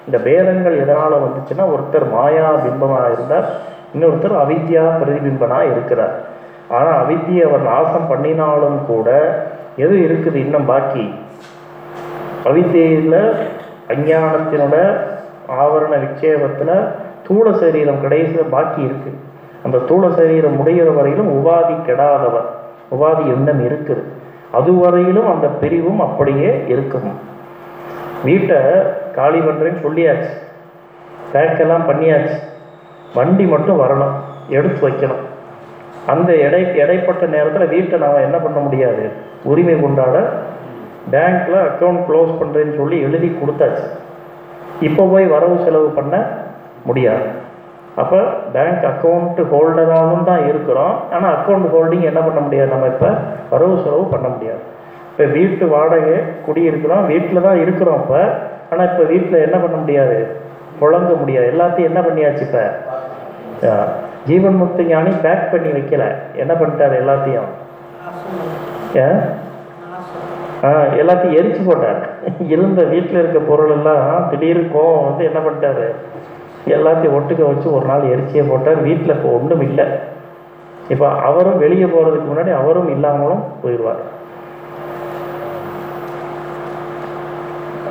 இந்த பேதங்கள் எதனால வந்துச்சுன்னா ஒருத்தர் மாயா பிம்பமா இருந்தார் இன்னொருத்தர் அவித்யா பிரதிபிம்பனா இருக்கிறார். ஆனா அவித்தியை அவர் நாசம் பண்ணினாலும் கூட எது இருக்குது இன்னும் பாக்கி? அவித்தியில அஞ்ஞானத்தினோட ஆவரண விட்சேபத்துல தூள சரீரம் கடைசியில் பாக்கி இருக்கு. அந்த தூள சரீரம் முடிகிற வரையிலும் உபாதி கெடாதவர். உபாதி எண்ணம் இருக்குது. அதுவரையிலும் அந்த பிரிவும் அப்படியே இருக்கும். வீட்டை காலி பண்ணுறேன்னு சொல்லியாச்சு. பேக்கெல்லாம் பண்ணியாச்சு. வண்டி மட்டும் வரணும். எடுத்து வைக்கணும். அந்த எடை இடைப்பட்ட நேரத்தில் வீட்டை நாம் என்ன பண்ண முடியாது? உரிமை கொண்டாட பேங்க்கில் அக்கௌண்ட் க்ளோஸ் பண்ணுறேன்னு சொல்லி எழுதி கொடுத்தாச்சு. இப்போ போய் வரவு செலவு பண்ண முடியாது. அப்போ பேங்க் அக்கௌண்ட் ஹோல்டராகவும் தான் இருக்கிறோம். ஆனால் அக்கௌண்ட் ஹோல்டிங் என்ன பண்ண முடியாது? நம்ம இப்போ வரவு செலவு பண்ண முடியாது. இப்போ வீட்டு வாடகை குடியிருக்கிறோம். வீட்டில் தான் இருக்கிறோம் இப்போ. ஆனால் இப்போ வீட்டில் என்ன பண்ண முடியாது? புழங்க முடியாது. எல்லாத்தையும் என்ன பண்ணியாச்சு இப்போ? ஜீவன் முக்தி ஞானி பேக் பண்ணி வைக்கல. என்ன பண்ணிட்டாரு எல்லாத்தையும்? ஆ? எல்லாத்தையும் எரிச்சு போட்டார். இருந்த வீட்டில் இருக்க பொருள் எல்லாம் திடீர் கோவம் வந்து என்ன பண்ணிட்டாரு? எல்லாத்தையும் ஒட்டுக்க வச்சு ஒரு நாள் எரிச்சியே போட்டார். வீட்டில் இப்போ ஒன்றும் இல்லை. இப்போ அவரும் வெளியே போகிறதுக்கு முன்னாடி அவரும் இல்லாமலும் போயிடுவார்.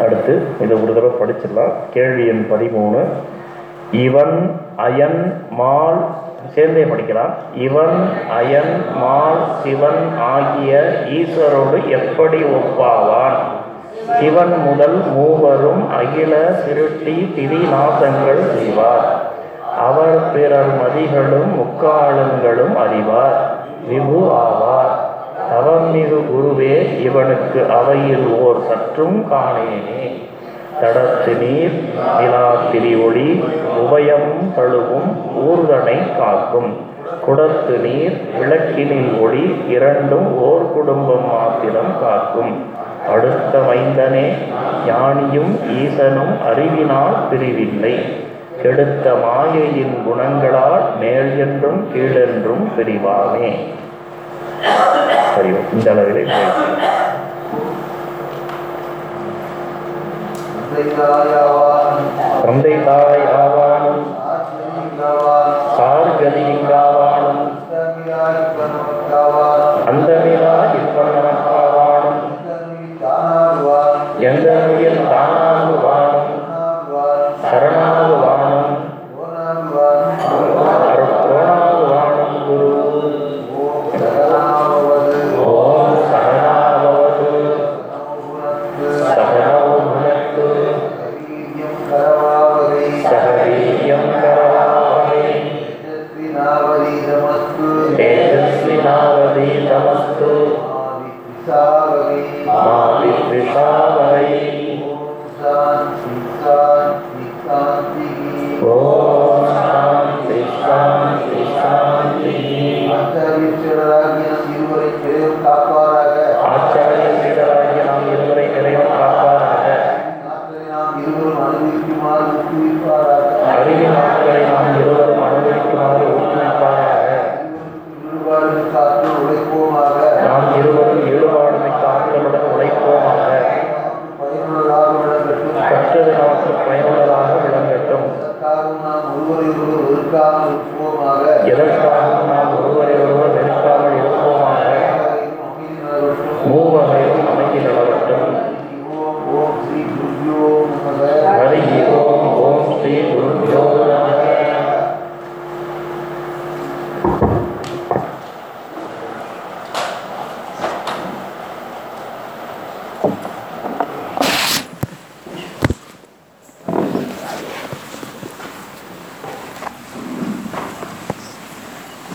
அடுத்து இதை ஒரு தடவை படிச்சிடலாம். கேள்வி எண் பதிமூணு. இவன் அயன் மால் சேர்ந்தே படிக்கலாம். இவன் அயன் மால் சிவன் ஆகிய ஈஸ்வரோடு எப்படி ஒப்பாவான்? சிவன் முதல் மூவரும் அகில சிருட்டி திதி நாசங்கள் செய்வார். அவர் பிறர் மதிகளும் முக்காலங்களும் அறிவார். விபு ஆவார். தவமிகு குருவே இவனுக்கு அவையில் ஓர் சற்றும் காணேனே. தடத்து நீர் நிலாத்திரி ஒளி உபயம் பழுவும் ஊர்தனை காக்கும். குடத்து நீர் விளக்கினில் ஒளி இரண்டும் ஓர் குடும்பம் மாத்திரம் காக்கும். அடுத்த மைந்தனே ஞானியும் ஈசனும் அறிவினால் பிரிவில்லை. கெடுத்த மாயையின் குணங்களால் மேல் என்றும் கீழென்றும் பிரிவானே சரி இந்த அளவிலே தந்தை தாய் ஆவான் சார்கதியிங்காவான்